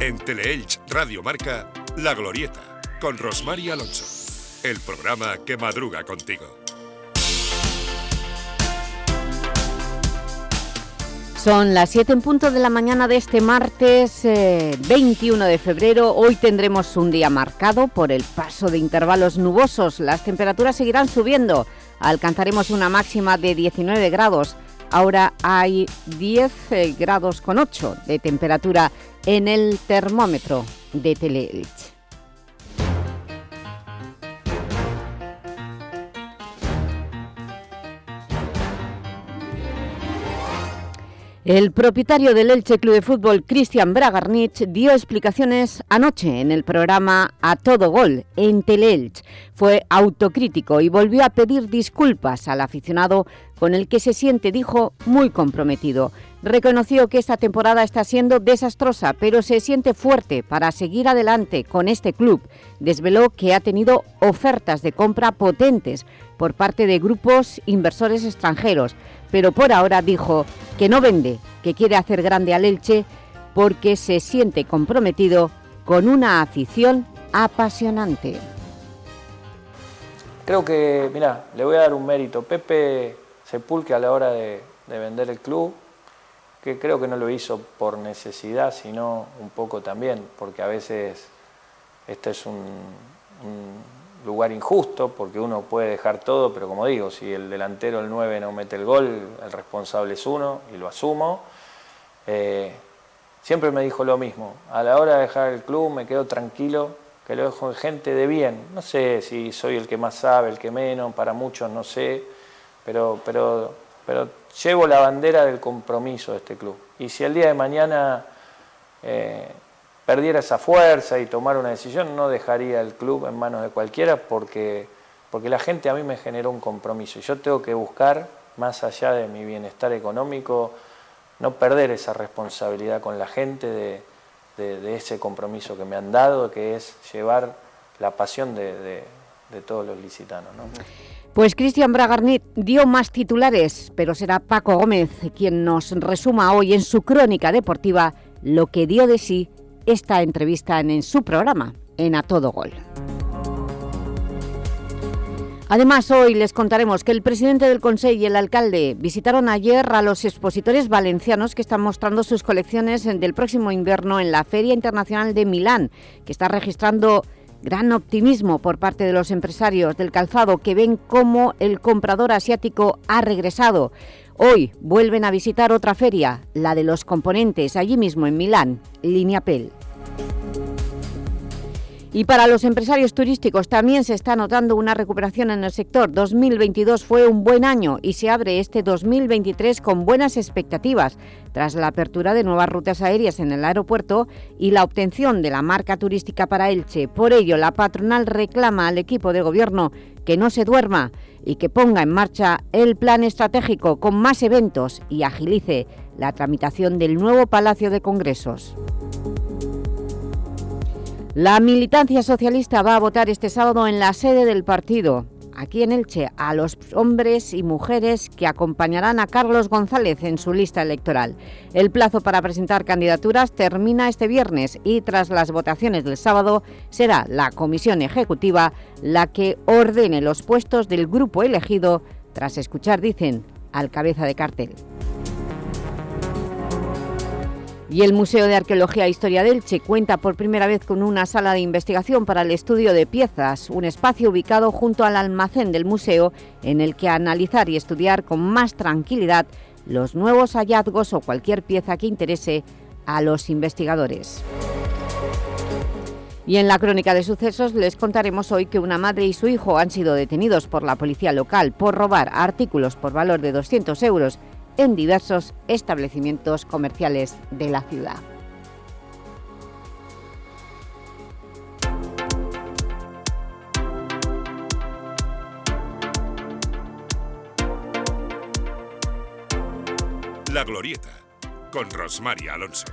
En Teleelch Radio Marca, La Glorieta, con Rosmar Alonso. El programa que madruga contigo. Son las 7 en punto de la mañana de este martes 21 eh, de febrero. Hoy tendremos un día marcado por el paso de intervalos nubosos. Las temperaturas seguirán subiendo. Alcanzaremos una máxima de 19 grados. Ahora hay 10 eh, grados con 8 de temperatura en el termómetro de Teleelch. El propietario del Elche Club de Fútbol, Cristian Bragarnich, dio explicaciones anoche en el programa A Todo Gol, en Teleelch. Fue autocrítico y volvió a pedir disculpas al aficionado con el que se siente, dijo, muy comprometido. Reconoció que esta temporada está siendo desastrosa, pero se siente fuerte para seguir adelante con este club. Desveló que ha tenido ofertas de compra potentes por parte de grupos inversores extranjeros, pero por ahora dijo que no vende, que quiere hacer grande al Elche porque se siente comprometido con una afición apasionante. Creo que, mira, le voy a dar un mérito. Pepe Sepulque a la hora de, vender el club, que creo que no lo hizo por necesidad, sino un poco también, porque a veces este es un lugar injusto porque uno puede dejar todo, pero como digo, si el delantero, el 9, no mete el gol, el responsable es uno y lo asumo. Eh, siempre me dijo lo mismo, a la hora de dejar el club me quedo tranquilo, que lo dejo en gente de bien. No sé si soy el que más sabe, el que menos, para muchos no sé, pero, pero, pero llevo la bandera del compromiso de este club. Y si el día de mañana... Eh, perdiera esa fuerza y tomara una decisión, no dejaría el club en manos de cualquiera porque, porque la gente a mí me generó un compromiso y yo tengo que buscar, más allá de mi bienestar económico, no perder esa responsabilidad con la gente de, ese compromiso que me han dado, que es llevar la pasión de, todos los licitanos. Pues Cristian Bragarnit dio más titulares, pero será Paco Gómez quien nos resuma hoy en su crónica deportiva lo que dio de sí esta entrevista en, su programa, en A Todo Gol. Además, hoy les contaremos que el presidente del Consejo y el alcalde visitaron ayer a los expositores valencianos que están mostrando sus colecciones del próximo invierno en la Feria Internacional de Milán, que está registrando gran optimismo por parte de los empresarios del calzado que ven cómo el comprador asiático ha regresado. Hoy vuelven a visitar otra feria, la de los componentes, allí mismo en Milán, Lineapel. Y para los empresarios turísticos también se está notando una recuperación en el sector. 2022 fue un buen año y se abre este 2023 con buenas expectativas tras la apertura de nuevas rutas aéreas en el aeropuerto y la obtención de la marca turística para Elche. Por ello, la patronal reclama al equipo de gobierno que no se duerma y que ponga en marcha el plan estratégico con más eventos y agilice la tramitación del nuevo Palacio de Congresos. La militancia socialista va a votar este sábado en la sede del partido aquí en Elche a los hombres y mujeres que acompañarán a Carlos González en su lista electoral. El plazo para presentar candidaturas termina este viernes y tras las votaciones del sábado será la comisión ejecutiva la que ordene los puestos del grupo elegido tras escuchar, dicen, al cabeza de cartel. Y el Museo de Arqueología e Historia del Che cuenta por primera vez con una sala de investigación para el estudio de piezas, un espacio ubicado junto al almacén del museo en el que analizar y estudiar con más tranquilidad los nuevos hallazgos o cualquier pieza que interese a los investigadores. Y en la crónica de sucesos les contaremos hoy que una madre y su hijo han sido detenidos por la policía local por robar artículos por valor de 200 euros en diversos establecimientos comerciales de la ciudad. La Glorieta, con Rosmaria Alonso.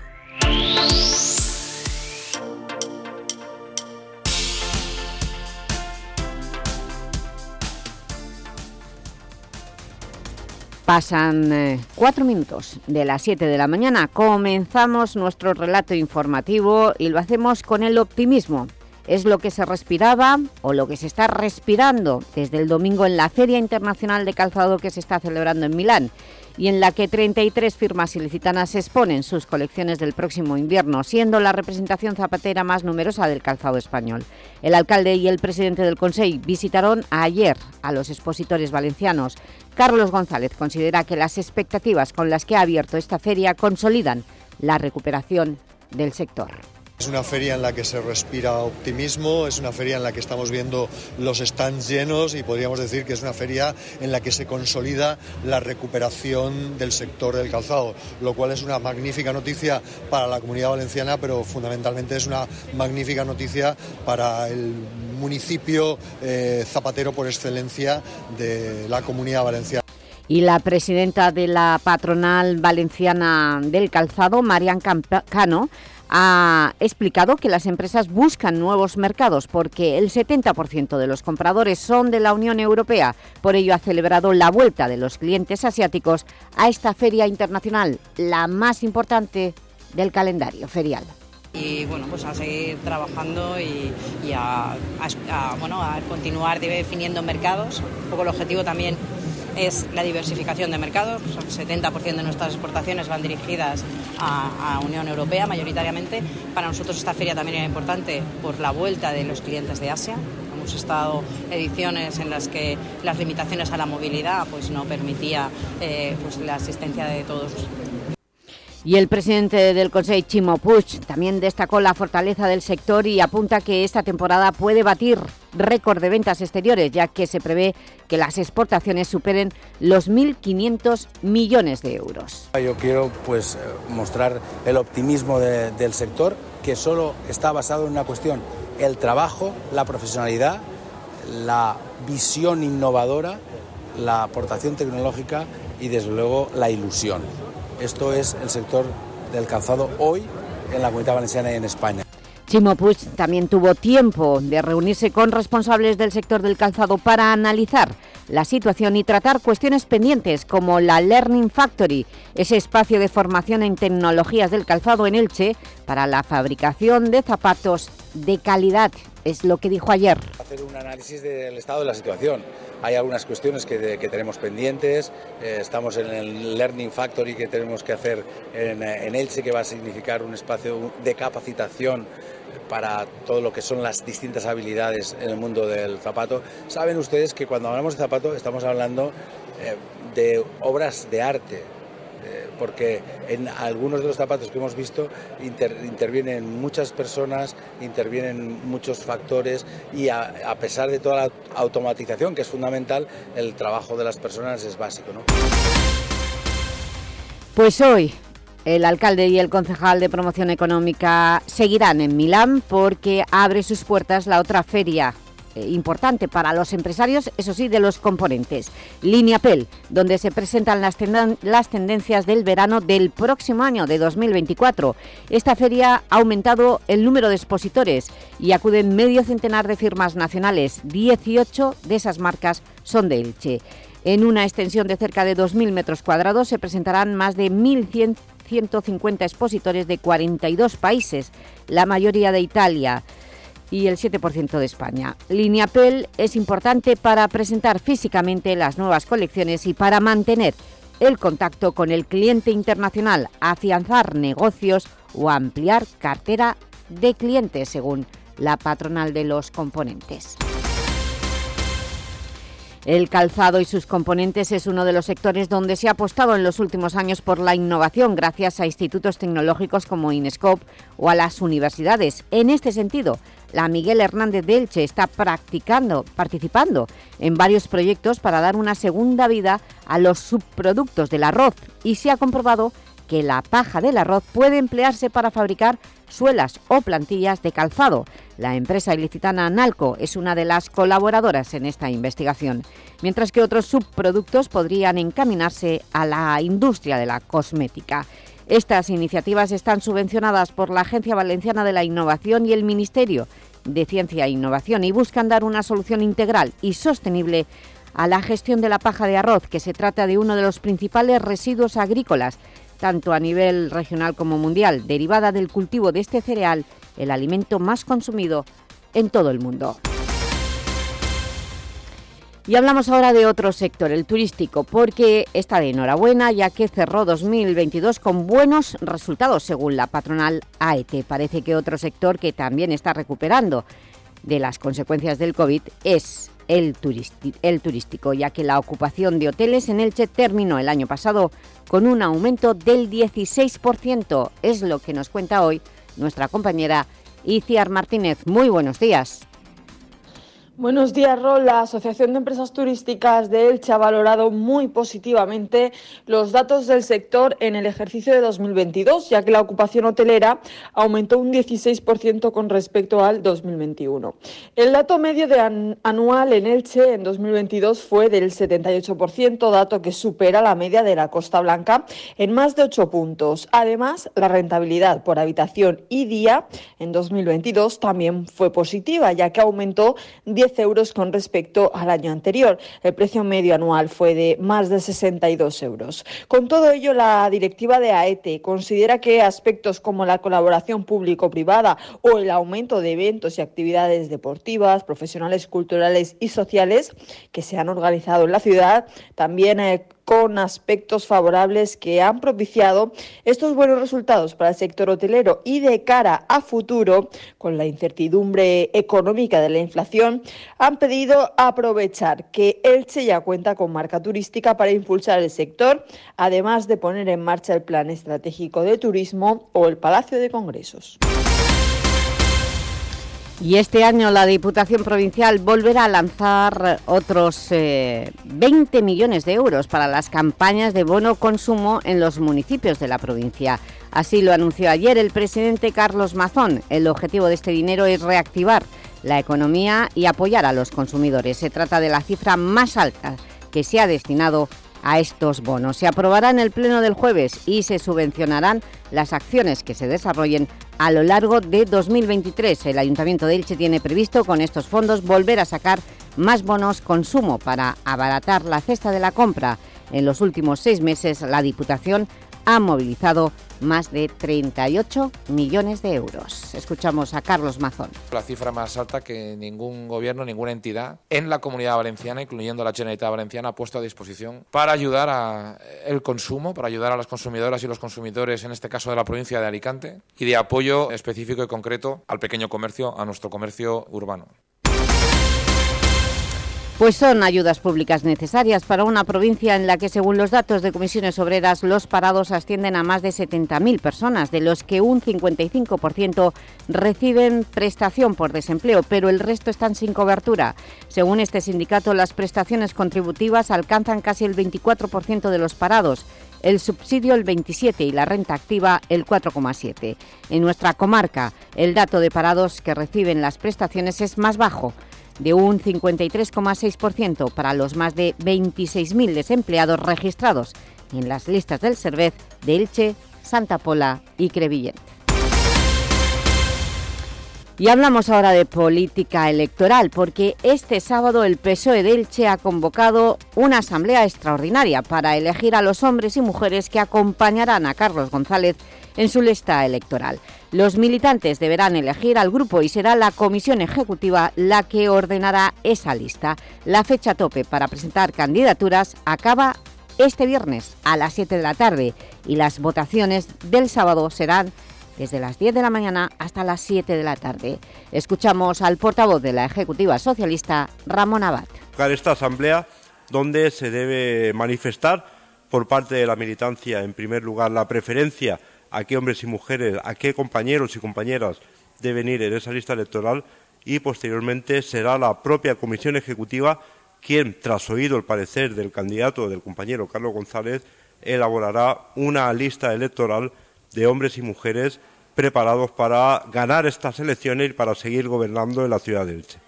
Pasan eh, cuatro minutos de las siete de la mañana. Comenzamos nuestro relato informativo y lo hacemos con el optimismo. Es lo que se respiraba o lo que se está respirando desde el domingo en la Feria Internacional de Calzado que se está celebrando en Milán y en la que 33 firmas ilicitanas exponen sus colecciones del próximo invierno, siendo la representación zapatera más numerosa del calzado español. El alcalde y el presidente del Consejo visitaron ayer a los expositores valencianos. Carlos González considera que las expectativas con las que ha abierto esta feria consolidan la recuperación del sector. Es una feria en la que se respira optimismo, es una feria en la que estamos viendo los stands llenos y podríamos decir que es una feria en la que se consolida la recuperación del sector del calzado, lo cual es una magnífica noticia para la comunidad valenciana, pero fundamentalmente es una magnífica noticia para el municipio eh, zapatero por excelencia de la comunidad valenciana. Y la presidenta de la patronal valenciana del calzado, Marian Cano, ha explicado que las empresas buscan nuevos mercados porque el 70% de los compradores son de la Unión Europea. Por ello ha celebrado la vuelta de los clientes asiáticos a esta feria internacional, la más importante del calendario ferial y bueno, pues a seguir trabajando y, a, bueno, a continuar definiendo mercados. Un poco el objetivo también es la diversificación de mercados. El 70% de nuestras exportaciones van dirigidas a, Unión Europea mayoritariamente. Para nosotros esta feria también era importante por la vuelta de los clientes de Asia. Hemos estado ediciones en las que las limitaciones a la movilidad pues no permitía eh, pues la asistencia de todos y el presidente del Consejo, Chimo Puig, también destacó la fortaleza del sector y apunta que esta temporada puede batir récord de ventas exteriores, ya que se prevé que las exportaciones superen los 1.500 millones de euros. Yo quiero pues, eh, mostrar el optimismo del sector, que solo está basado en una cuestión, el trabajo, la profesionalidad, la visión innovadora, la aportación tecnológica y desde luego la ilusión. Esto es el sector del calzado hoy en la Comunidad Valenciana y en España. Chimo Puig también tuvo tiempo de reunirse con responsables del sector del calzado para analizar la situación y tratar cuestiones pendientes como la Learning Factory, ese espacio de formación en tecnologías del calzado en Elche para la fabricación de zapatos de calidad, es lo que dijo ayer. Hacer un análisis del estado de la situación hay algunas cuestiones que, tenemos pendientes, eh, estamos en el Learning Factory que tenemos que hacer en, en Elche, que va a significar un espacio de capacitación para todo lo que son las distintas habilidades en el mundo del zapato. Saben ustedes que cuando hablamos de zapato estamos hablando eh, de obras de arte, porque en algunos de los zapatos que hemos visto intervienen muchas personas, intervienen muchos factores y a, pesar de toda la automatización que es fundamental, el trabajo de las personas es básico. Pues hoy el alcalde y el concejal de promoción económica seguirán en Milán porque abre sus puertas la otra feria importante para los empresarios, eso sí, de los componentes. Línea PEL, donde se presentan las, las tendencias del verano del próximo año, de 2024. Esta feria ha aumentado el número de expositores y acuden medio centenar de firmas nacionales. 18 de esas marcas son de Elche. En una extensión de cerca de 2.000 metros cuadrados se presentarán más de 1.150 expositores de 42 países, la mayoría de Italia y el 7% de España. Línea PEL es importante para presentar físicamente las nuevas colecciones y para mantener el contacto con el cliente internacional, afianzar negocios o ampliar cartera de clientes, según la patronal de los componentes. El calzado y sus componentes es uno de los sectores donde se ha apostado en los últimos años por la innovación gracias a institutos tecnológicos como Inescope o a las universidades. En este sentido, la Miguel Hernández de Elche está practicando, participando en varios proyectos para dar una segunda vida a los subproductos del arroz y se ha comprobado que la paja del arroz puede emplearse para fabricar suelas o plantillas de calzado. La empresa ilicitana Nalco es una de las colaboradoras en esta investigación, mientras que otros subproductos podrían encaminarse a la industria de la cosmética. Estas iniciativas están subvencionadas por la Agencia Valenciana de la Innovación y el Ministerio de Ciencia e Innovación y buscan dar una solución integral y sostenible a la gestión de la paja de arroz, que se trata de uno de los principales residuos agrícolas, tanto a nivel regional como mundial, derivada del cultivo de este cereal, el alimento más consumido en todo el mundo. Y hablamos ahora de otro sector, el turístico, porque está de enhorabuena ya que cerró 2022 con buenos resultados según la patronal AET. Parece que otro sector que también está recuperando de las consecuencias del COVID es el, el turístico, ya que la ocupación de hoteles en Elche terminó el año pasado con un aumento del 16%. Es lo que nos cuenta hoy nuestra compañera Iciar Martínez. Muy buenos días. Buenos días, Rol. La Asociación de Empresas Turísticas de Elche ha valorado muy positivamente los datos del sector en el ejercicio de 2022, ya que la ocupación hotelera aumentó un 16% con respecto al 2021. El dato medio de anual en Elche en 2022 fue del 78%, dato que supera la media de la Costa Blanca en más de 8 puntos. Además, la rentabilidad por habitación y día en 2022 también fue positiva, ya que aumentó 10 euros con respecto al año anterior. El precio medio anual fue de más de 62 euros. Con todo ello, la directiva de AETE considera que aspectos como la colaboración público-privada o el aumento de eventos y actividades deportivas, profesionales, culturales y sociales que se han organizado en la ciudad también eh, con aspectos favorables que han propiciado estos buenos resultados para el sector hotelero y de cara a futuro, con la incertidumbre económica de la inflación, han pedido aprovechar que Elche ya cuenta con marca turística para impulsar el sector, además de poner en marcha el Plan Estratégico de Turismo o el Palacio de Congresos. Y este año la Diputación Provincial volverá a lanzar otros 20 eh, millones de euros para las campañas de bono consumo en los municipios de la provincia. Así lo anunció ayer el presidente Carlos Mazón. El objetivo de este dinero es reactivar la economía y apoyar a los consumidores. Se trata de la cifra más alta que se ha destinado a estos bonos. Se aprobará en el pleno del jueves y se subvencionarán las acciones que se desarrollen a lo largo de 2023. El Ayuntamiento de Elche tiene previsto con estos fondos volver a sacar más bonos consumo para abaratar la cesta de la compra. En los últimos seis meses la Diputación ha movilizado más de 38 millones de euros. Escuchamos a Carlos Mazón. La cifra más alta que ningún gobierno, ninguna entidad en la Comunidad Valenciana, incluyendo la Generalitat Valenciana, ha puesto a disposición para ayudar al consumo, para ayudar a las consumidoras y los consumidores, en este caso de la provincia de Alicante, y de apoyo específico y concreto al pequeño comercio, a nuestro comercio urbano. Pues son ayudas públicas necesarias para una provincia en la que, según los datos de comisiones obreras, los parados ascienden a más de 70.000 personas, de los que un 55% reciben prestación por desempleo, pero el resto están sin cobertura. Según este sindicato, las prestaciones contributivas alcanzan casi el 24% de los parados, el subsidio el 27% y la renta activa el 4,7%. En nuestra comarca, el dato de parados que reciben las prestaciones es más bajo, de un 53,6% para los más de 26.000 desempleados registrados en las listas del Cervez de Elche, Santa Pola y Crevillente. Y hablamos ahora de política electoral, porque este sábado el PSOE de Elche ha convocado una asamblea extraordinaria para elegir a los hombres y mujeres que acompañarán a Carlos González en su lista electoral. Los militantes deberán elegir al grupo y será la comisión ejecutiva la que ordenará esa lista. La fecha tope para presentar candidaturas acaba este viernes a las 7 de la tarde y las votaciones del sábado serán desde las 10 de la mañana hasta las 7 de la tarde. Escuchamos al portavoz de la Ejecutiva Socialista, Ramón Abad. Esta asamblea donde se debe manifestar por parte de la militancia, en primer lugar, la preferencia a qué hombres y mujeres, a qué compañeros y compañeras deben ir en esa lista electoral y posteriormente será la propia Comisión Ejecutiva quien, tras oído el parecer del candidato del compañero Carlos González, elaborará una lista electoral de hombres y mujeres preparados para ganar estas elecciones y para seguir gobernando en la ciudad de Elche.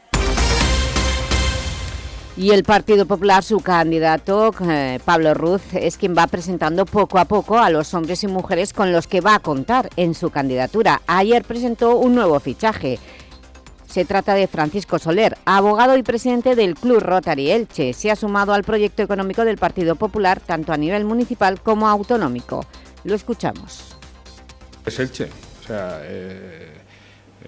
Y el Partido Popular, su candidato, eh, Pablo Ruz, es quien va presentando poco a poco a los hombres y mujeres con los que va a contar en su candidatura. Ayer presentó un nuevo fichaje. Se trata de Francisco Soler, abogado y presidente del Club Rotary Elche. Se ha sumado al proyecto económico del Partido Popular, tanto a nivel municipal como autonómico. Lo escuchamos. Es Elche. O sea, eh,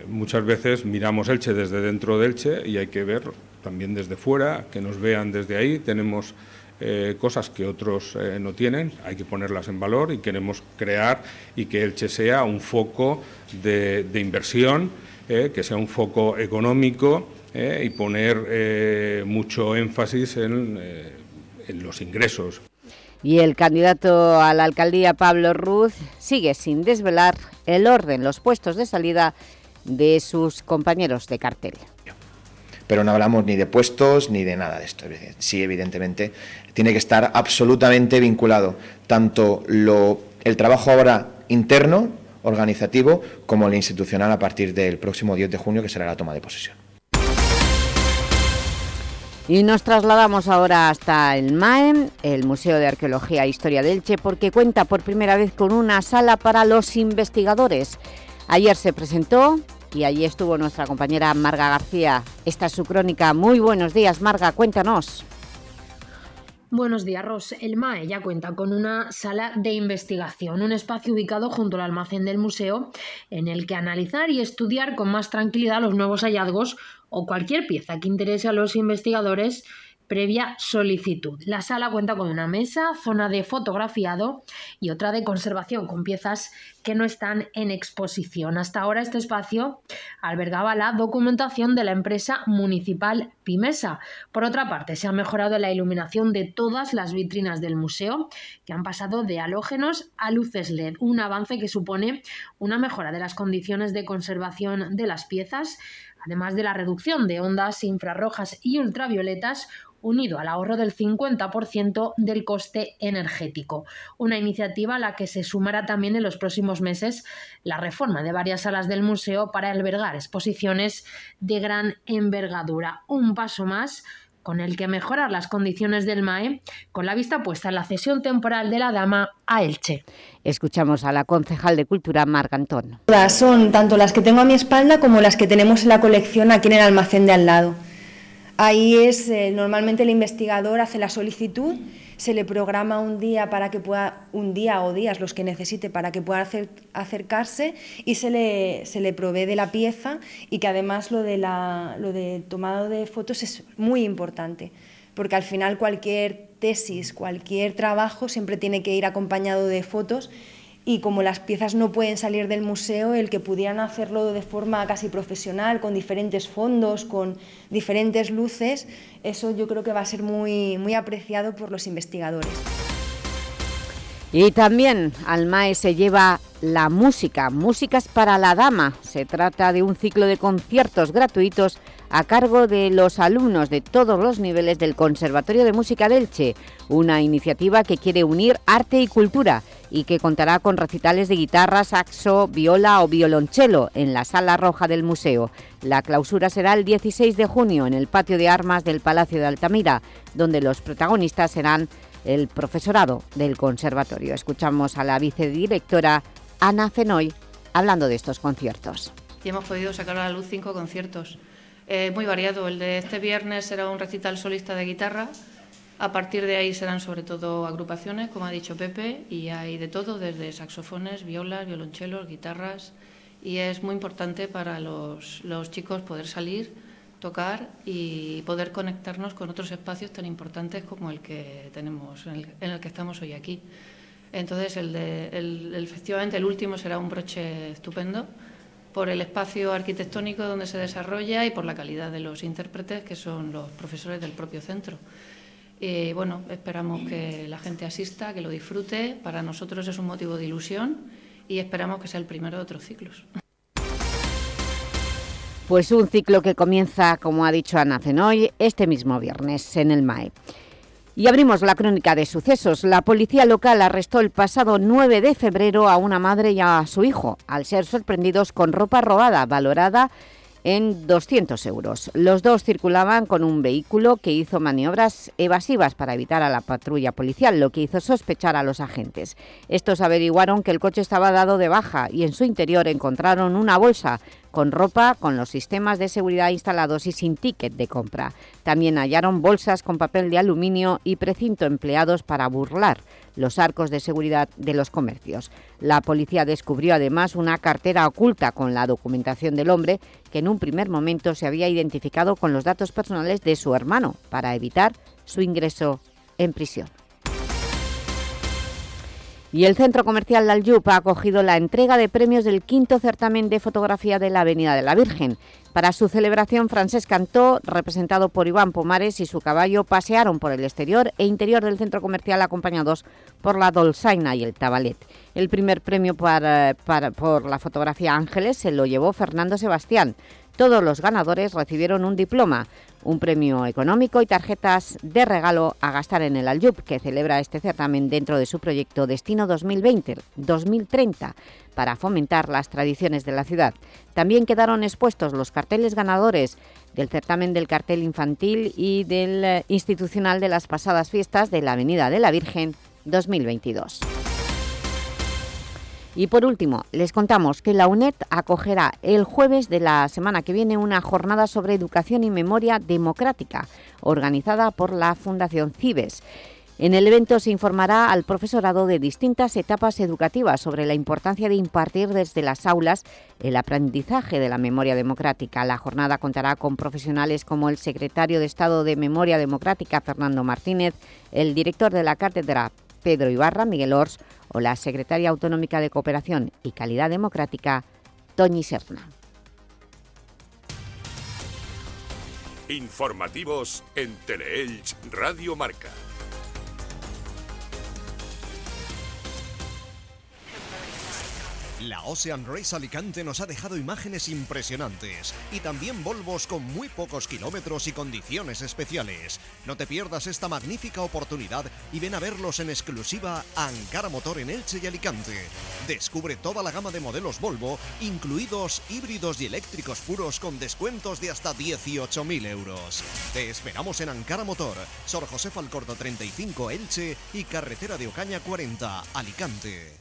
muchas veces miramos Elche desde dentro de Elche y hay que ver también desde fuera, que nos vean desde ahí. Tenemos eh, cosas que otros eh, no tienen, hay que ponerlas en valor y queremos crear y que Elche sea un foco de, inversión eh, que sea un foco económico y poner mucho énfasis en, en los ingresos. Y el candidato a la alcaldía, Pablo Ruz, sigue sin desvelar el orden, los puestos de salida de sus compañeros de cartel. Pero no hablamos ni de puestos ni de nada de esto. Sí, evidentemente, tiene que estar absolutamente vinculado tanto lo, el trabajo ahora interno organizativo como el institucional a partir del próximo 10 de junio, que será la toma de posesión. Y nos trasladamos ahora hasta el MAEM, el Museo de Arqueología e Historia del Elche, porque cuenta por primera vez con una sala para los investigadores. Ayer se presentó y allí estuvo nuestra compañera Marga García. Esta es su crónica. Muy buenos días, Marga, cuéntanos. Buenos días, Ros. El MAE ya cuenta con una sala de investigación, un espacio ubicado junto al almacén del museo en el que analizar y estudiar con más tranquilidad los nuevos hallazgos o cualquier pieza que interese a los investigadores previa solicitud. La sala cuenta con una mesa, zona de fotografiado y otra de conservación con piezas que no están en exposición. Hasta ahora este espacio albergaba la documentación de la empresa municipal Pimesa. Por otra parte, se ha mejorado la iluminación de todas las vitrinas del museo, que han pasado de halógenos a luces LED, un avance que supone una mejora de las condiciones de conservación de las piezas, además de la reducción de ondas infrarrojas y ultravioletas, unido al ahorro del 50% del coste energético. Una iniciativa a la que se sumará también en los próximos meses la reforma de varias salas del museo para albergar exposiciones de gran envergadura. Un paso más con el que mejorar las condiciones del MAE, con la vista puesta en la cesión temporal de la Dama a Elche. Escuchamos a la concejal de Cultura, Marc Antón. Todas son tanto las que tengo a mi espalda como las que tenemos en la colección aquí en el almacén de al lado. Ahí es, eh, normalmente el investigador hace la solicitud, se le programa un día para que pueda, un día o días los que necesite para que pueda hacer, acercarse y se le, se le provee de la pieza y que además lo de, la, lo de tomado de fotos es muy importante, porque al final cualquier tesis, cualquier trabajo siempre tiene que ir acompañado de fotos y como las piezas no pueden salir del museo, el que pudieran hacerlo de forma casi profesional, con diferentes fondos, con diferentes luces, eso yo creo que va a ser muy, muy apreciado por los investigadores. Y también al MAE se lleva la música, Músicas para la Dama. Se trata de un ciclo de conciertos gratuitos a cargo de los alumnos de todos los niveles del Conservatorio de Música de Elche, una iniciativa que quiere unir arte y cultura y que contará con recitales de guitarra, saxo, viola o violonchelo en la Sala Roja del Museo. La clausura será el 16 de junio en el patio de armas del Palacio de Altamira, donde los protagonistas serán el profesorado del conservatorio. Escuchamos a la vicedirectora Ana Fenoy hablando de estos conciertos. Hemos podido sacar a la luz cinco conciertos. Eh, muy variado. El de este viernes será un recital solista de guitarra. A partir de ahí serán sobre todo agrupaciones, como ha dicho Pepe, y hay de todo, desde saxofones, violas, violonchelos, guitarras. Y es muy importante para los chicos poder salir, tocar y poder conectarnos con otros espacios tan importantes como el que tenemos, en el, en el que estamos hoy aquí. Entonces, el de, el, efectivamente, el último será un broche estupendo por el espacio arquitectónico donde se desarrolla y por la calidad de los intérpretes, que son los profesores del propio centro. Y bueno, esperamos que la gente asista, que lo disfrute. Para nosotros es un motivo de ilusión y esperamos que sea el primero de otros ciclos. Pues un ciclo que comienza, como ha dicho Ana Cenoy, este mismo viernes en el MAE. Y abrimos la crónica de sucesos. La policía local arrestó el pasado 9 de febrero a una madre y a su hijo, al ser sorprendidos con ropa robada, valorada en 200 euros. Los dos circulaban con un vehículo que hizo maniobras evasivas para evitar a la patrulla policial, lo que hizo sospechar a los agentes. Estos averiguaron que el coche estaba dado de baja y en su interior encontraron una bolsa con ropa, con los sistemas de seguridad instalados y sin ticket de compra. También hallaron bolsas con papel de aluminio y precinto empleados para burlar los arcos de seguridad de los comercios. La policía descubrió además una cartera oculta con la documentación del hombre que en un primer momento se había identificado con los datos personales de su hermano para evitar su ingreso en prisión. Y el Centro Comercial Lalyup ha acogido la entrega de premios del quinto certamen de fotografía de la Avenida de la Virgen. Para su celebración, Francesc Cantó, representado por Iván Pomares y su caballo, pasearon por el exterior e interior del centro comercial acompañados por la Dolzaina y el Tabalet. El primer premio para, por la fotografía Ángeles se lo llevó Fernando Sebastián. Todos los ganadores recibieron un diploma, un premio económico y tarjetas de regalo a gastar en el Aljub, que celebra este certamen dentro de su proyecto Destino 2020-2030 para fomentar las tradiciones de la ciudad. También quedaron expuestos los carteles ganadores del certamen del cartel infantil y del eh, institucional de las pasadas fiestas de la Avenida de la Virgen 2022. Y por último, les contamos que la UNED acogerá el jueves de la semana que viene una jornada sobre educación y memoria democrática, organizada por la Fundación CIBES. En el evento se informará al profesorado de distintas etapas educativas sobre la importancia de impartir desde las aulas el aprendizaje de la memoria democrática. La jornada contará con profesionales como el secretario de Estado de Memoria Democrática, Fernando Martínez, el director de la cátedra, Pedro Ibarra, Miguel Ors, o la secretaria autonómica de Cooperación y Calidad Democrática, Toñi Serna. Informativos en Teleelch Radio Marca. La Ocean Race Alicante nos ha dejado imágenes impresionantes y también Volvos con muy pocos kilómetros y condiciones especiales. No te pierdas esta magnífica oportunidad y ven a verlos en exclusiva a Ankara Motor en Elche y Alicante. Descubre toda la gama de modelos Volvo, incluidos híbridos y eléctricos puros con descuentos de hasta 18.000 euros. Te esperamos en Ankara Motor, Sor José Falcordo 35 Elche y Carretera de Ocaña 40 Alicante.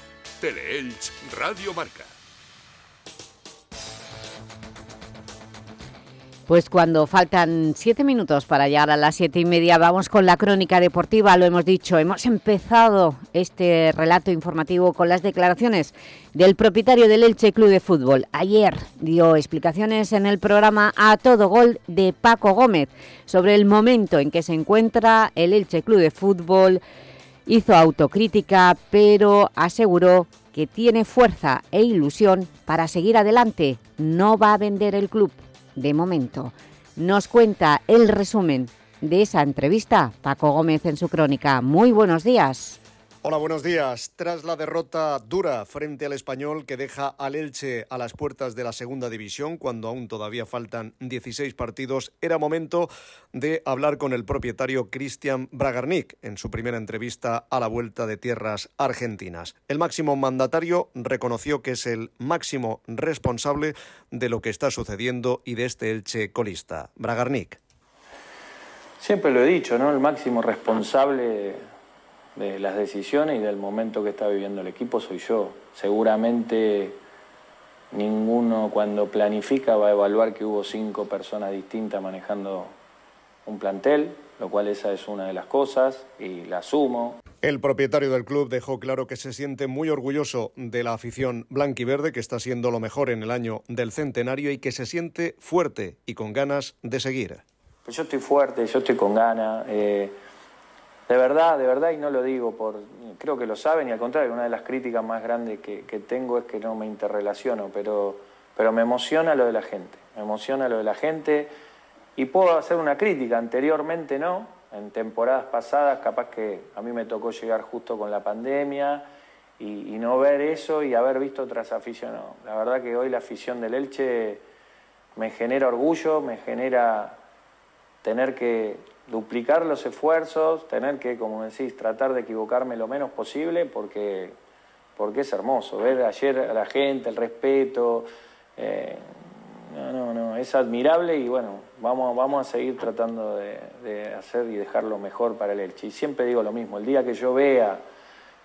Teleelch Radio Marca. Pues cuando faltan siete minutos para llegar a las siete y media, vamos con la crónica deportiva, lo hemos dicho, hemos empezado este relato informativo con las declaraciones del propietario del Elche Club de Fútbol. Ayer dio explicaciones en el programa A Todo Gol de Paco Gómez sobre el momento en que se encuentra el Elche Club de Fútbol, Hizo autocrítica, pero aseguró que tiene fuerza e ilusión para seguir adelante. No va a vender el club, de momento. Nos cuenta el resumen de esa entrevista Paco Gómez en su crónica. Muy buenos días. Hola, buenos días. Tras la derrota dura frente al español que deja al Elche a las puertas de la segunda división, cuando aún todavía faltan 16 partidos, era momento de hablar con el propietario Cristian Bragarnik en su primera entrevista a la vuelta de tierras argentinas. El máximo mandatario reconoció que es el máximo responsable de lo que está sucediendo y de este Elche colista. Bragarnik. Siempre lo he dicho, ¿no? El máximo responsable de las decisiones y del momento que está viviendo el equipo soy yo. Seguramente ninguno cuando planifica va a evaluar que hubo cinco personas distintas manejando un plantel, lo cual esa es una de las cosas y la asumo. El propietario del club dejó claro que se siente muy orgulloso de la afición blanquiverde, que está siendo lo mejor en el año del centenario y que se siente fuerte y con ganas de seguir. Pues yo estoy fuerte, yo estoy con ganas. Eh, de verdad, de verdad, y no lo digo por. Creo que lo saben, y al contrario, una de las críticas más grandes que, tengo es que no me interrelaciono, pero, pero me emociona lo de la gente. Me emociona lo de la gente. Y puedo hacer una crítica, anteriormente no, en temporadas pasadas capaz que a mí me tocó llegar justo con la pandemia y, no ver eso y haber visto otras aficiones. La verdad que hoy la afición del Elche me genera orgullo, me genera tener que duplicar los esfuerzos, tener que, como decís, tratar de equivocarme lo menos posible porque, porque es hermoso ver ayer a la gente, el respeto. Eh, no, no, no, es admirable y bueno, vamos, vamos a seguir tratando de, hacer y dejarlo mejor para el Elche. Y siempre digo lo mismo, el día que yo vea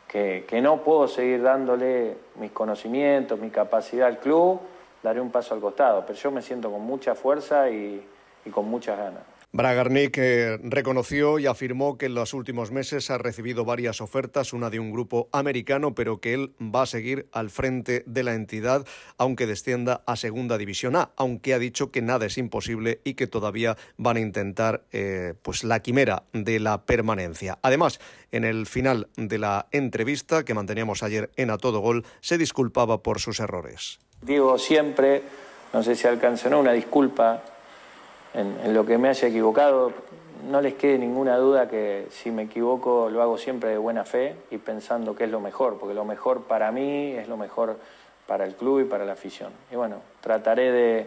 que, no puedo seguir dándole mis conocimientos, mi capacidad al club, daré un paso al costado. Pero yo me siento con mucha fuerza y, con muchas ganas. Bragarnik reconoció y afirmó que en los últimos meses ha recibido varias ofertas, una de un grupo americano, pero que él va a seguir al frente de la entidad, aunque descienda a Segunda División A, aunque ha dicho que nada es imposible y que todavía van a intentar eh, pues la quimera de la permanencia. Además, en el final de la entrevista que manteníamos ayer en A Todo Gol, se disculpaba por sus errores. Digo siempre, no sé si alcanzó una disculpa en, lo que me haya equivocado. No les quede ninguna duda que si me equivoco lo hago siempre de buena fe y pensando que es lo mejor, porque lo mejor para mí es lo mejor para el club y para la afición. Y bueno, trataré de,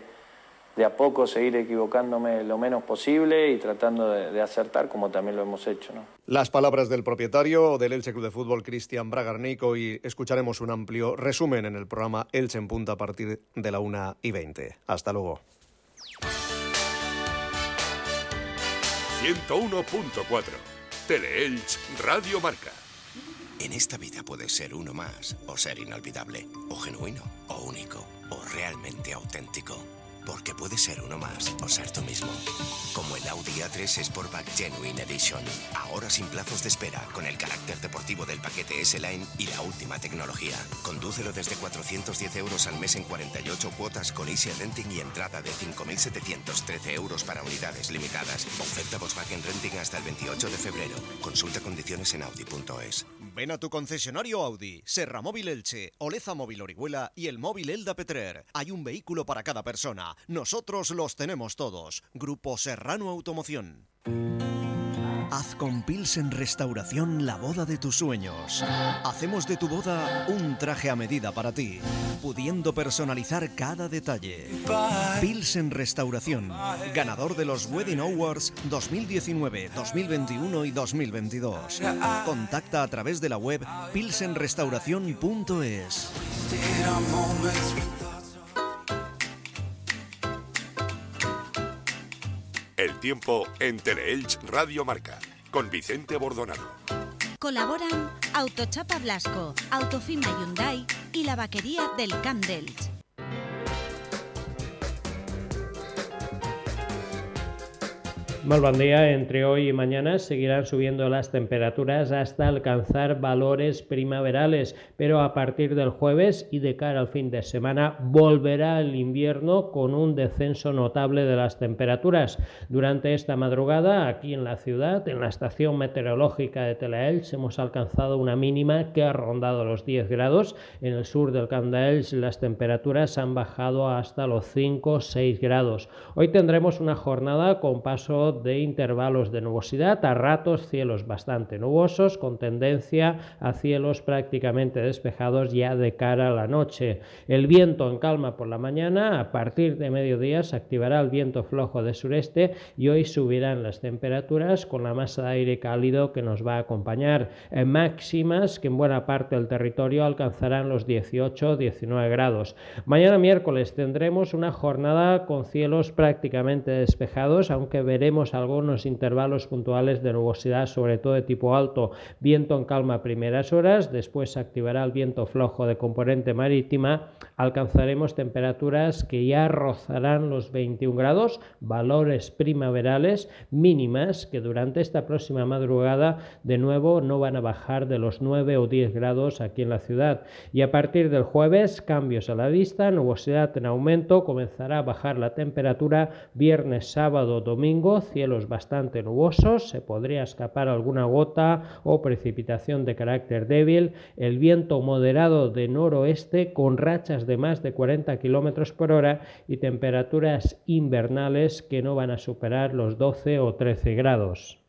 de a poco seguir equivocándome lo menos posible y tratando de, acertar como también lo hemos hecho. Las palabras del propietario del Elche Club de Fútbol, Cristian Bragarnico, y escucharemos un amplio resumen en el programa Elche en Punta a partir de la 1 y 20. Hasta luego. 101.4 Teleelch Radio Marca. En esta vida puedes ser uno más, o ser inolvidable, o genuino, o único, o realmente auténtico. Porque puedes ser uno más o ser tú mismo. Como el Audi A3 Sportback Genuine Edition. Ahora sin plazos de espera, con el carácter deportivo del paquete S-Line y la última tecnología. Condúcelo desde 410 euros al mes en 48 cuotas con Easy Renting y entrada de 5.713 euros para unidades limitadas. Oferta Volkswagen Renting hasta el 28 de febrero. Consulta condiciones en Audi.es. Ven a tu concesionario Audi, Serra Móvil Elche, Oleza Móvil Orihuela y el móvil Elda Petrer. Hay un vehículo para cada persona. Nosotros los tenemos todos. Grupo Serrano Automoción. Haz con Pilsen Restauración la boda de tus sueños. Hacemos de tu boda un traje a medida para ti, pudiendo personalizar cada detalle. Pilsen Restauración, ganador de los Wedding Awards 2019, 2021 y 2022. Contacta a través de la web pilsenrestauración.es. El tiempo en Teleelch Radio Marca con Vicente Bordonado. Colaboran Autochapa Blasco, Autofima Hyundai y la vaquería del Camp Malvandía, entre hoy y mañana seguirán subiendo las temperaturas hasta alcanzar valores primaverales, pero a partir del jueves y de cara al fin de semana volverá el invierno con un descenso notable de las temperaturas. Durante esta madrugada, aquí en la ciudad, en la estación meteorológica de Telaelch, hemos alcanzado una mínima que ha rondado los 10 grados. En el sur del Camp las temperaturas han bajado hasta los 5 o 6 grados. Hoy tendremos una jornada con paso de intervalos de nubosidad, a ratos cielos bastante nubosos con tendencia a cielos prácticamente despejados ya de cara a la noche. El viento en calma por la mañana, a partir de mediodía se activará el viento flojo de sureste y hoy subirán las temperaturas con la masa de aire cálido que nos va a acompañar. En máximas que en buena parte del territorio alcanzarán los 18-19 grados. Mañana miércoles tendremos una jornada con cielos prácticamente despejados, aunque veremos algunos intervalos puntuales de nubosidad, sobre todo de tipo alto, viento en calma primeras horas, después se activará el viento flojo de componente marítima, alcanzaremos temperaturas que ya rozarán los 21 grados, valores primaverales mínimas que durante esta próxima madrugada de nuevo no van a bajar de los 9 o 10 grados aquí en la ciudad. Y a partir del jueves, cambios a la vista, nubosidad en aumento, comenzará a bajar la temperatura viernes, sábado, domingo, cielos bastante nubosos, se podría escapar alguna gota o precipitación de carácter débil, el viento moderado de noroeste con rachas de más de 40 km por hora y temperaturas invernales que no van a superar los 12 o 13 grados.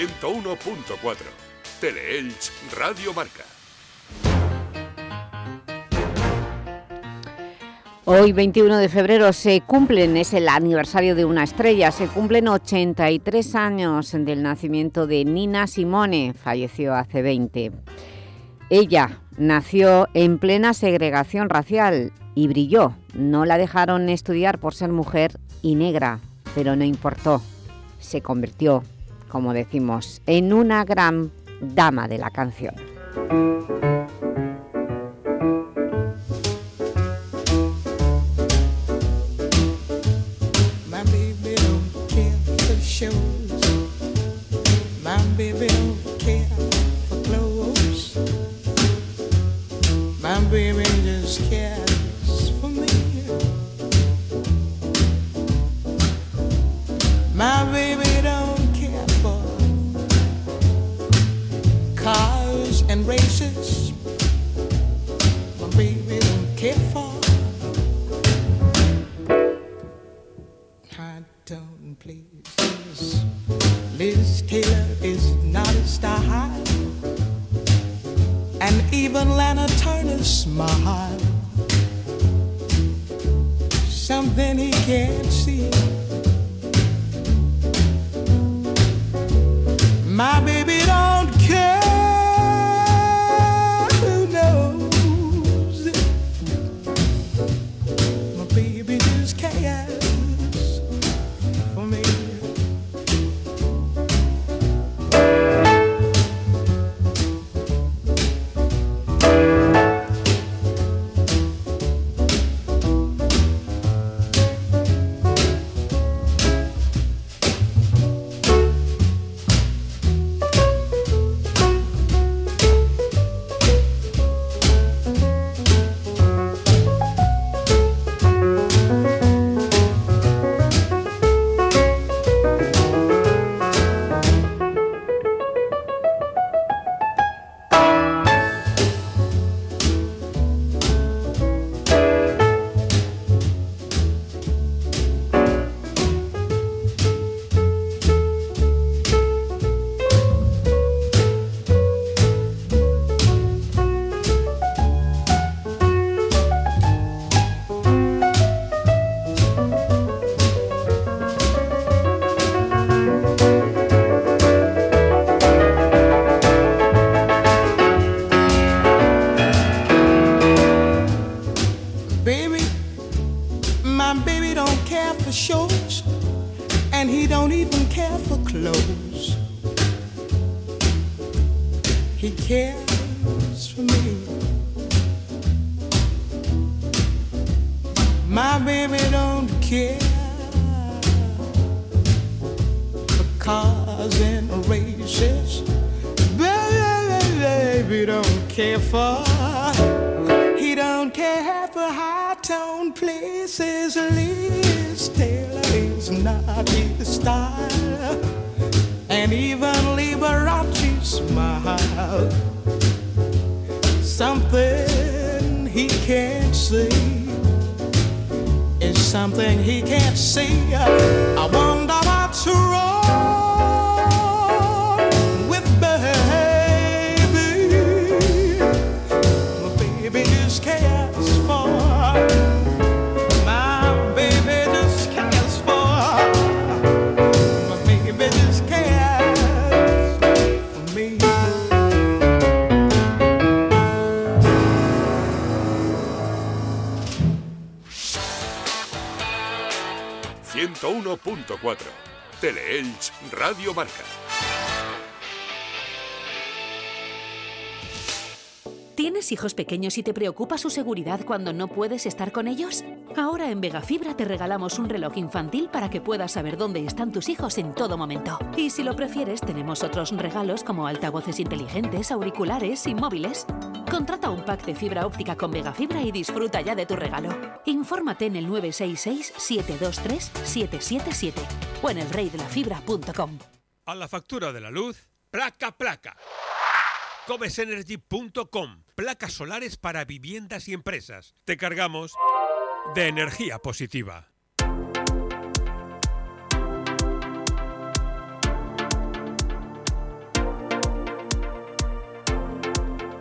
101.4. Teleelch Radio Marca. Hoy, 21 de febrero, se cumplen, es el aniversario de una estrella, se cumplen 83 años del nacimiento de Nina Simone, falleció hace 20. Ella nació en plena segregación racial y brilló. No la dejaron estudiar por ser mujer y negra, pero no importó. Se convirtió, como decimos, en una gran dama de la canción. ¿Tienes hijos pequeños y te preocupa su seguridad cuando no puedes estar con ellos? Ahora en Vegafibra te regalamos un reloj infantil para que puedas saber dónde están tus hijos en todo momento. Y si lo prefieres, tenemos otros regalos como altavoces inteligentes, auriculares y móviles. Contrata un pack de fibra óptica con Vegafibra y disfruta ya de tu regalo. Infórmate en el 966-723-777 o en elreydelafibra.com. A la factura de la luz, placa placa. Comesenergy.com. Placas solares para viviendas y empresas. Te cargamos de energía positiva.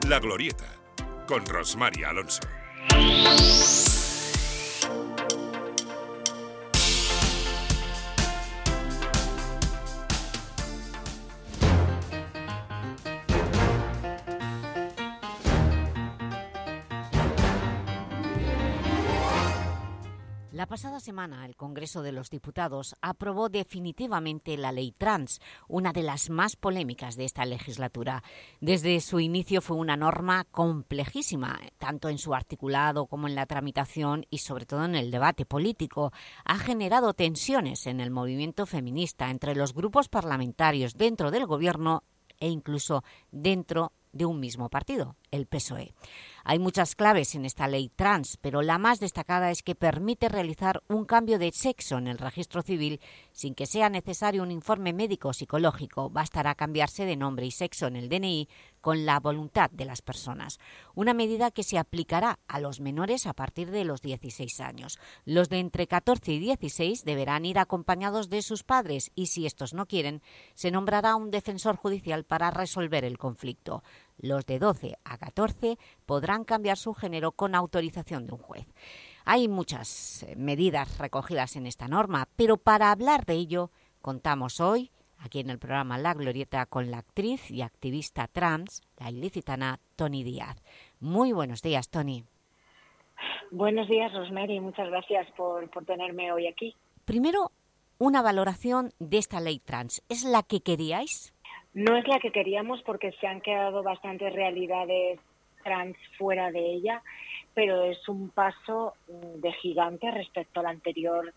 La Glorieta, con Rosmary Alonso. La pasada semana el Congreso de los Diputados aprobó definitivamente la ley trans, una de las más polémicas de esta legislatura. Desde su inicio fue una norma complejísima, tanto en su articulado como en la tramitación y sobre todo en el debate político. Ha generado tensiones en el movimiento feminista entre los grupos parlamentarios dentro del Gobierno e incluso dentro de un mismo partido, el PSOE. Hay muchas claves en esta ley trans, pero la más destacada es que permite realizar un cambio de sexo en el registro civil sin que sea necesario un informe médico o psicológico. Bastará cambiarse de nombre y sexo en el DNI con la voluntad de las personas. Una medida que se aplicará a los menores a partir de los 16 años. Los de entre 14 y 16 deberán ir acompañados de sus padres y, si estos no quieren, se nombrará un defensor judicial para resolver el conflicto. Los de 12 a 14 podrán cambiar su género con autorización de un juez. Hay muchas eh, medidas recogidas en esta norma, pero para hablar de ello contamos hoy, aquí en el programa La Glorieta, con la actriz y activista trans, la ilicitana Tony Díaz. Muy buenos días, Tony. Buenos días, Rosemary. Muchas gracias por, por tenerme hoy aquí. Primero, una valoración de esta ley trans. ¿Es la que queríais? No es la que queríamos porque se han quedado bastantes realidades trans fuera de ella, pero es un paso mm, de gigante respecto a la anterior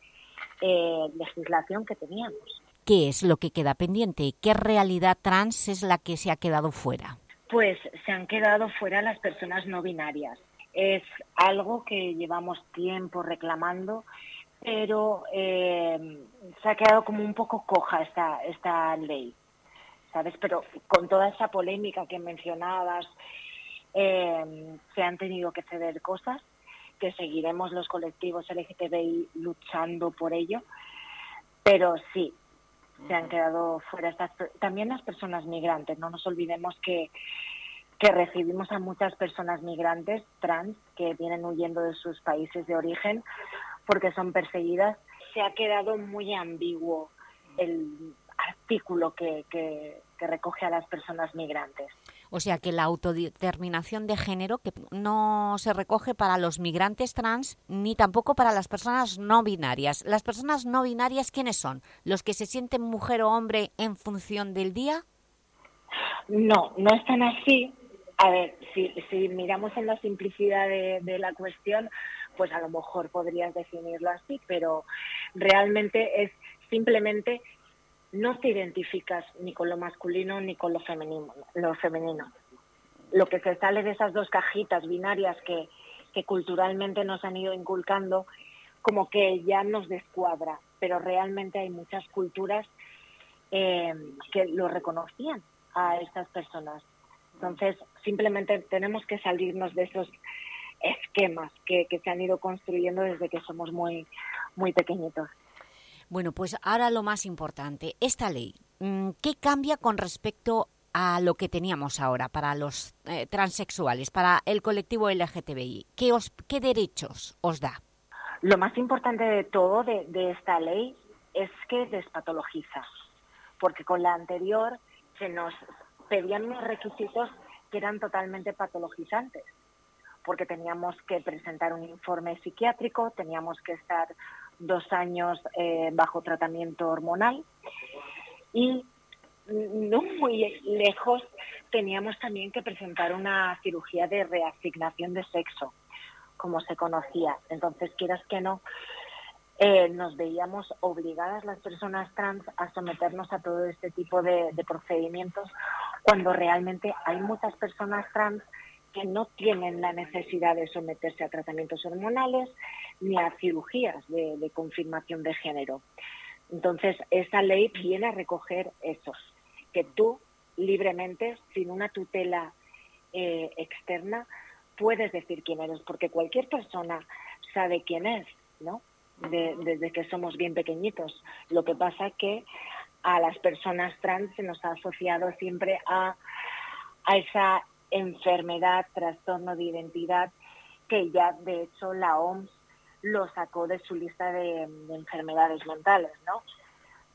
eh, legislación que teníamos. ¿Qué es lo que queda pendiente? ¿Qué realidad trans es la que se ha quedado fuera? Pues se han quedado fuera las personas no binarias. Es algo que llevamos tiempo reclamando, pero eh, se ha quedado como un poco coja esta, esta ley. ¿sabes? Pero con toda esa polémica que mencionabas, eh, se han tenido que ceder cosas, que seguiremos los colectivos LGTBI luchando por ello, pero sí, se han quedado fuera estas, también las personas migrantes. No nos olvidemos que, que recibimos a muchas personas migrantes trans que vienen huyendo de sus países de origen porque son perseguidas. Se ha quedado muy ambiguo el artículo que, que, que recoge a las personas migrantes. O sea que la autodeterminación de género que no se recoge para los migrantes trans ni tampoco para las personas no binarias. ¿Las personas no binarias quiénes son? ¿Los que se sienten mujer o hombre en función del día? No, no están así. A ver, si, si miramos en la simplicidad de, de la cuestión, pues a lo mejor podrías definirlo así, pero realmente es simplemente no te identificas ni con lo masculino ni con lo femenino. Lo, femenino. lo que se sale de esas dos cajitas binarias que, culturalmente nos han ido inculcando, como que ya nos descuadra, pero realmente hay muchas culturas eh, que lo reconocían a estas personas. Entonces, simplemente tenemos que salirnos de esos esquemas que, que se han ido construyendo desde que somos muy, muy pequeñitos. Bueno, pues ahora lo más importante, esta ley, mm, ¿qué cambia con respecto a lo que teníamos ahora para los eh, transexuales, para el colectivo LGTBI? ¿Qué, os, ¿Qué derechos os da? Lo más importante de todo de, de esta ley es que despatologiza, porque con la anterior se nos pedían unos requisitos que eran totalmente patologizantes, porque teníamos que presentar un informe psiquiátrico, teníamos que estar dos años eh, bajo tratamiento hormonal y no muy lejos teníamos también que presentar una cirugía de reasignación de sexo, como se conocía. Entonces, quieras que no, eh, nos veíamos obligadas las personas trans a someternos a todo este tipo de, de procedimientos cuando realmente hay muchas personas trans que no tienen la necesidad de someterse a tratamientos hormonales ni a cirugías de, confirmación de género. Entonces, esa ley viene a recoger eso, que tú libremente, sin una tutela eh, externa, puedes decir quién eres, porque cualquier persona sabe quién es, ¿no? desde que somos bien pequeñitos. Lo que pasa que a las personas trans se nos ha asociado siempre a, a esa enfermedad, trastorno de identidad, que ya de hecho la OMS lo sacó de su lista de, enfermedades mentales, ¿no?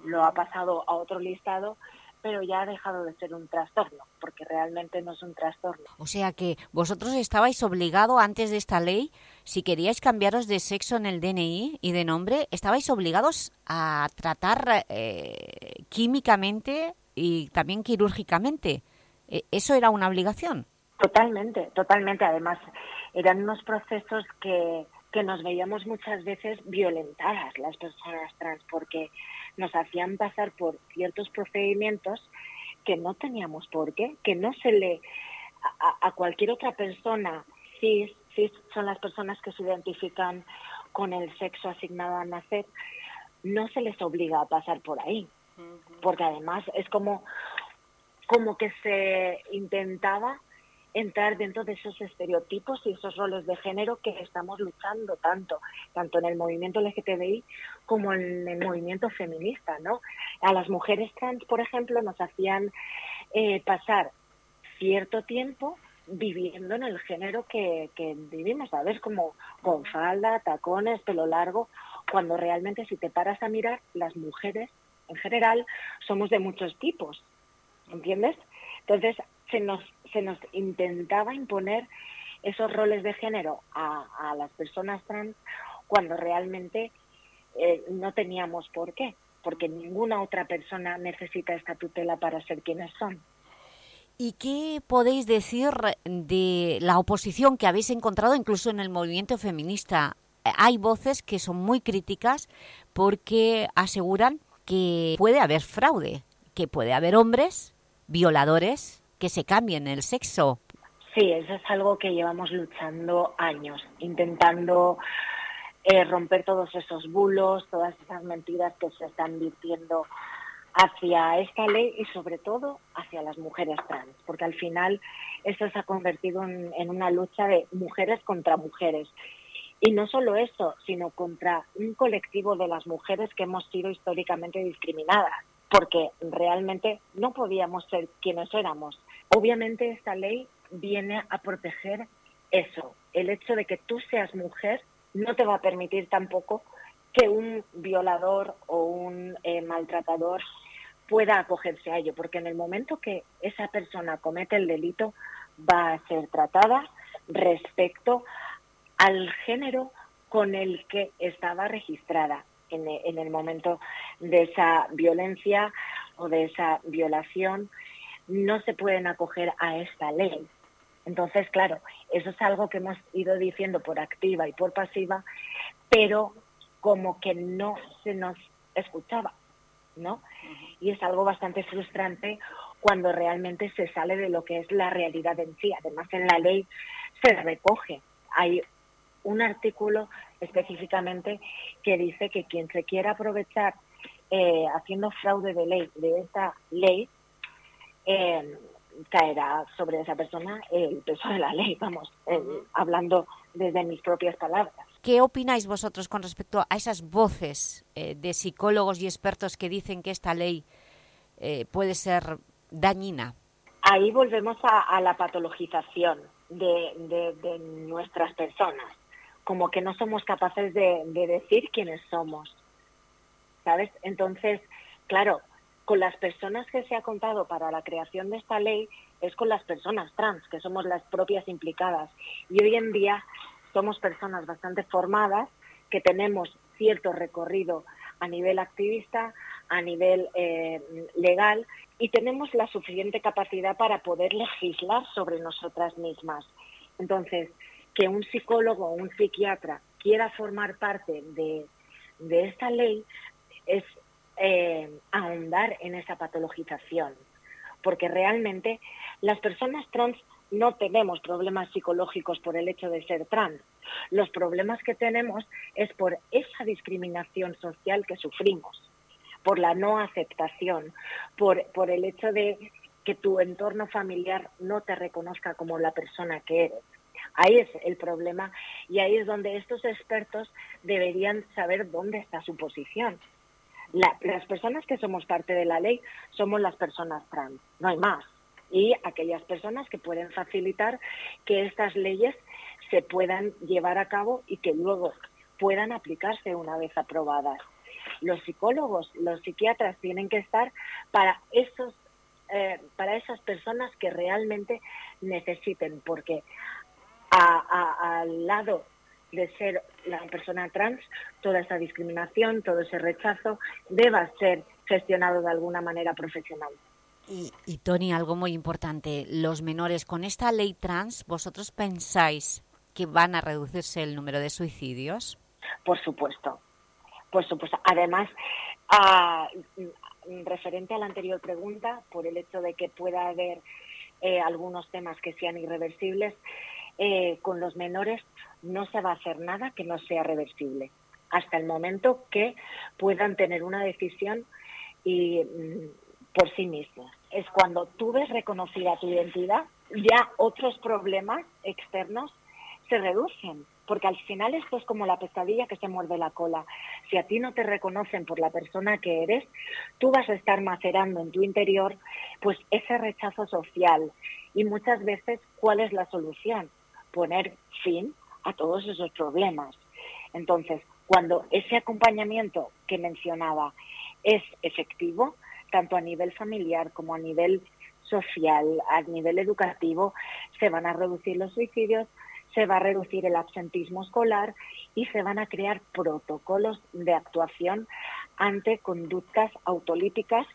Lo ha pasado a otro listado, pero ya ha dejado de ser un trastorno, porque realmente no es un trastorno. O sea que vosotros estabais obligados antes de esta ley, si queríais cambiaros de sexo en el DNI y de nombre, estabais obligados a tratar eh, químicamente y también quirúrgicamente. Eh, ¿Eso era una obligación? Totalmente, totalmente. Además, eran unos procesos que, que nos veíamos muchas veces violentadas las personas trans porque nos hacían pasar por ciertos procedimientos que no teníamos por qué, que no se le a, a cualquier otra persona cis, cis son las personas que se identifican con el sexo asignado a nacer, no se les obliga a pasar por ahí, porque además es como como que se intentaba entrar dentro de esos estereotipos y esos roles de género que estamos luchando tanto, tanto en el movimiento LGTBI como en el movimiento feminista, ¿no? A las mujeres trans, por ejemplo, nos hacían eh, pasar cierto tiempo viviendo en el género que, que vivimos, ¿sabes? Como con falda, tacones, pelo largo, cuando realmente si te paras a mirar, las mujeres en general somos de muchos tipos, ¿entiendes? Entonces se nos, se nos intentaba imponer esos roles de género a, a las personas trans cuando realmente eh, no teníamos por qué, porque ninguna otra persona necesita esta tutela para ser quienes son. ¿Y qué podéis decir de la oposición que habéis encontrado incluso en el movimiento feminista? Hay voces que son muy críticas porque aseguran que puede haber fraude, que puede haber hombres violadores que se cambien el sexo. Sí, eso es algo que llevamos luchando años, intentando eh, romper todos esos bulos, todas esas mentiras que se están virtiendo hacia esta ley y sobre todo hacia las mujeres trans, porque al final esto se ha convertido en, en una lucha de mujeres contra mujeres. Y no solo eso, sino contra un colectivo de las mujeres que hemos sido históricamente discriminadas porque realmente no podíamos ser quienes éramos. Obviamente esta ley viene a proteger eso, el hecho de que tú seas mujer no te va a permitir tampoco que un violador o un eh, maltratador pueda acogerse a ello, porque en el momento que esa persona comete el delito va a ser tratada respecto al género con el que estaba registrada en, el momento de esa violencia o de esa violación, no se pueden acoger a esta ley. Entonces, claro, eso es algo que hemos ido diciendo por activa y por pasiva, pero como que no se nos escuchaba. ¿no? Y es algo bastante frustrante cuando realmente se sale de lo que es la realidad en sí. Además, en la ley se recoge. Hay un artículo específicamente que dice que quien se quiera aprovechar eh, haciendo fraude de ley de esta ley eh, caerá sobre esa persona el peso de la ley, vamos, eh, hablando desde mis propias palabras. ¿Qué opináis vosotros con respecto a esas voces de psicólogos y expertos que dicen que esta ley puede ser dañina? Ahí volvemos a, la patologización de nuestras personas como que no somos capaces de, decir quiénes somos, ¿sabes? Entonces, claro, con las personas que se ha contado para la creación de esta ley es con las personas trans, que somos las propias implicadas. Y hoy en día somos personas bastante formadas, que tenemos cierto recorrido a nivel activista, a nivel eh, legal, y tenemos la suficiente capacidad para poder legislar sobre nosotras mismas. Entonces, que un psicólogo o un psiquiatra quiera formar parte de, esta ley es eh, ahondar en esa patologización, porque realmente las personas trans no tenemos problemas psicológicos por el hecho de ser trans. Los problemas que tenemos es por esa discriminación social que sufrimos, por la no aceptación, por, por el hecho de que tu entorno familiar no te reconozca como la persona que eres. Ahí es el problema y ahí es donde estos expertos deberían saber dónde está su posición. las personas que somos parte de la ley somos las personas trans, no hay más. Y aquellas personas que pueden facilitar que estas leyes se puedan llevar a cabo y que luego puedan aplicarse una vez aprobadas. Los psicólogos, los psiquiatras tienen que estar para esos eh, para esas personas que realmente necesiten, porque al lado de ser la persona trans, toda esa discriminación, todo ese rechazo, deba ser gestionado de alguna manera profesional. Y, y, Tony, algo muy importante, los menores, con esta ley trans, ¿vosotros pensáis que van a reducirse el número de suicidios? Por supuesto, por supuesto. Además, a, referente a la anterior pregunta, por el hecho de que pueda haber eh, algunos temas que sean irreversibles, eh, con los menores no se va a hacer nada que no sea reversible, hasta el momento que puedan tener una decisión y, mm, por sí mismos. Es cuando tú ves reconocida tu identidad, ya otros problemas externos se reducen, porque al final esto es como la pesadilla que se muerde la cola. Si a ti no te reconocen por la persona que eres, tú vas a estar macerando en tu interior pues ese rechazo social. Y muchas veces, ¿cuál es la solución? Poner fin a todos esos problemas. Entonces, cuando ese acompañamiento que mencionaba es efectivo, tanto a nivel familiar como a nivel social, a nivel educativo, se van a reducir los suicidios, se va a reducir el absentismo escolar y se van a crear protocolos de actuación ante conductas autolíticas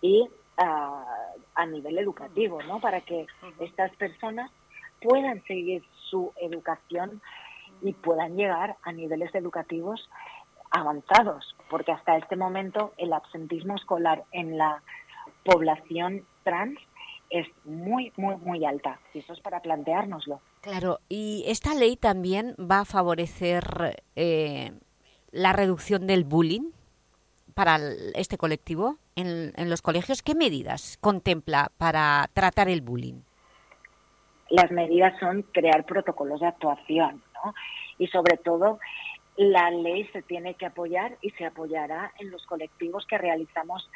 y ah, a nivel educativo, ¿no? Para que estas personas puedan seguir su educación y puedan llegar a niveles educativos avanzados, porque hasta este momento el absentismo escolar en la población trans es muy, muy, muy alta. Y eso es para planteárnoslo. Claro, y esta ley también va a favorecer eh, la reducción del bullying para este colectivo en, en los colegios. ¿Qué medidas contempla para tratar el bullying? Las medidas son crear protocolos de actuación, ¿no? Y sobre todo, la ley se tiene que apoyar y se apoyará en los colectivos que realizamos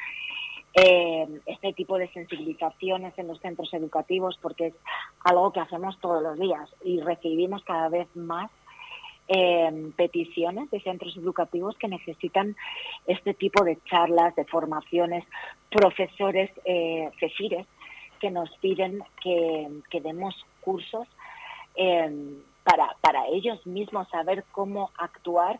eh, este tipo de sensibilizaciones en los centros educativos, porque es algo que hacemos todos los días y recibimos cada vez más eh, peticiones de centros educativos que necesitan este tipo de charlas, de formaciones, profesores, eh, CEFIRES, que nos piden que, demos cursos eh, para, para ellos mismos saber cómo actuar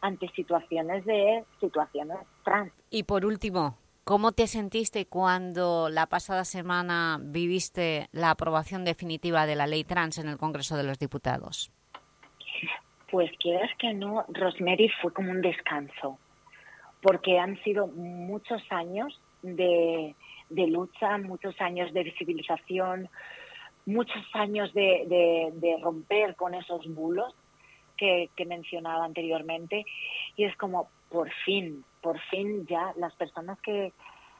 ante situaciones de situaciones trans. Y por último, ¿cómo te sentiste cuando la pasada semana viviste la aprobación definitiva de la ley trans en el Congreso de los Diputados? Pues quieras que no, Rosemary fue como un descanso, porque han sido muchos años de, de lucha, muchos años de visibilización, muchos años de, de, romper con esos bulos que, que, mencionaba anteriormente y es como por fin, por fin ya las personas que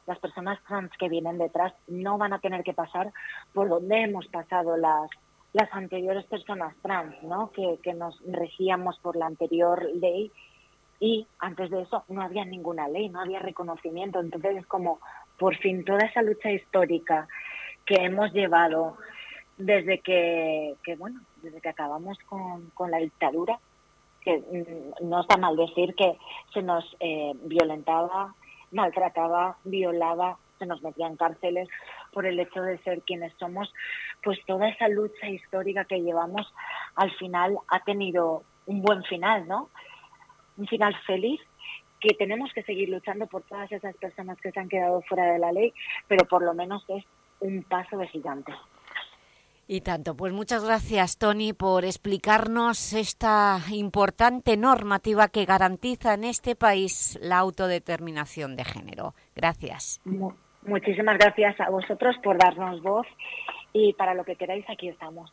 las personas trans que vienen detrás no van a tener que pasar por donde hemos pasado las las anteriores personas trans, ¿no? Que, que nos regíamos por la anterior ley y antes de eso no había ninguna ley, no había reconocimiento. Entonces es como por fin toda esa lucha histórica que hemos llevado desde que, bueno, desde que acabamos con, con la dictadura, que mm, no está mal decir que se nos eh, violentaba, maltrataba, violaba, se nos metía en cárceles por el hecho de ser quienes somos, pues toda esa lucha histórica que llevamos al final ha tenido un buen final, ¿no? Un final feliz que tenemos que seguir luchando por todas esas personas que se han quedado fuera de la ley, pero por lo menos es un paso de gigante. Y tanto, pues muchas gracias Tony por explicarnos esta importante normativa que garantiza en este país la autodeterminación de género. Gracias. Muchísimas gracias a vosotros por darnos voz y para lo que queráis aquí estamos.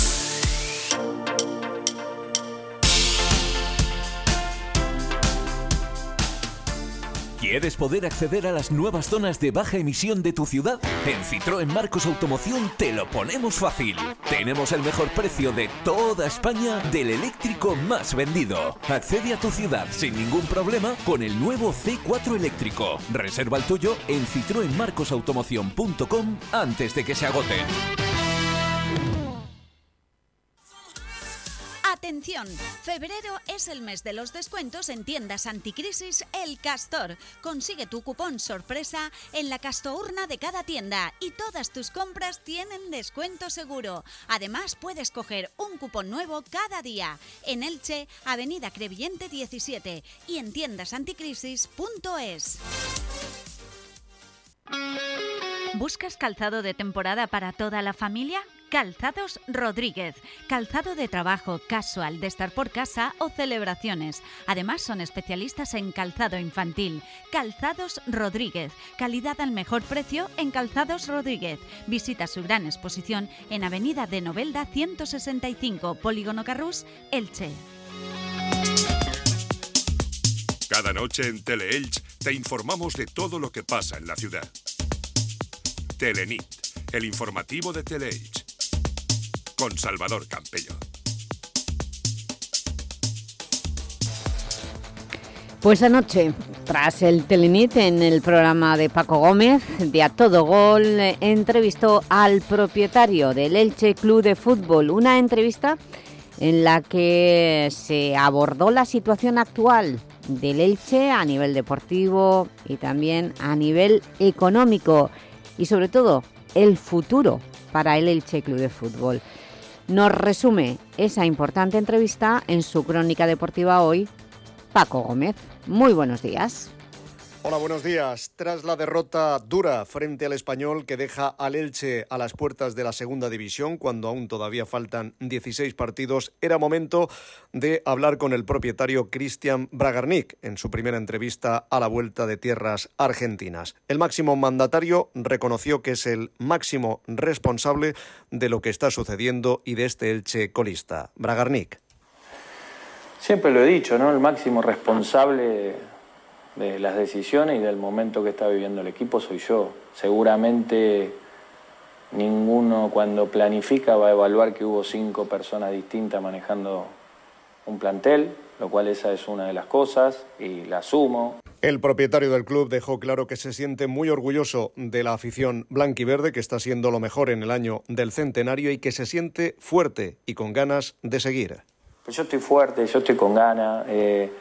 ¿Quieres poder acceder a las nuevas zonas de baja emisión de tu ciudad? En Citroën Marcos Automoción te lo ponemos fácil. Tenemos el mejor precio de toda España del eléctrico más vendido. Accede a tu ciudad sin ningún problema con el nuevo C4 eléctrico. Reserva el tuyo en citroenmarcosautomoción.com antes de que se agoten. Atención, febrero es el mes de los descuentos en tiendas anticrisis El Castor. Consigue tu cupón sorpresa en la castourna de cada tienda y todas tus compras tienen descuento seguro. Además, puedes coger un cupón nuevo cada día en Elche, Avenida Crevillente 17 y en tiendasanticrisis.es. ¿Buscas calzado de temporada para toda la familia? Calzados Rodríguez. Calzado de trabajo, casual, de estar por casa o celebraciones. Además son especialistas en calzado infantil. Calzados Rodríguez. Calidad al mejor precio en Calzados Rodríguez. Visita su gran exposición en Avenida de Novelda 165, Polígono Carrús, Elche. Cada noche en Teleelch te informamos de todo lo que pasa en la ciudad. Telenit, el informativo de Teleelch. Con Salvador Campello. Pues anoche, tras el Telenit en el programa de Paco Gómez, de A Todo Gol, entrevistó al propietario del Elche Club de Fútbol. Una entrevista en la que se abordó la situación actual del Elche a nivel deportivo y también a nivel económico y sobre todo el futuro para el Elche Club de Fútbol. Nos resume esa importante entrevista en su crónica deportiva hoy, Paco Gómez. Muy buenos días. Hola, buenos días. Tras la derrota dura frente al español que deja al Elche a las puertas de la segunda división, cuando aún todavía faltan 16 partidos, era momento de hablar con el propietario Cristian Bragarnik en su primera entrevista a la vuelta de tierras argentinas. El máximo mandatario reconoció que es el máximo responsable de lo que está sucediendo y de este Elche colista. Bragarnik. Siempre lo he dicho, ¿no? El máximo responsable de las decisiones y del momento que está viviendo el equipo soy yo. Seguramente ninguno cuando planifica va a evaluar que hubo cinco personas distintas manejando un plantel, lo cual esa es una de las cosas y la asumo. El propietario del club dejó claro que se siente muy orgulloso de la afición blanquiverde, que está siendo lo mejor en el año del centenario y que se siente fuerte y con ganas de seguir. Pues yo estoy fuerte, yo estoy con ganas. Eh,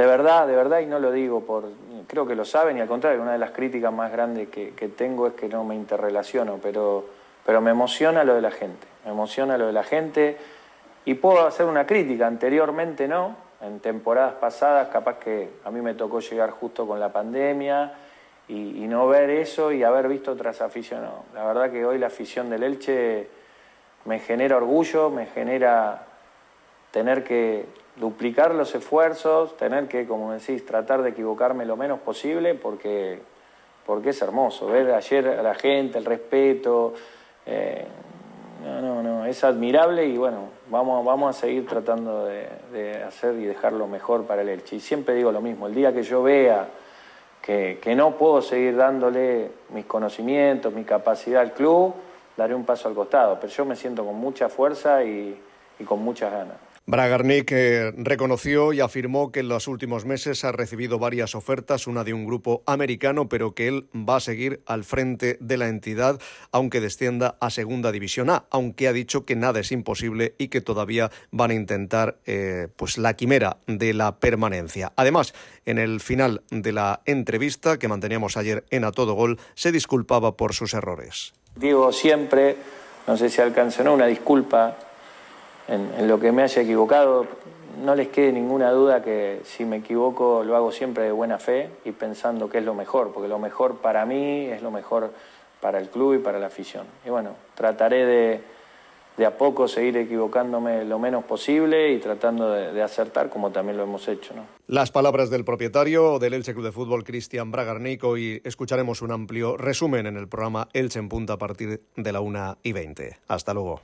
de verdad, de verdad, y no lo digo por, creo que lo saben, y al contrario, una de las críticas más grandes que, tengo es que no me interrelaciono, pero, pero me emociona lo de la gente, me emociona lo de la gente, y puedo hacer una crítica, anteriormente no, en temporadas pasadas capaz que a mí me tocó llegar justo con la pandemia, y, no ver eso y haber visto otras aficiones. La verdad que hoy la afición del Elche me genera orgullo, me genera tener que duplicar los esfuerzos, tener que, como decís, tratar de equivocarme lo menos posible porque, porque es hermoso ver ayer a la gente, el respeto. Eh, no, no, no, es admirable y bueno, vamos, vamos a seguir tratando de, hacer y dejarlo mejor para el Elche. Y siempre digo lo mismo, el día que yo vea que, no puedo seguir dándole mis conocimientos, mi capacidad al club, daré un paso al costado, pero yo me siento con mucha fuerza y, con muchas ganas. Bragarnik reconoció y afirmó que en los últimos meses ha recibido varias ofertas, una de un grupo americano, pero que él va a seguir al frente de la entidad, aunque descienda a Segunda División A, aunque ha dicho que nada es imposible y que todavía van a intentar eh, pues la quimera de la permanencia. Además, en el final de la entrevista que manteníamos ayer en A Todo Gol, se disculpaba por sus errores. Digo siempre, no sé si alcanzó una disculpa en, lo que me haya equivocado. No les quede ninguna duda que si me equivoco lo hago siempre de buena fe y pensando que es lo mejor, porque lo mejor para mí es lo mejor para el club y para la afición. Y bueno, trataré de, de a poco seguir equivocándome lo menos posible y tratando de, acertar como también lo hemos hecho. Las palabras del propietario del Elche Club de Fútbol, Cristian Bragarnico, y escucharemos un amplio resumen en el programa Elche en Punta a partir de la 1 y 20. Hasta luego.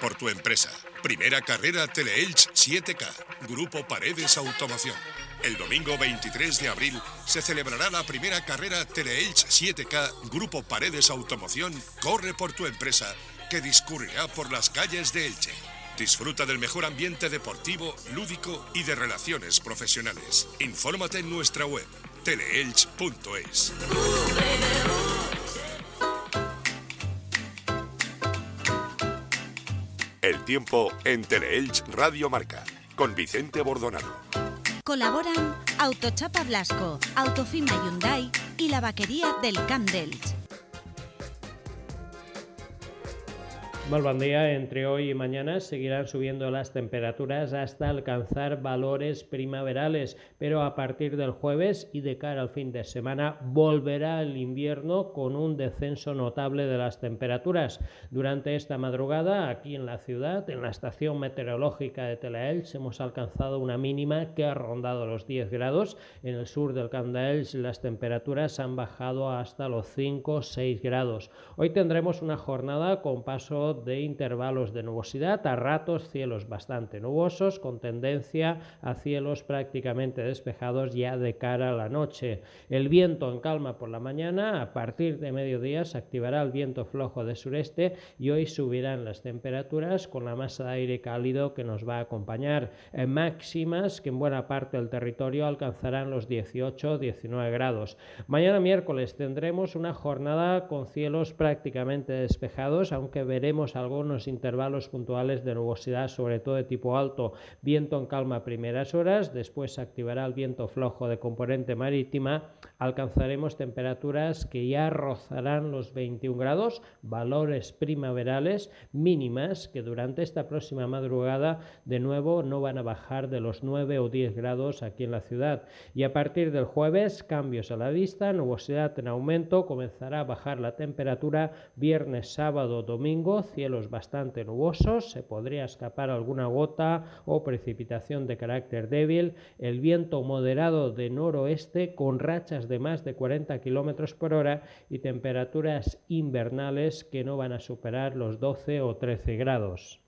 Por tu empresa. Primera carrera Teleelch 7K. Grupo Paredes Automoción. El domingo 23 de abril se celebrará la primera carrera Teleelch 7K Grupo Paredes Automoción Corre por tu empresa que discurrirá por las calles de Elche. Disfruta del mejor ambiente deportivo, lúdico y de relaciones profesionales. Infórmate en nuestra web teleelch.es. El tiempo en Teleelch Radio Marca con Vicente Bordonado. Colaboran Autochapa Blasco, Autofima Hyundai y la vaquería del Camp Mal día, entre hoy y mañana seguirán subiendo las temperaturas hasta alcanzar valores primaverales, pero a partir del jueves y de cara al fin de semana volverá el invierno con un descenso notable de las temperaturas. Durante esta madrugada, aquí en la ciudad, en la estación meteorológica de Telaelch, hemos alcanzado una mínima que ha rondado los 10 grados. En el sur del Camp las temperaturas han bajado hasta los 5 o 6 grados. Hoy tendremos una jornada con paso de intervalos de nubosidad, a ratos cielos bastante nubosos, con tendencia a cielos prácticamente despejados ya de cara a la noche. El viento en calma por la mañana, a partir de mediodía se activará el viento flojo de sureste y hoy subirán las temperaturas con la masa de aire cálido que nos va a acompañar. En máximas que en buena parte del territorio alcanzarán los 18-19 grados. Mañana miércoles tendremos una jornada con cielos prácticamente despejados, aunque veremos algunos intervalos puntuales de nubosidad, sobre todo de tipo alto, viento en calma primeras horas, después se activará el viento flojo de componente marítima, alcanzaremos temperaturas que ya rozarán los 21 grados, valores primaverales mínimas que durante esta próxima madrugada de nuevo no van a bajar de los 9 o 10 grados aquí en la ciudad. Y a partir del jueves, cambios a la vista, nubosidad en aumento, comenzará a bajar la temperatura viernes, sábado, domingo, cielos bastante nubosos, se podría escapar alguna gota o precipitación de carácter débil, el viento moderado de noroeste con rachas de más de 40 km por hora y temperaturas invernales que no van a superar los 12 o 13 grados.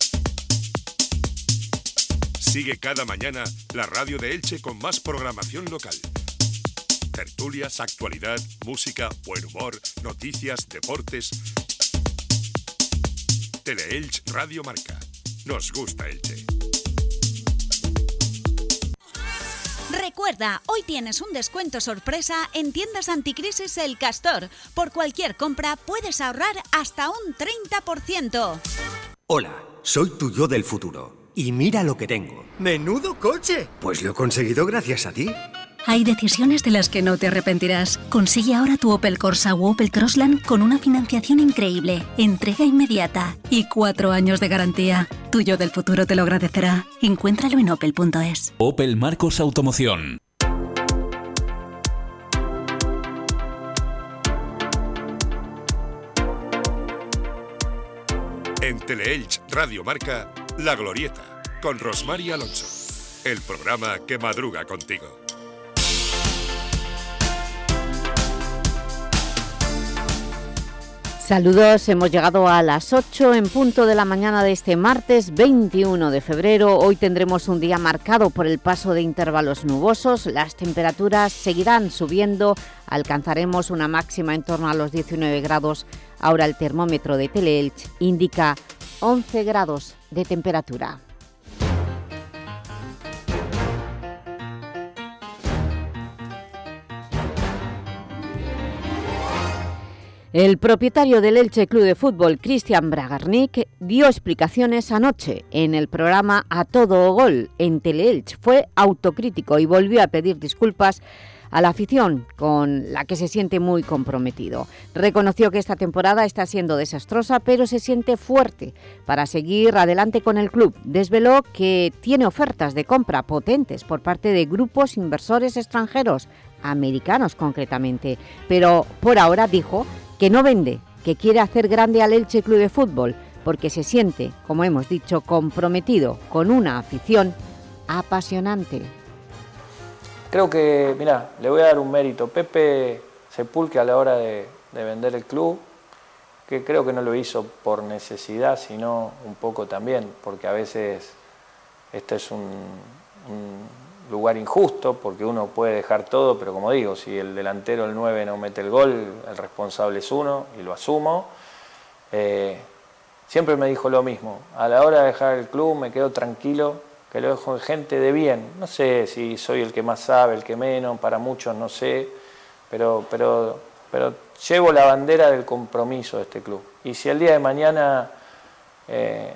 Sigue cada mañana la radio de Elche con más programación local. Tertulias, actualidad, música, buen humor, noticias, deportes. Tele-Elche Radio Marca. Nos gusta Elche. Recuerda, hoy tienes un descuento sorpresa en tiendas anticrisis El Castor. Por cualquier compra puedes ahorrar hasta un 30%. Hola, soy tu yo del futuro. Y mira lo que tengo. ¡Menudo coche! Pues lo he conseguido gracias a ti. Hay decisiones de las que no te arrepentirás. Consigue ahora tu Opel Corsa o Opel Crossland con una financiación increíble, entrega inmediata y cuatro años de garantía. Tuyo del futuro te lo agradecerá. Encuéntralo en opel.es. Opel Marcos Automoción. En Teleelch Radio Marca, La Glorieta, con Rosmar Alonso. El programa que madruga contigo. Saludos, hemos llegado a las 8 en punto de la mañana de este martes 21 de febrero. Hoy tendremos un día marcado por el paso de intervalos nubosos. Las temperaturas seguirán subiendo, alcanzaremos una máxima en torno a los 19 grados. Ahora el termómetro de Teleelch indica 11 grados de temperatura. El propietario del Elche Club de Fútbol, Cristian Bragarnik, dio explicaciones anoche en el programa A Todo Gol en Teleelch. Fue autocrítico y volvió a pedir disculpas a la afición, con la que se siente muy comprometido. Reconoció que esta temporada está siendo desastrosa, pero se siente fuerte para seguir adelante con el club. Desveló que tiene ofertas de compra potentes por parte de grupos inversores extranjeros, americanos concretamente, pero por ahora dijo que no vende, que quiere hacer grande al Elche Club de Fútbol, porque se siente, como hemos dicho, comprometido con una afición apasionante. Creo que, mira, le voy a dar un mérito. Pepe Sepulque a la hora de, vender el club, que creo que no lo hizo por necesidad, sino un poco también, porque a veces este es un lugar injusto porque uno puede dejar todo, pero como digo, si el delantero, el 9, no mete el gol, el responsable es uno y lo asumo. Eh, siempre me dijo lo mismo, a la hora de dejar el club me quedo tranquilo, que lo dejo en gente de bien. No sé si soy el que más sabe, el que menos, para muchos no sé, pero, pero, pero llevo la bandera del compromiso de este club. Y si el día de mañana... Eh,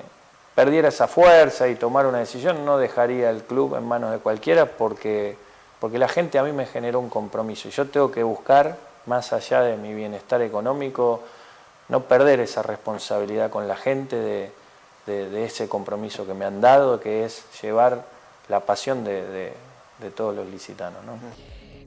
perdiera esa fuerza y tomara una decisión, no dejaría el club en manos de cualquiera porque, porque la gente a mí me generó un compromiso y yo tengo que buscar, más allá de mi bienestar económico, no perder esa responsabilidad con la gente de, ese compromiso que me han dado, que es llevar la pasión de, todos los licitanos.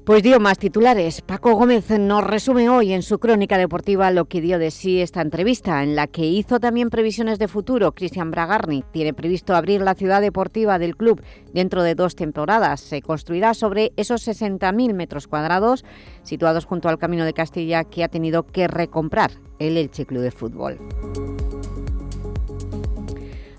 Pues dio más titulares. Paco Gómez nos resume hoy en su crónica deportiva lo que dio de sí esta entrevista, en la que hizo también previsiones de futuro. Cristian Bragarni tiene previsto abrir la ciudad deportiva del club dentro de dos temporadas. Se construirá sobre esos 60.000 metros cuadrados situados junto al Camino de Castilla que ha tenido que recomprar el Elche Club de Fútbol.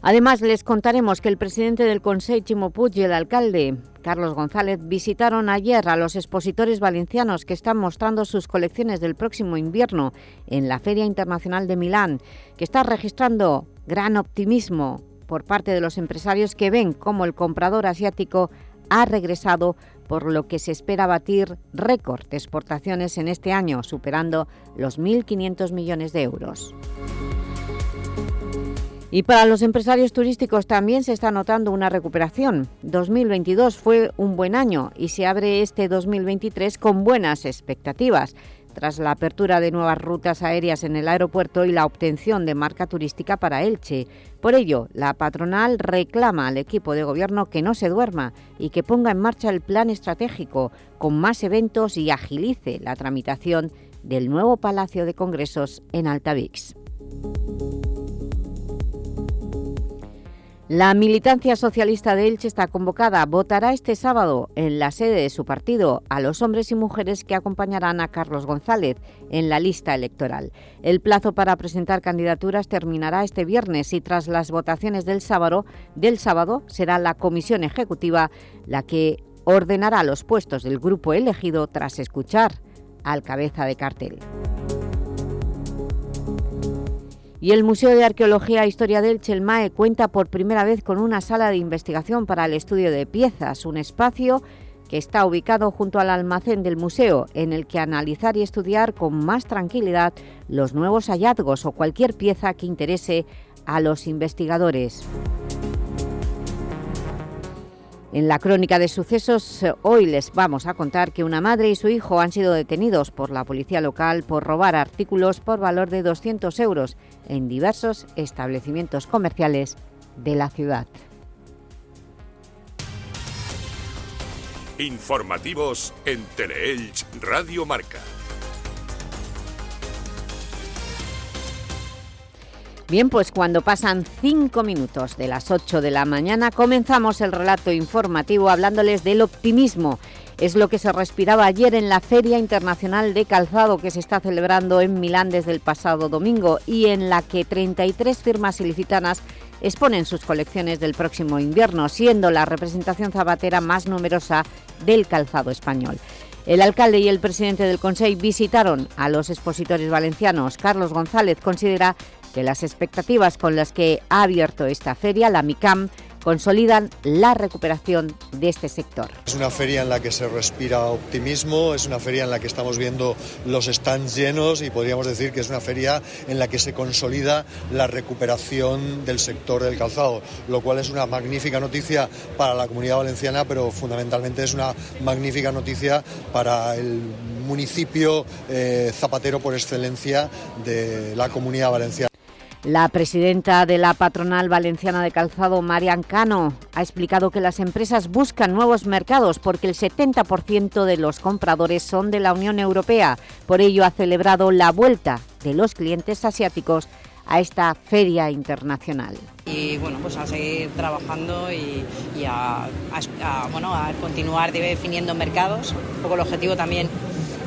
Además, les contaremos que el presidente del Consejo, Chimo y el alcalde, Carlos González, visitaron ayer a los expositores valencianos que están mostrando sus colecciones del próximo invierno en la Feria Internacional de Milán, que está registrando gran optimismo por parte de los empresarios que ven cómo el comprador asiático ha regresado por lo que se espera batir récord de exportaciones en este año, superando los 1.500 millones de euros. Y para los empresarios turísticos también se está notando una recuperación. 2022 fue un buen año y se abre este 2023 con buenas expectativas, tras la apertura de nuevas rutas aéreas en el aeropuerto y la obtención de marca turística para Elche. Por ello, la patronal reclama al equipo de gobierno que no se duerma y que ponga en marcha el plan estratégico con más eventos y agilice la tramitación del nuevo Palacio de Congresos en Altavix. La militancia socialista de Elche está convocada. Votará este sábado en la sede de su partido a los hombres y mujeres que acompañarán a Carlos González en la lista electoral. El plazo para presentar candidaturas terminará este viernes y tras las votaciones del sábado, del sábado será la comisión ejecutiva la que ordenará los puestos del grupo elegido tras escuchar al cabeza de cartel. Y el Museo de Arqueología e Historia del Chelmae cuenta por primera vez con una sala de investigación para el estudio de piezas, un espacio que está ubicado junto al almacén del museo, en el que analizar y estudiar con más tranquilidad los nuevos hallazgos o cualquier pieza que interese a los investigadores. En la crónica de sucesos, hoy les vamos a contar que una madre y su hijo han sido detenidos por la policía local por robar artículos por valor de 200 euros en diversos establecimientos comerciales de la ciudad. Informativos en Teleelch Radio Marca. Bien, pues cuando pasan cinco minutos de las 8 de la mañana comenzamos el relato informativo hablándoles del optimismo. Es lo que se respiraba ayer en la Feria Internacional de Calzado que se está celebrando en Milán desde el pasado domingo y en la que 33 firmas ilicitanas exponen sus colecciones del próximo invierno, siendo la representación zapatera más numerosa del calzado español. El alcalde y el presidente del Consejo visitaron a los expositores valencianos. Carlos González considera que las expectativas con las que ha abierto esta feria, la MICAM, consolidan la recuperación de este sector. Es una feria en la que se respira optimismo, es una feria en la que estamos viendo los stands llenos y podríamos decir que es una feria en la que se consolida la recuperación del sector del calzado, lo cual es una magnífica noticia para la comunidad valenciana, pero fundamentalmente es una magnífica noticia para el municipio eh, zapatero por excelencia de la comunidad valenciana. La presidenta de la patronal valenciana de calzado, Marian Cano, ha explicado que las empresas buscan nuevos mercados porque el 70% de los compradores son de la Unión Europea. Por ello ha celebrado la vuelta de los clientes asiáticos a esta feria internacional. Y bueno, pues a seguir trabajando y, a, bueno, a continuar definiendo mercados. Un poco el objetivo también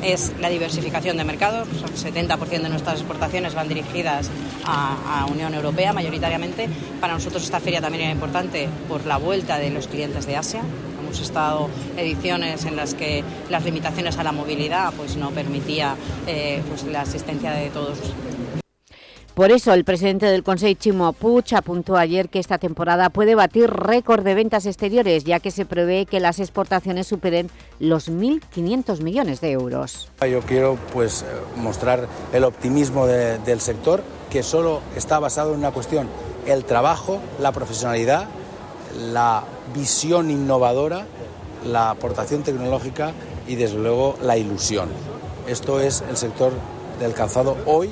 es la diversificación de mercados. El 70% de nuestras exportaciones van dirigidas a, Unión Europea mayoritariamente. Para nosotros esta feria también era importante por la vuelta de los clientes de Asia. Hemos estado ediciones en las que las limitaciones a la movilidad pues no permitía eh, pues la asistencia de todos por eso, el presidente del Consejo, Chimo Puig, apuntó ayer que esta temporada puede batir récord de ventas exteriores, ya que se prevé que las exportaciones superen los 1.500 millones de euros. Yo quiero pues, mostrar el optimismo del sector, que solo está basado en una cuestión, el trabajo, la profesionalidad, la visión innovadora, la aportación tecnológica y, desde luego, la ilusión. Esto es el sector del calzado hoy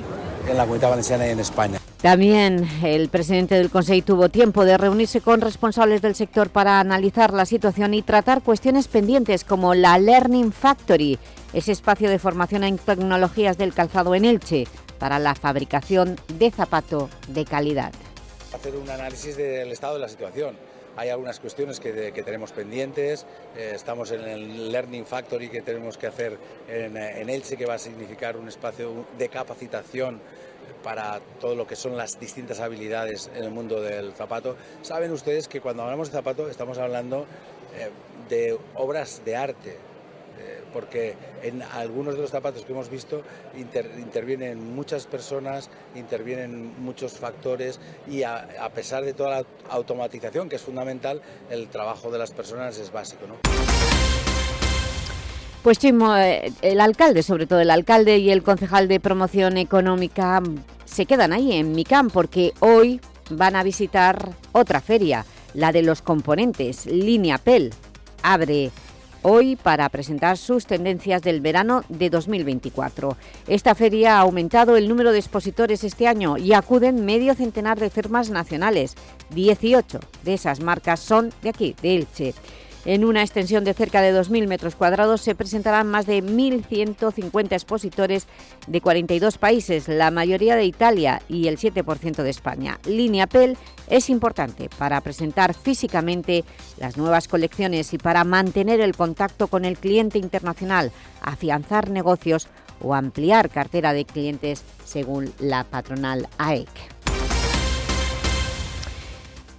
en la Comunidad Valenciana y en España. También el presidente del Consejo tuvo tiempo de reunirse con responsables del sector para analizar la situación y tratar cuestiones pendientes como la Learning Factory, ese espacio de formación en tecnologías del calzado en Elche para la fabricación de zapato de calidad. Hacer un análisis del estado de la situación. Hay algunas cuestiones que, tenemos pendientes, eh, estamos en el Learning Factory que tenemos que hacer en, en Elche, que va a significar un espacio de capacitación para todo lo que son las distintas habilidades en el mundo del zapato. Saben ustedes que cuando hablamos de zapato estamos hablando eh, de obras de arte, porque en algunos de los zapatos que hemos visto intervienen muchas personas, intervienen muchos factores y a, pesar de toda la automatización que es fundamental, el trabajo de las personas es básico. ¿no? Pues Chimo, eh, el alcalde, sobre todo el alcalde y el concejal de promoción económica se quedan ahí en MICAM porque hoy van a visitar otra feria, la de los componentes, Línea PEL. Abre hoy para presentar sus tendencias del verano de 2024. Esta feria ha aumentado el número de expositores este año y acuden medio centenar de firmas nacionales. 18 de esas marcas son de aquí, de Elche. En una extensión de cerca de 2.000 metros cuadrados se presentarán más de 1.150 expositores de 42 países, la mayoría de Italia y el 7% de España. Línea PEL es importante para presentar físicamente las nuevas colecciones y para mantener el contacto con el cliente internacional, afianzar negocios o ampliar cartera de clientes según la patronal AEC.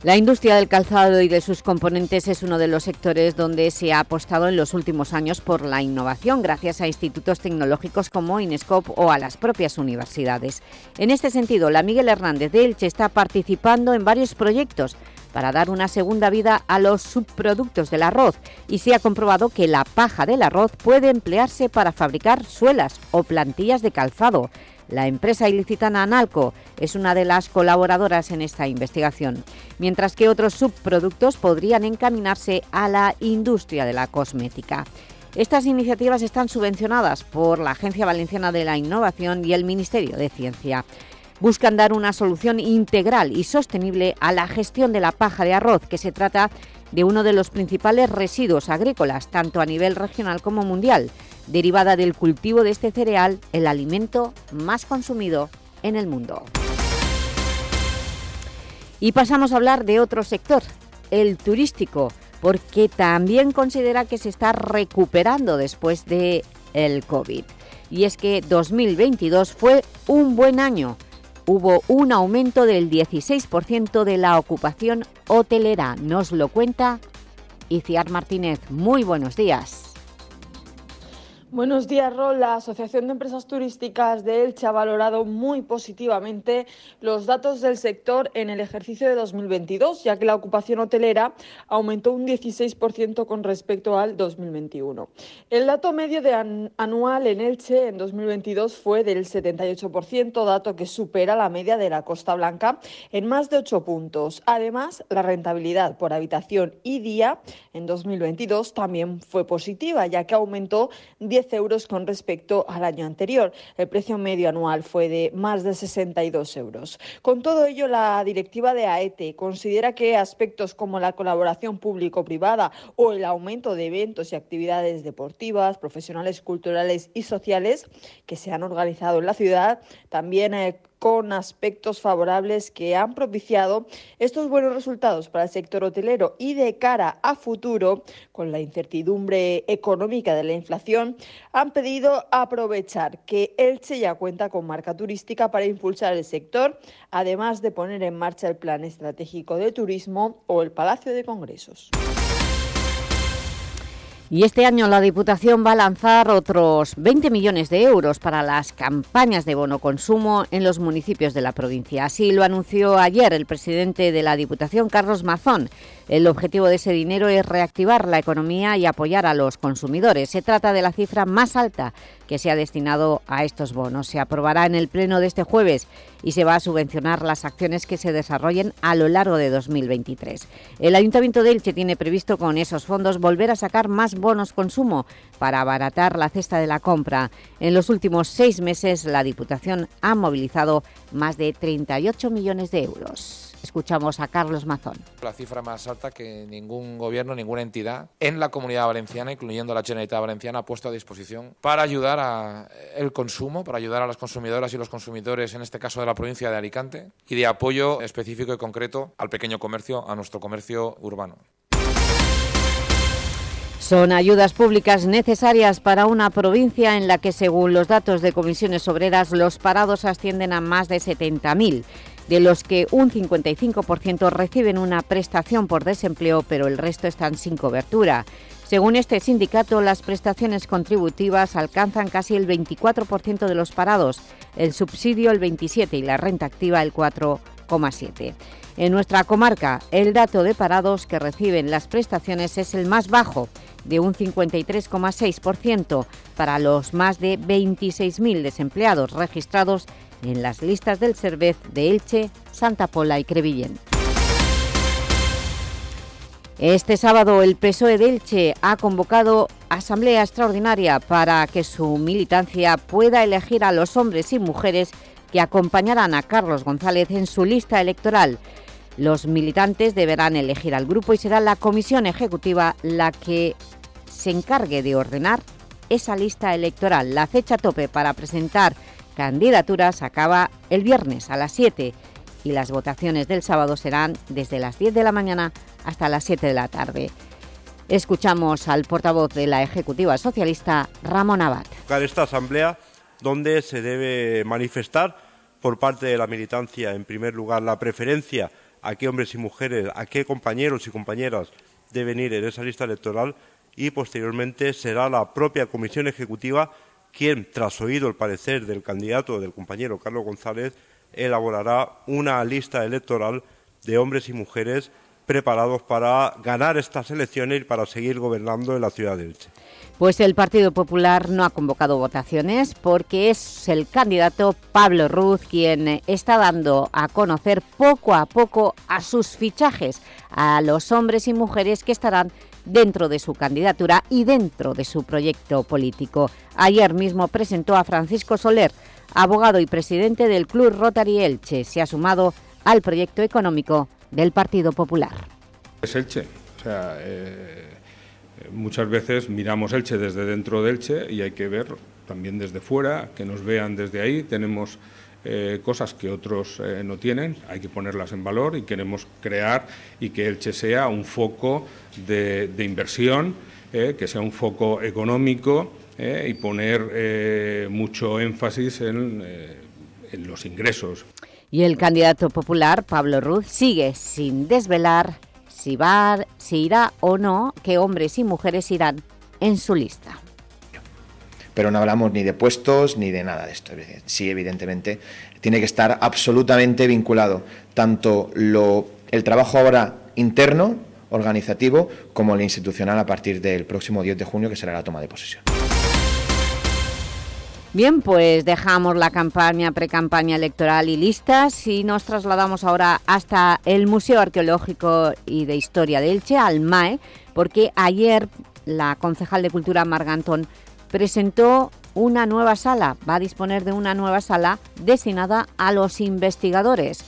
La industria del calzado y de sus componentes es uno de los sectores donde se ha apostado en los últimos años por la innovación gracias a institutos tecnológicos como Inescope o a las propias universidades. En este sentido, la Miguel Hernández de Elche está participando en varios proyectos para dar una segunda vida a los subproductos del arroz y se ha comprobado que la paja del arroz puede emplearse para fabricar suelas o plantillas de calzado. La empresa ilicitana Analco es una de las colaboradoras en esta investigación, mientras que otros subproductos podrían encaminarse a la industria de la cosmética. Estas iniciativas están subvencionadas por la Agencia Valenciana de la Innovación y el Ministerio de Ciencia. Buscan dar una solución integral y sostenible a la gestión de la paja de arroz, que se trata de uno de los principales residuos agrícolas, tanto a nivel regional como mundial, derivada del cultivo de este cereal, el alimento más consumido en el mundo. Y pasamos a hablar de otro sector, el turístico, porque también considera que se está recuperando después del el COVID. Y es que 2022 fue un buen año. Hubo un aumento del 16% de la ocupación hotelera. Nos lo cuenta Iciar Martínez. Muy buenos días. Buenos días, Rol. La Asociación de Empresas Turísticas de Elche ha valorado muy positivamente los datos del sector en el ejercicio de 2022, ya que la ocupación hotelera aumentó un 16% con respecto al 2021. El dato medio de anual en Elche en 2022 fue del 78%, dato que supera la media de la Costa Blanca en más de 8 puntos. Además, la rentabilidad por habitación y día en 2022 también fue positiva, ya que aumentó 10 euros con respecto al año anterior. El precio medio anual fue de más de 62 euros. Con todo ello, la directiva de AETE considera que aspectos como la colaboración público-privada o el aumento de eventos y actividades deportivas, profesionales, culturales y sociales que se han organizado en la ciudad también eh, con aspectos favorables que han propiciado estos buenos resultados para el sector hotelero y de cara a futuro, con la incertidumbre económica de la inflación, han pedido aprovechar que Elche ya cuenta con marca turística para impulsar el sector, además de poner en marcha el Plan Estratégico de Turismo o el Palacio de Congresos. Y este año la Diputación va a lanzar otros 20 millones de euros para las campañas de bono consumo en los municipios de la provincia. Así lo anunció ayer el presidente de la Diputación, Carlos Mazón. El objetivo de ese dinero es reactivar la economía y apoyar a los consumidores. Se trata de la cifra más alta que se ha destinado a estos bonos. Se aprobará en el pleno de este jueves y se va a subvencionar las acciones que se desarrollen a lo largo de 2023. El Ayuntamiento de Elche tiene previsto con esos fondos volver a sacar más bonos consumo para abaratar la cesta de la compra. En los últimos seis meses la Diputación ha movilizado más de 38 millones de euros. Escuchamos a Carlos Mazón. La cifra más alta que ningún gobierno, ninguna entidad en la Comunidad Valenciana, incluyendo la Generalitat Valenciana, ha puesto a disposición para ayudar al consumo, para ayudar a las consumidoras y los consumidores, en este caso de la provincia de Alicante, y de apoyo específico y concreto al pequeño comercio, a nuestro comercio urbano. Son ayudas públicas necesarias para una provincia en la que, según los datos de comisiones obreras, los parados ascienden a más de 70.000 de los que un 55% reciben una prestación por desempleo, pero el resto están sin cobertura. Según este sindicato, las prestaciones contributivas alcanzan casi el 24% de los parados, el subsidio el 27% y la renta activa el 4,7%. En nuestra comarca, el dato de parados que reciben las prestaciones es el más bajo, de un 53,6% para los más de 26.000 desempleados registrados en las listas del Cervez de Elche, Santa Pola y Crevillén. Este sábado el PSOE de Elche ha convocado asamblea extraordinaria para que su militancia pueda elegir a los hombres y mujeres que acompañarán a Carlos González en su lista electoral. Los militantes deberán elegir al grupo y será la comisión ejecutiva la que se encargue de ordenar esa lista electoral. La fecha tope para presentar candidaturas acaba el viernes a las 7 y las votaciones del sábado serán desde las 10 de la mañana hasta las 7 de la tarde. Escuchamos al portavoz de la Ejecutiva Socialista, Ramón Abad. Esta asamblea donde se debe manifestar por parte de la militancia, en primer lugar, la preferencia a qué hombres y mujeres, a qué compañeros y compañeras deben ir en esa lista electoral y posteriormente será la propia Comisión Ejecutiva quien, tras oído el parecer del candidato del compañero Carlos González, elaborará una lista electoral de hombres y mujeres preparados para ganar estas elecciones y para seguir gobernando en la ciudad de Elche. Pues el Partido Popular no ha convocado votaciones porque es el candidato Pablo Ruz quien está dando a conocer poco a poco a sus fichajes, a los hombres y mujeres que estarán dentro de su candidatura y dentro de su proyecto político. Ayer mismo presentó a Francisco Soler, abogado y presidente del Club Rotary Elche. Se ha sumado al proyecto económico del Partido Popular. Es Elche, o sea, eh, muchas veces miramos Elche desde dentro de Elche y hay que ver también desde fuera, que nos vean desde ahí. Tenemos eh, cosas que otros eh, no tienen, hay que ponerlas en valor y queremos crear y que Elche sea un foco de, inversión, que sea un foco económico y poner mucho énfasis en, en los ingresos. Y el candidato popular, Pablo Ruz, sigue sin desvelar si, va, si irá o no, qué hombres y mujeres irán en su lista. Pero no hablamos ni de puestos ni de nada de esto. Sí, evidentemente, tiene que estar absolutamente vinculado tanto lo, el trabajo ahora interno, organizativo, como el institucional a partir del próximo 10 de junio, que será la toma de posesión. Bien, pues dejamos la campaña, pre-campaña electoral y listas y nos trasladamos ahora hasta el Museo Arqueológico y de Historia de Elche, al MAE, porque ayer la concejal de Cultura Margantón presentó una nueva sala, va a disponer de una nueva sala destinada a los investigadores.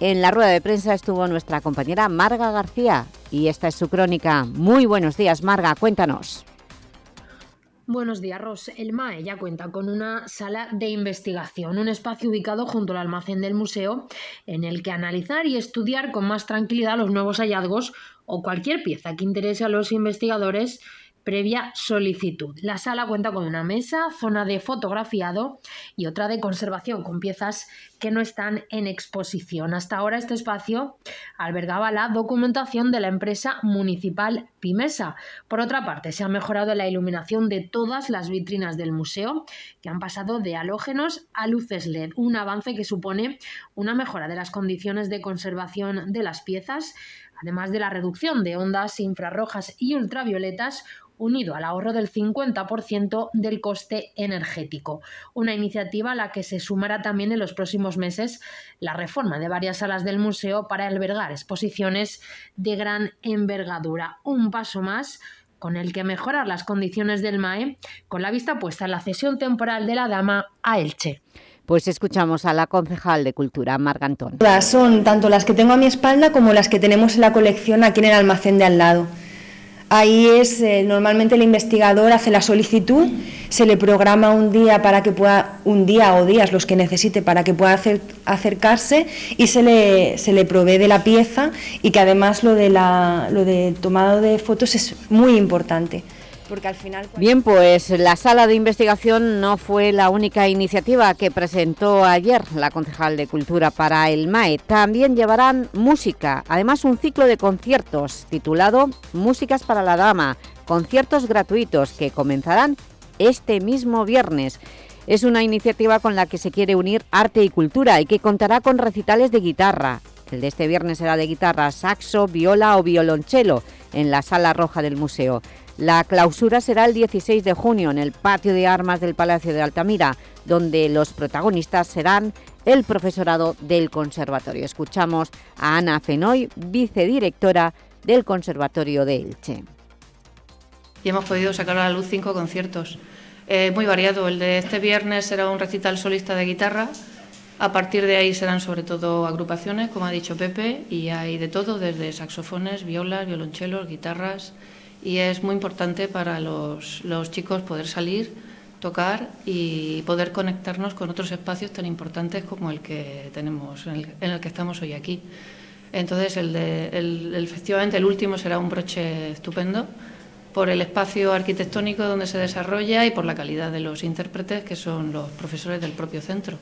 En la rueda de prensa estuvo nuestra compañera Marga García y esta es su crónica. Muy buenos días, Marga, cuéntanos. Buenos días, Ros. El MAE ya cuenta con una sala de investigación, un espacio ubicado junto al almacén del museo en el que analizar y estudiar con más tranquilidad los nuevos hallazgos o cualquier pieza que interese a los investigadores previa solicitud. La sala cuenta con una mesa, zona de fotografiado y otra de conservación con piezas que no están en exposición. Hasta ahora este espacio albergaba la documentación de la empresa municipal Pimesa. Por otra parte, se ha mejorado la iluminación de todas las vitrinas del museo, que han pasado de halógenos a luces LED, un avance que supone una mejora de las condiciones de conservación de las piezas, además de la reducción de ondas infrarrojas y ultravioletas, unido al ahorro del 50% del coste energético. Una iniciativa a la que se sumará también en los próximos meses la reforma de varias salas del museo para albergar exposiciones de gran envergadura. Un paso más con el que mejorar las condiciones del MAE, con la vista puesta en la cesión temporal de la Dama a Elche. Pues escuchamos a la concejal de Cultura, Margantón. Son tanto las que tengo a mi espalda como las que tenemos en la colección aquí en el almacén de al lado. Ahí es, eh, normalmente el investigador hace la solicitud, se le programa un día para que pueda, un día o días los que necesite para que pueda acercarse y se le, se le provee de la pieza y que además lo de, la, lo de tomado de fotos es muy importante al final... Bien, pues la sala de investigación no fue la única iniciativa que presentó ayer la concejal de Cultura para el MAE. También llevarán música, además un ciclo de conciertos titulado Músicas para la Dama, conciertos gratuitos que comenzarán este mismo viernes. Es una iniciativa con la que se quiere unir arte y cultura y que contará con recitales de guitarra. El de este viernes será de guitarra, saxo, viola o violonchelo en la Sala Roja del Museo. La clausura será el 16 de junio en el patio de armas del Palacio de Altamira, donde los protagonistas serán el profesorado del Conservatorio. Escuchamos a Ana Fenoy, vicedirectora del Conservatorio de Elche. Y hemos podido sacar a la luz cinco conciertos. Eh, muy variado. El de este viernes será un recital solista de guitarra. A partir de ahí serán sobre todo agrupaciones, como ha dicho Pepe, y hay de todo, desde saxofones, violas, violonchelos, guitarras, y es muy importante para los, chicos poder salir, tocar y poder conectarnos con otros espacios tan importantes como el que tenemos, en el, que estamos hoy aquí. Entonces, el, de, efectivamente, el último será un broche estupendo por el espacio arquitectónico donde se desarrolla y por la calidad de los intérpretes, que son los profesores del propio centro.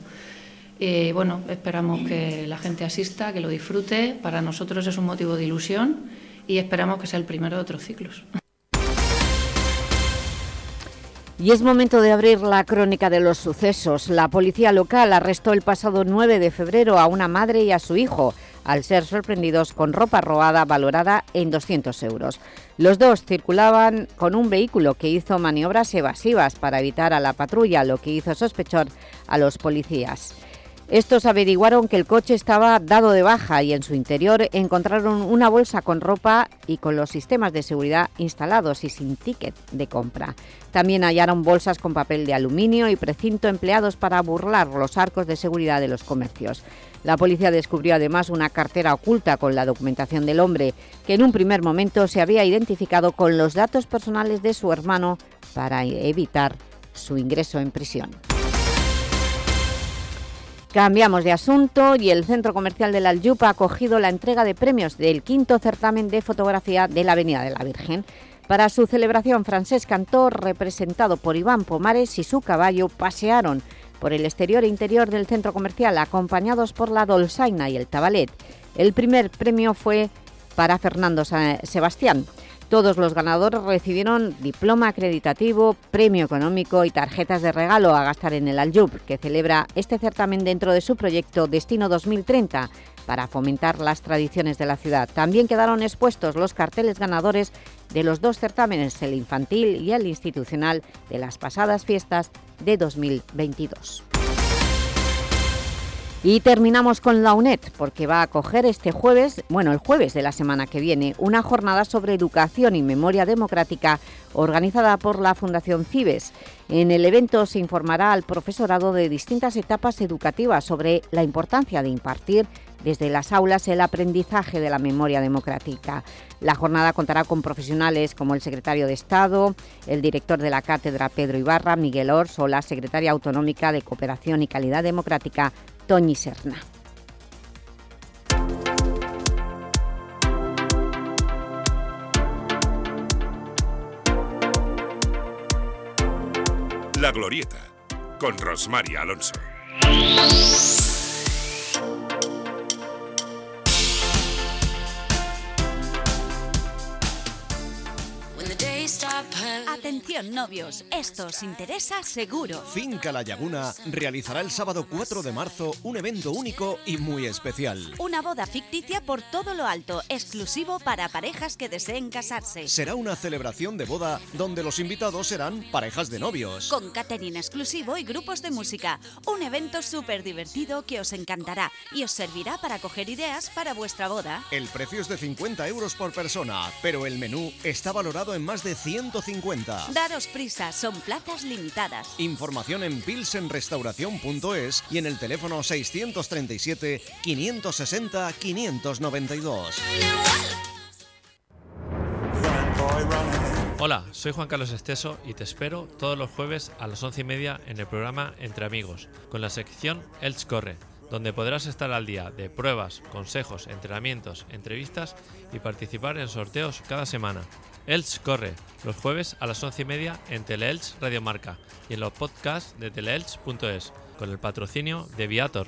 Y bueno, esperamos que la gente asista, que lo disfrute. Para nosotros es un motivo de ilusión y esperamos que sea el primero de otros ciclos. Y es momento de abrir la crónica de los sucesos. La policía local arrestó el pasado 9 de febrero a una madre y a su hijo al ser sorprendidos con ropa robada valorada en 200 euros. Los dos circulaban con un vehículo que hizo maniobras evasivas para evitar a la patrulla, lo que hizo sospechar a los policías. Estos averiguaron que el coche estaba dado de baja y en su interior encontraron una bolsa con ropa y con los sistemas de seguridad instalados y sin ticket de compra. También hallaron bolsas con papel de aluminio y precinto empleados para burlar los arcos de seguridad de los comercios. La policía descubrió además una cartera oculta con la documentación del hombre, que en un primer momento se había identificado con los datos personales de su hermano para evitar su ingreso en prisión. Cambiamos de asunto y el Centro Comercial de la Aljub ha acogido la entrega de premios del quinto certamen de fotografía de la Avenida de la Virgen. Para su celebración, Francesc Cantor, representado por Iván Pomares y su caballo, pasearon por el exterior e interior del centro comercial, acompañados por la Dolzaina y el Tabalet. El primer premio fue para Fernando Sebastián. Todos los ganadores recibieron diploma acreditativo, premio económico y tarjetas de regalo a gastar en el Aljub, que celebra este certamen dentro de su proyecto Destino 2030 para fomentar las tradiciones de la ciudad. También quedaron expuestos los carteles ganadores de los dos certámenes, el infantil y el institucional, de las pasadas fiestas de 2022. Y terminamos con la UNED, porque va a acoger este jueves, bueno, el jueves de la semana que viene, una jornada sobre educación y memoria democrática organizada por la Fundación CIBES. En el evento se informará al profesorado de distintas etapas educativas sobre la importancia de impartir desde las aulas el aprendizaje de la memoria democrática. La jornada contará con profesionales como el secretario de Estado, el director de la cátedra Pedro Ibarra, Miguel Ors o la secretaria autonómica de Cooperación y Calidad Democrática, Toñi Serna. La Glorieta, con Rosmaria Alonso. Atención novios, esto os interesa seguro. Finca La Laguna realizará el sábado 4 de marzo un evento único y muy especial. Una boda ficticia por todo lo alto, exclusivo para parejas que deseen casarse. Será una celebración de boda donde los invitados serán parejas de novios. Con catering exclusivo y grupos de música. Un evento súper divertido que os encantará y os servirá para coger ideas para vuestra boda. El precio es de 50 euros por persona, pero el menú está valorado en más de 150. Daros prisa, son plazas limitadas. Información en pilsenrestauración.es y en el teléfono 637 560 592. Hola, soy Juan Carlos Esteso y te espero todos los jueves a las once y media en el programa Entre Amigos, con la sección Elch Corre, donde podrás estar al día de pruebas, consejos, entrenamientos, entrevistas y participar en sorteos cada semana. Elch corre los jueves a las once y media en Teleelch Radio Marca y en los podcasts de teleelch.es con el patrocinio de Viator.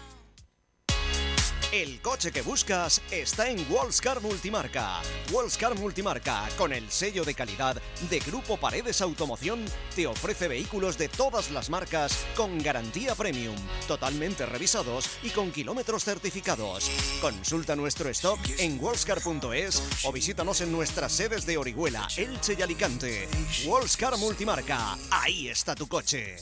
El coche que buscas está en Wallscar Multimarca. Wallscar Multimarca, con el sello de calidad de Grupo Paredes Automoción, te ofrece vehículos de todas las marcas con garantía premium, totalmente revisados y con kilómetros certificados. Consulta nuestro stock en wallscar.es o visítanos en nuestras sedes de Orihuela, Elche y Alicante. Wallscar Multimarca, ahí está tu coche.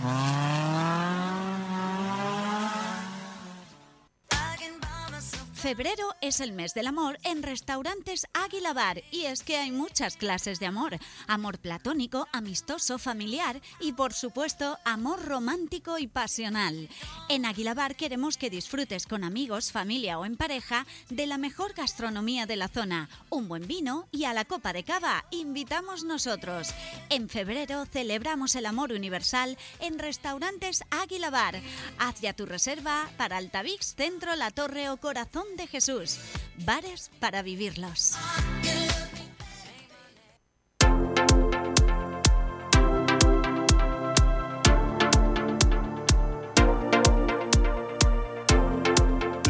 Febrero es el mes del amor en restaurantes Águila Bar y es que hay muchas clases de amor. Amor platónico, amistoso, familiar y por supuesto amor romántico y pasional. En Águila Bar queremos que disfrutes con amigos, familia o en pareja de la mejor gastronomía de la zona, un buen vino y a la copa de cava invitamos nosotros. En febrero celebramos el amor universal en restaurantes Águila Bar. Haz ya tu reserva para Altavix Centro La Torre o Corazón de Jesús. Bares para vivirlos.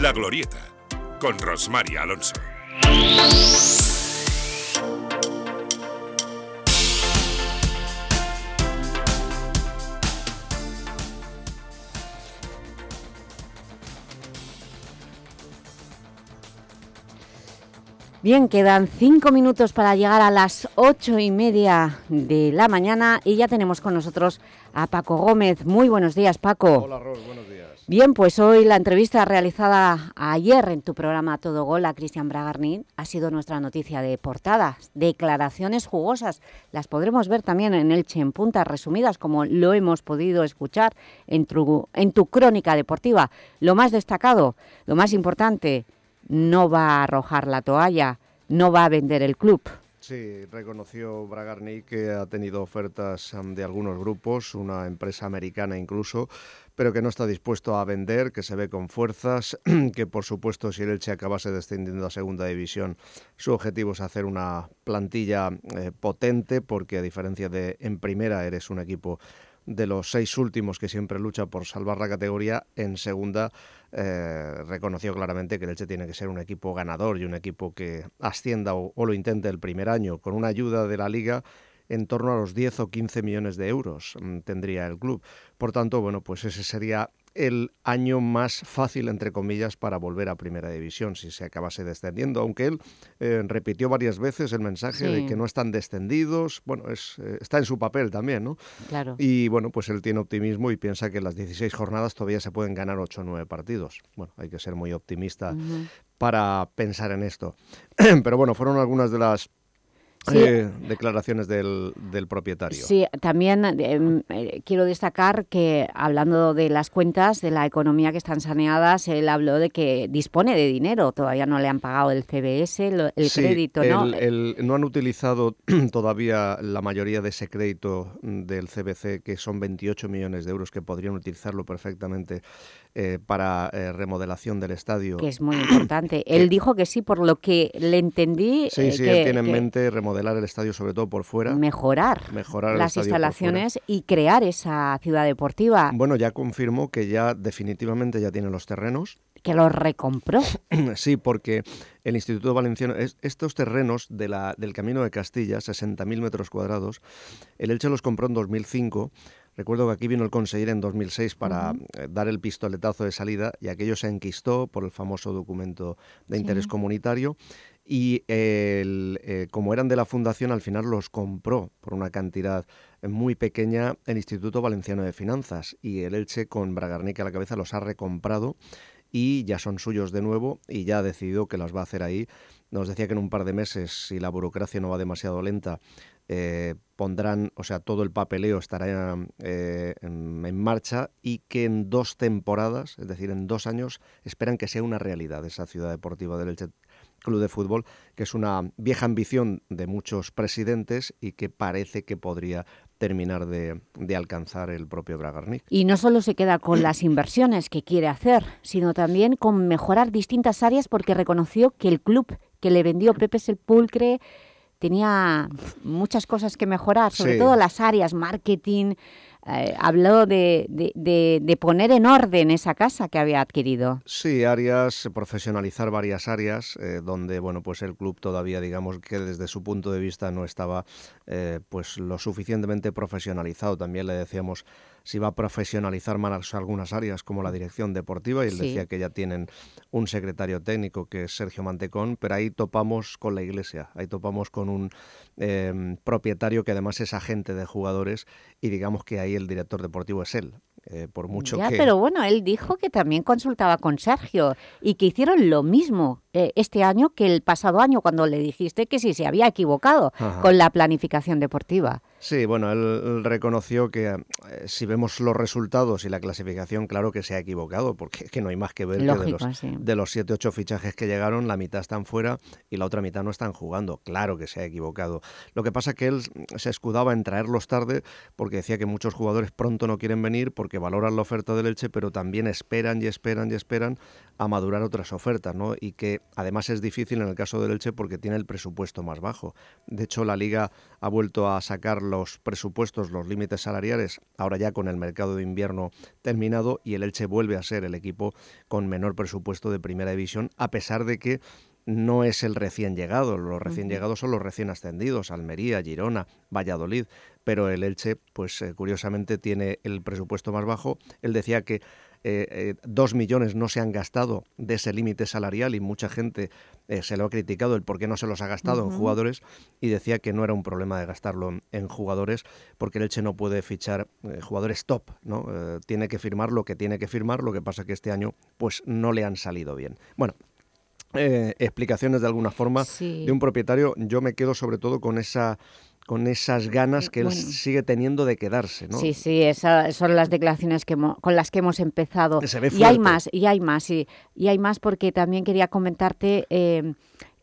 La Glorieta, con Rosmaria Alonso. Bien, quedan cinco minutos para llegar a las ocho y media de la mañana y ya tenemos con nosotros a Paco Gómez. Muy buenos días, Paco. Hola, Ros, buenos días. Bien, pues hoy la entrevista realizada ayer en tu programa Todo Gol a Cristian Bragarnin ha sido nuestra noticia de portada. Declaraciones jugosas. Las podremos ver también en Elche en puntas resumidas, como lo hemos podido escuchar en tu, en tu crónica deportiva. Lo más destacado, lo más importante no va a arrojar la toalla, no va a vender el club. Sí, reconoció Bragarni que ha tenido ofertas de algunos grupos, una empresa americana incluso, pero que no está dispuesto a vender, que se ve con fuerzas, que por supuesto si el Elche acabase descendiendo a segunda división, su objetivo es hacer una plantilla eh, potente, porque a diferencia de en primera eres un equipo de los seis últimos que siempre lucha por salvar la categoría, en segunda eh, reconoció claramente que el Elche tiene que ser un equipo ganador y un equipo que ascienda o, o lo intente el primer año, con una ayuda de la Liga en torno a los 10 o 15 millones de euros mm, tendría el club. Por tanto, bueno, pues ese sería el año más fácil, entre comillas, para volver a Primera División, si se acabase descendiendo, aunque él eh, repitió varias veces el mensaje de que no están descendidos, bueno, es, eh, está en su papel también, ¿no? Claro. Y bueno, pues él tiene optimismo y piensa que en las 16 jornadas todavía se pueden ganar 8 o 9 partidos. Bueno, hay que ser muy optimista para pensar en esto. Pero bueno, fueron algunas de las Sí. eh, declaraciones del, del propietario. Sí, también em, eh, quiero destacar que hablando de las cuentas, de la economía que están saneadas, él habló de que dispone de dinero, todavía no le han pagado el CBS, el Sí, crédito, ¿no? el- el- no han utilizado todavía la mayoría de ese crédito mm, del CBC, que son 28 millones de euros, que podrían utilizarlo perfectamente eh, para eh, remodelación del estadio. que es muy importante. Él dijo que sí, por lo que le entendí, Sí, eh, sí, que, él tiene en mente remodelar el estadio, sobre todo por fuera. mejorar, mejorar las instalaciones y crear esa ciudad deportiva, Bueno, ya confirmó que ya definitivamente ya tiene los terrenos. que lo recompró. Sí, porque el Instituto Valenciano, es- estos terrenos de la, del Camino de Castilla, 60.000 metros cuadrados, el Elche los compró en 2005. Recuerdo que aquí vino el conseller en 2006 para Ujú. eh, dar el pistoletazo de salida y aquello se enquistó por el famoso documento de Sí. interés comunitario y el, eh, como eran de la fundación al final los compró por una cantidad muy pequeña el Instituto Valenciano de Finanzas y el Elche con Bragarnik a la cabeza los ha recomprado y ya son suyos de nuevo y ya ha decidido que las va a hacer ahí. Nos decía que en un par de meses, si la burocracia no va demasiado lenta, eh, pondrán, o sea, todo el papeleo estará eh, en, en marcha y que en dos temporadas, es decir, en dos años, esperan que sea una realidad esa ciudad deportiva del Elche Club de Fútbol, que es una vieja ambición de muchos presidentes y que parece que podría terminar de, de alcanzar el propio Bragarnik. Y no solo se queda con las inversiones que quiere hacer, sino también con mejorar distintas áreas porque reconoció que el club que le vendió Pepe Sepulcre tenía muchas cosas que mejorar, sobre Sí. todo las áreas, marketing, eh, habló de, de- poner en orden esa casa que había adquirido. Sí, áreas, profesionalizar varias áreas, eh, donde bueno, pues el club todavía, digamos que desde su punto de vista no estaba eh, pues lo suficientemente profesionalizado. También le decíamos si va a profesionalizar más algunas áreas como la dirección deportiva y él Sí. decía que ya tienen un secretario técnico que es Sergio Mantecón, pero ahí topamos con la iglesia, ahí topamos con un eh, propietario que además es agente de jugadores y digamos que ahí el director deportivo es él. eh, por mucho ya, que... pero bueno, él dijo que también consultaba con Sergio y que hicieron lo mismo eh, este año que el pasado año cuando le dijiste que sí se había equivocado con la planificación deportiva. Sí, bueno, él, reconoció que eh, si vemos los resultados y la clasificación, claro que se ha equivocado, porque que no hay más que ver que de los, de los 7-8 fichajes que llegaron, la mitad están fuera y la otra mitad no están jugando. Claro que se ha equivocado. Lo que pasa es que él se escudaba en traerlos tarde porque decía que muchos jugadores pronto no quieren venir porque valoran la oferta del Elche, pero también esperan y esperan y esperan a madurar otras ofertas, ¿no? Y que además es difícil en el caso del Elche porque tiene el presupuesto más bajo. De hecho, la Liga ha vuelto a sacar los presupuestos, los límites salariales, ahora ya con el mercado de invierno terminado y el Elche vuelve a ser el equipo con menor presupuesto de primera división, a pesar de que no es el recién llegado, los recién llegados son los recién ascendidos, Almería, Girona, Valladolid, pero el Elche, pues eh, curiosamente tiene el presupuesto más bajo. Él decía que eh, eh, dos millones no se han gastado de ese límite salarial y mucha gente eh, se lo ha criticado el por qué no se los ha gastado en jugadores y decía que no era un problema de gastarlo en, jugadores porque el Elche no puede fichar jugadores top, ¿no? tiene que firmar lo que tiene que firmar, lo que pasa que este año pues no le han salido bien. Bueno, explicaciones de alguna forma de un propietario, yo me quedo sobre todo con esa con esas ganas que él sigue teniendo de quedarse, ¿no? Sí, sí, esas son las declaraciones que con las que hemos empezado. y hay más, y hay más, y, y hay más porque también quería comentarte... Eh,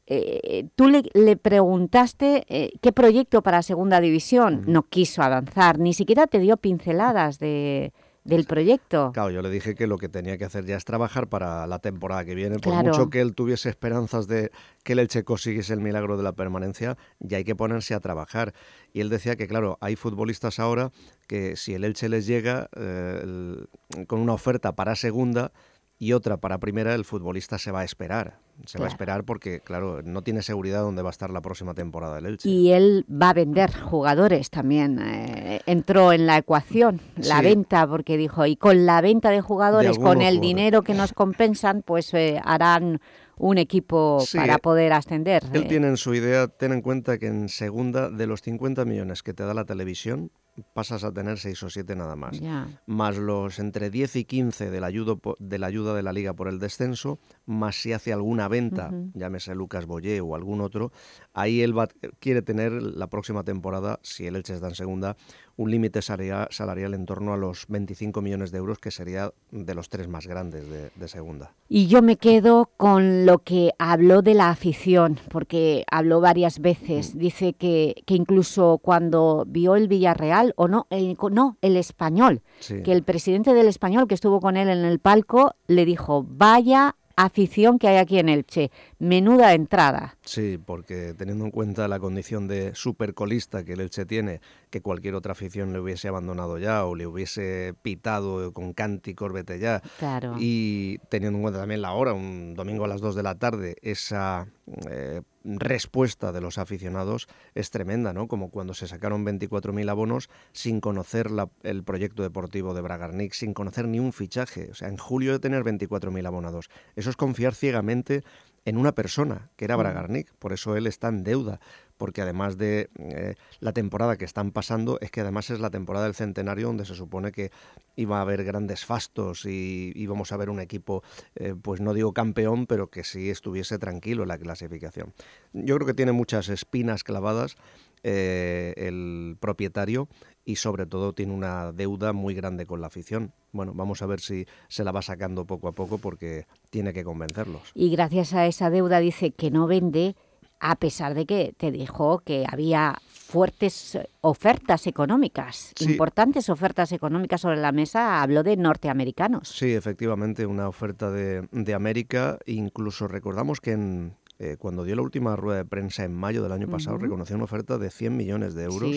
eh, tú le, preguntaste eh, qué proyecto para Segunda División, no quiso avanzar, ni siquiera te dio pinceladas de, del proyecto. Claro, yo le dije que lo que tenía que hacer ya es trabajar para la temporada que viene. Por mucho que él tuviese esperanzas de que el Elche consiguiese el milagro de la permanencia, ya hay que ponerse a trabajar. Y él decía que, claro, hay futbolistas ahora que si el Elche les llega eh, con una oferta para segunda y otra para primera, el futbolista se va a esperar se va a esperar porque, claro, no tiene seguridad dónde va a estar la próxima temporada del Elche. Y él va a vender jugadores también. Eh, entró en la ecuación, la venta, porque dijo, y con la venta de jugadores, con el dinero que nos compensan, pues eh, harán un equipo para eh, poder ascender. Él tiene en su idea, ten en cuenta que en segunda, de los 50 millones que te da la televisión, pasas a tener 6 o 7 nada más. Más los entre 10 y 15 de la, ayuda, de la ayuda de la Liga por el descenso, más si hace alguna venta, llámese Lucas Boyé o algún otro, ahí él va, quiere tener la próxima temporada, si el Elche está en segunda, un límite salarial en torno a los 25 millones de euros, que sería de los tres más grandes de, segunda. Y yo me quedo con lo que habló de la afición, porque habló varias veces. Mm. Dice que, que incluso cuando vio el Villarreal, o no, el, no, el Español, que el presidente del Español que estuvo con él en el palco le dijo, vaya afición que hay aquí en Elche. Menuda entrada. Sí, porque teniendo en cuenta la condición de supercolista que el Elche tiene, que cualquier otra afición le hubiese abandonado ya o le hubiese pitado con cánticos, vete ya. Claro. Y teniendo en cuenta también la hora, un domingo a las 2 de la tarde, esa eh, respuesta de los aficionados es tremenda, ¿no? Como cuando se sacaron 24.000 abonos sin conocer el proyecto deportivo de Bragarnik, sin conocer ni un fichaje. O sea, en julio de tener 24.000 abonados. Eso es confiar ciegamente en una persona, que era mm. Bragarnik. Por eso él está en deuda porque además de eh, la temporada que están pasando, es que además es la temporada del centenario donde se supone que iba a haber grandes fastos y íbamos a ver un equipo, eh, pues no digo campeón, pero que sí estuviese tranquilo en la clasificación. Yo creo que tiene muchas espinas clavadas eh, el propietario y sobre todo tiene una deuda muy grande con la afición. Bueno, vamos a ver si se la va sacando poco a poco porque tiene que convencerlos. Y gracias a esa deuda dice que no vende a pesar de que te dijo que había fuertes ofertas económicas, importantes ofertas económicas sobre la mesa, habló de norteamericanos. Sí, efectivamente, una oferta de, de América, incluso recordamos que en, eh, cuando dio la última rueda de prensa en mayo del año pasado, reconoció una oferta de 100 millones de euros.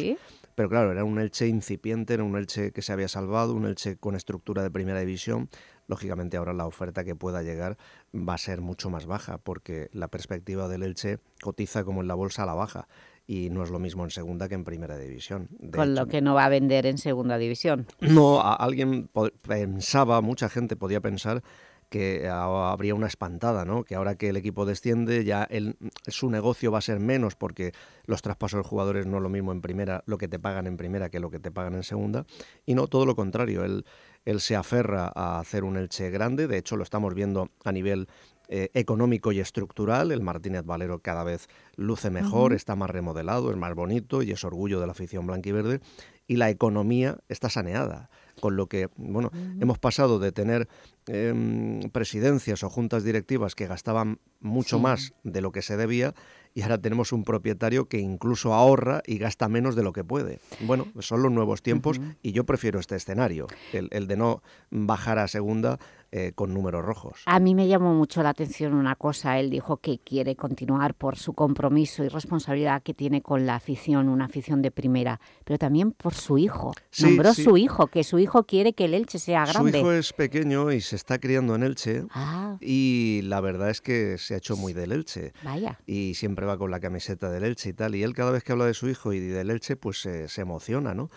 Pero claro, era un Elche incipiente, era un Elche que se había salvado, un Elche con estructura de primera división, lógicamente ahora la oferta que pueda llegar va a ser mucho más baja porque la perspectiva del Elche cotiza como en la bolsa a la baja y no es lo mismo en segunda que en primera división. Con lo que no va a vender en segunda división. No, alguien pensaba, mucha gente podía pensar que habría una espantada, ¿no? Que ahora que el equipo desciende, ya el, su negocio va a ser menos porque los traspasos de jugadores no es lo mismo en primera, lo que te pagan en primera que lo que te pagan en segunda. Y no, todo lo contrario. El, él se aferra a hacer un Elche grande, de hecho lo estamos viendo a nivel eh, económico y estructural. El Martínez Valero cada vez luce mejor, está más remodelado, es más bonito y es orgullo de la afición blanquiverde. Y la economía está saneada con lo que bueno hemos pasado de tener em, presidencias o juntas directivas que gastaban mucho más de lo que se debía y ahora tenemos un propietario que incluso ahorra y gasta menos de lo que puede. Bueno, son los nuevos tiempos y yo prefiero este escenario, el, de no bajar a segunda eh, con números rojos. A mí me llamó mucho la atención una cosa, él dijo que quiere continuar por su compromiso y responsabilidad que tiene con la afición, una afición de primera, pero también por su hijo. Nombró su hijo, que su hijo quiere que el Elche sea grande. Su hijo es pequeño y se está criando en Elche ah. y la verdad es que se ha hecho muy del Elche. Vaya. Y siempre va con la camiseta del Elche y tal, y él cada vez que habla de su hijo y del Elche, pues se emociona, ¿no?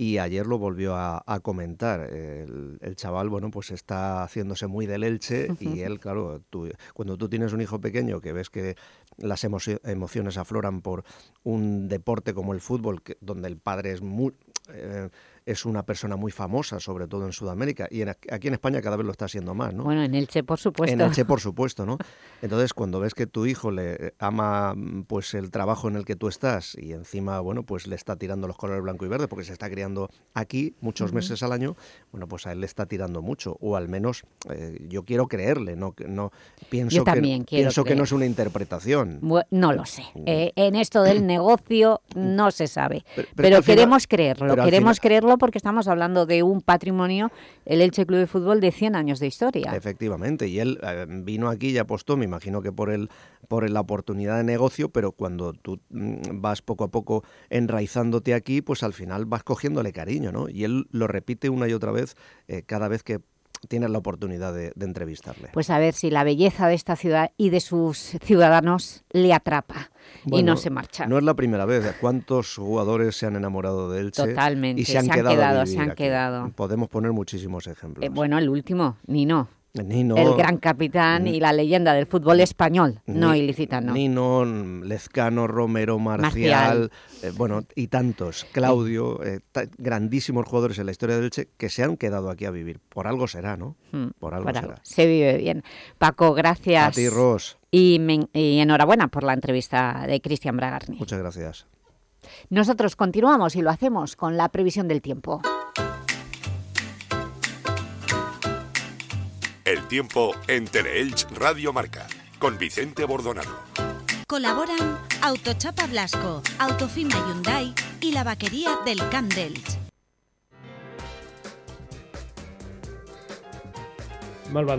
Y ayer lo volvió a, comentar. El, chaval, bueno, pues está haciéndose muy del Elche y él, claro, tú, cuando tú tienes un hijo pequeño que ves que las emociones afloran por un deporte como el fútbol, que, donde el padre es muy... Eh, es una persona muy famosa, sobre todo en Sudamérica, y aquí en España cada vez lo está haciendo más, ¿no? Bueno, en Elche, por supuesto. En Elche, por supuesto, ¿no? Entonces, cuando ves que tu hijo le ama pues el trabajo en el que tú estás y encima, bueno, pues le está tirando los colores blanco y verde porque se está criando aquí muchos meses al año, bueno, pues a él le está tirando mucho, o al menos eh, yo quiero creerle, no, no pienso, que, pienso que no es una interpretación. no lo sé. Eh, en esto del negocio no se sabe, pero, queremos creerlo, queremos creerlo porque estamos hablando de un patrimonio, el Elche Club de Fútbol, de 100 años de historia. Efectivamente, y él eh, vino aquí y apostó, me imagino que por, el, por la oportunidad de negocio, pero cuando tú mm, vas poco a poco enraizándote aquí, pues al final vas cogiéndole cariño, ¿no? Y él lo repite una y otra vez eh, cada vez que tienes la oportunidad de, entrevistarle. Pues a ver si la belleza de esta ciudad y de sus ciudadanos le atrapa y no se marcha. No es la primera vez. ¿Cuántos jugadores se han enamorado de Elche? Totalmente. Y se han, quedado, se han quedado. Podemos poner muchísimos ejemplos. Eh, bueno, el último, Nino. Nino, el gran capitán y la leyenda del fútbol español, no ilicitano. Nino, Lezcano, Romero, Marcial, eh, bueno, y tantos, Claudio, eh, grandísimos jugadores en la historia del Elche que se han quedado aquí a vivir. Por algo será, ¿no? Hmm, por algo será. Se vive bien. Paco, gracias. A ti, Ros. Y, y enhorabuena por la entrevista de Cristian Bragarni. Muchas gracias. Nosotros continuamos y lo hacemos con la previsión del tiempo. Tiempo en Teleelch Radio Marca, con Vicente Bordonado. Colaboran Autochapa Blasco, Autofima Hyundai y la vaquería del Camp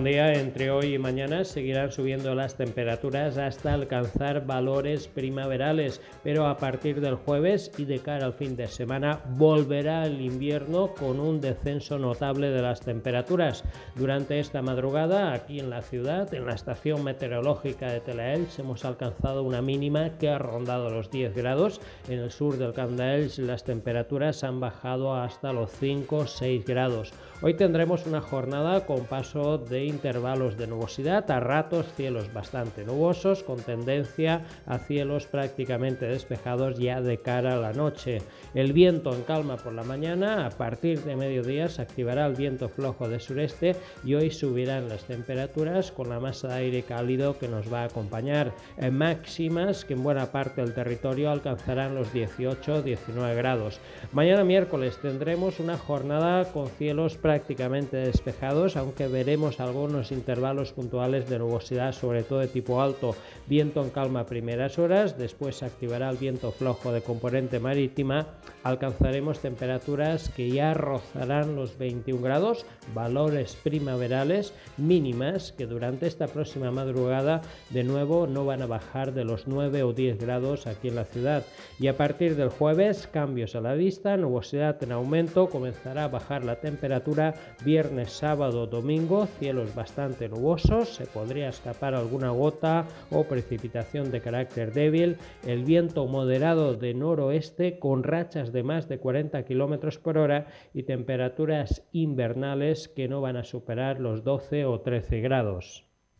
día, entre hoy y mañana seguirán subiendo las temperaturas hasta alcanzar valores primaverales, pero a partir del jueves y de cara al fin de semana volverá el invierno con un descenso notable de las temperaturas. Durante esta madrugada, aquí en la ciudad, en la estación meteorológica de Telaels, hemos alcanzado una mínima que ha rondado los 10 grados. En el sur del Camp las temperaturas han bajado hasta los 5-6 grados. Hoy tendremos una jornada con paso de intervalos de nubosidad, a ratos cielos bastante nubosos, con tendencia a cielos prácticamente despejados ya de cara a la noche. El viento en calma por la mañana, a partir de mediodía se activará el viento flojo de sureste y hoy subirán las temperaturas con la masa de aire cálido que nos va a acompañar. En máximas que en buena parte del territorio alcanzarán los 18-19 grados. Mañana miércoles tendremos una jornada con cielos prácticamente despejados, aunque veremos algunos intervalos puntuales de nubosidad, sobre todo de tipo alto. Viento en calma a primeras horas, después se activará el viento flojo de componente marítima. Alcanzaremos temperaturas que ya rozarán los 21 grados, valores primaverales mínimas que durante esta próxima madrugada de nuevo no van a bajar de los 9 o 10 grados aquí en la ciudad. Y a partir del jueves, cambios a la vista, nubosidad en aumento, comenzará a bajar la temperatura viernes, sábado, domingo, cielos bastante nubosos, se podría escapar alguna gota o precipitación de carácter débil, el viento moderado de noroeste con rachas de más de 40 km por hora y temperaturas invernales que no van a superar los 12 o 13 grados.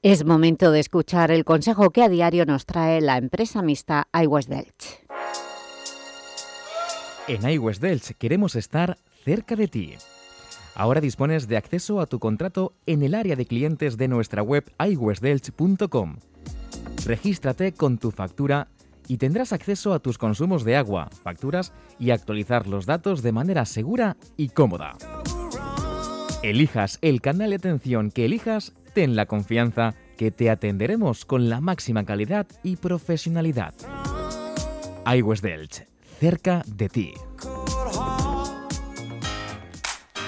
Es momento de escuchar el consejo que a diario nos trae la empresa mixta iWest Delch. En iWest Delch queremos estar cerca de ti. Ahora dispones de acceso a tu contrato en el área de clientes de nuestra web iwestdelch.com. Regístrate con tu factura y tendrás acceso a tus consumos de agua, facturas y actualizar los datos de manera segura y cómoda. Elijas el canal de atención que elijas ten la confianza que te atenderemos con la máxima calidad y profesionalidad. iWest Delch, cerca de ti.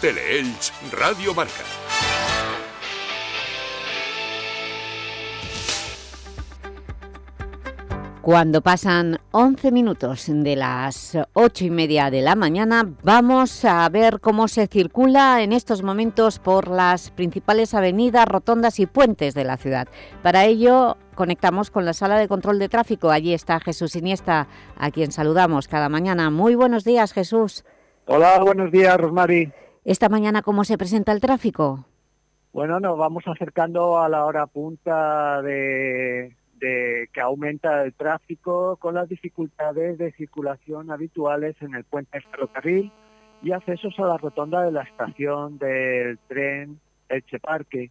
Teleelch Radio Marca. Cuando pasan 11 minutos de las 8 y media de la mañana, vamos a ver cómo se circula en estos momentos por las principales avenidas, rotondas y puentes de la ciudad. Para ello, conectamos con la sala de control de tráfico. Allí está Jesús Iniesta, a quien saludamos cada mañana. Muy buenos días, Jesús. Hola, buenos días, Rosmari. Esta mañana, ¿cómo se presenta el tráfico? Bueno, nos vamos acercando a la hora punta de, que aumenta el tráfico con las dificultades de circulación habituales en el puente ferrocarril y accesos a la rotonda de la estación del tren Elche Parque.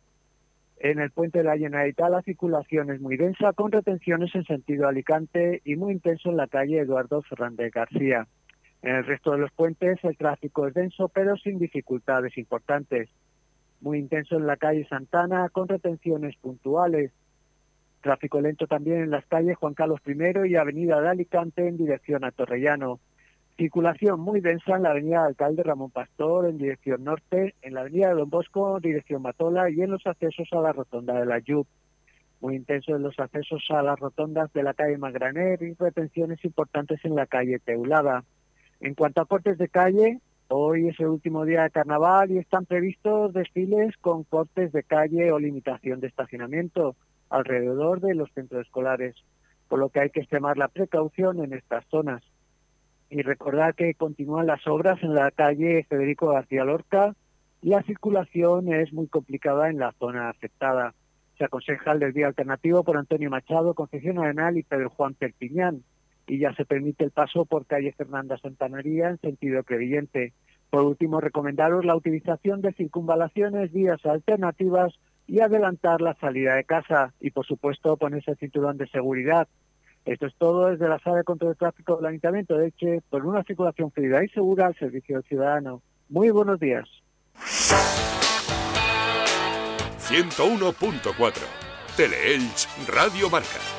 En el puente de la Generalitat la circulación es muy densa con retenciones en sentido Alicante y muy intenso en la calle Eduardo Fernández García. En el resto de los puentes el tráfico es denso pero sin dificultades importantes. Muy intenso en la calle Santana con retenciones puntuales. Tráfico lento también en las calles Juan Carlos I y Avenida de Alicante en dirección a Torrellano. Circulación muy densa en la Avenida Alcalde Ramón Pastor en dirección norte, en la Avenida de Don Bosco en dirección Matola y en los accesos a la Rotonda de la Yup. Muy intenso en los accesos a las rotondas de la calle Magraner y retenciones importantes en la calle Teulada. En cuanto a cortes de calle, hoy es el último día de carnaval y están previstos desfiles con cortes de calle o limitación de estacionamiento alrededor de los centros escolares, por lo que hay que extremar la precaución en estas zonas. Y recordar que continúan las obras en la calle Federico García Lorca y la circulación es muy complicada en la zona afectada. Se aconseja el desvío alternativo por Antonio Machado, Concepción Arenal y Pedro Juan Perpiñán y ya se permite el paso por calle Fernanda Santanaría en sentido creyente. Por último, recomendaros la utilización de circunvalaciones, vías alternativas y adelantar la salida de casa y, por supuesto, ponerse el cinturón de seguridad. Esto es todo desde la sala de control de tráfico del Ayuntamiento de Eche por una circulación fluida y segura al servicio del ciudadano. Muy buenos días. 101.4 Teleelch Radio Marca.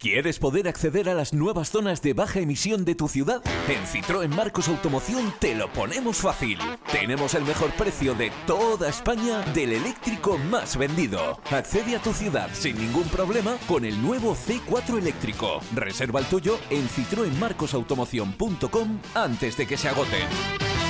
¿Quieres poder acceder a las nuevas zonas de baja emisión de tu ciudad? En Citroën Marcos Automoción te lo ponemos fácil. Tenemos el mejor precio de toda España del eléctrico más vendido. Accede a tu ciudad sin ningún problema con el nuevo C4 eléctrico. Reserva el tuyo en citroenmarcosautomoción.com antes de que se agoten.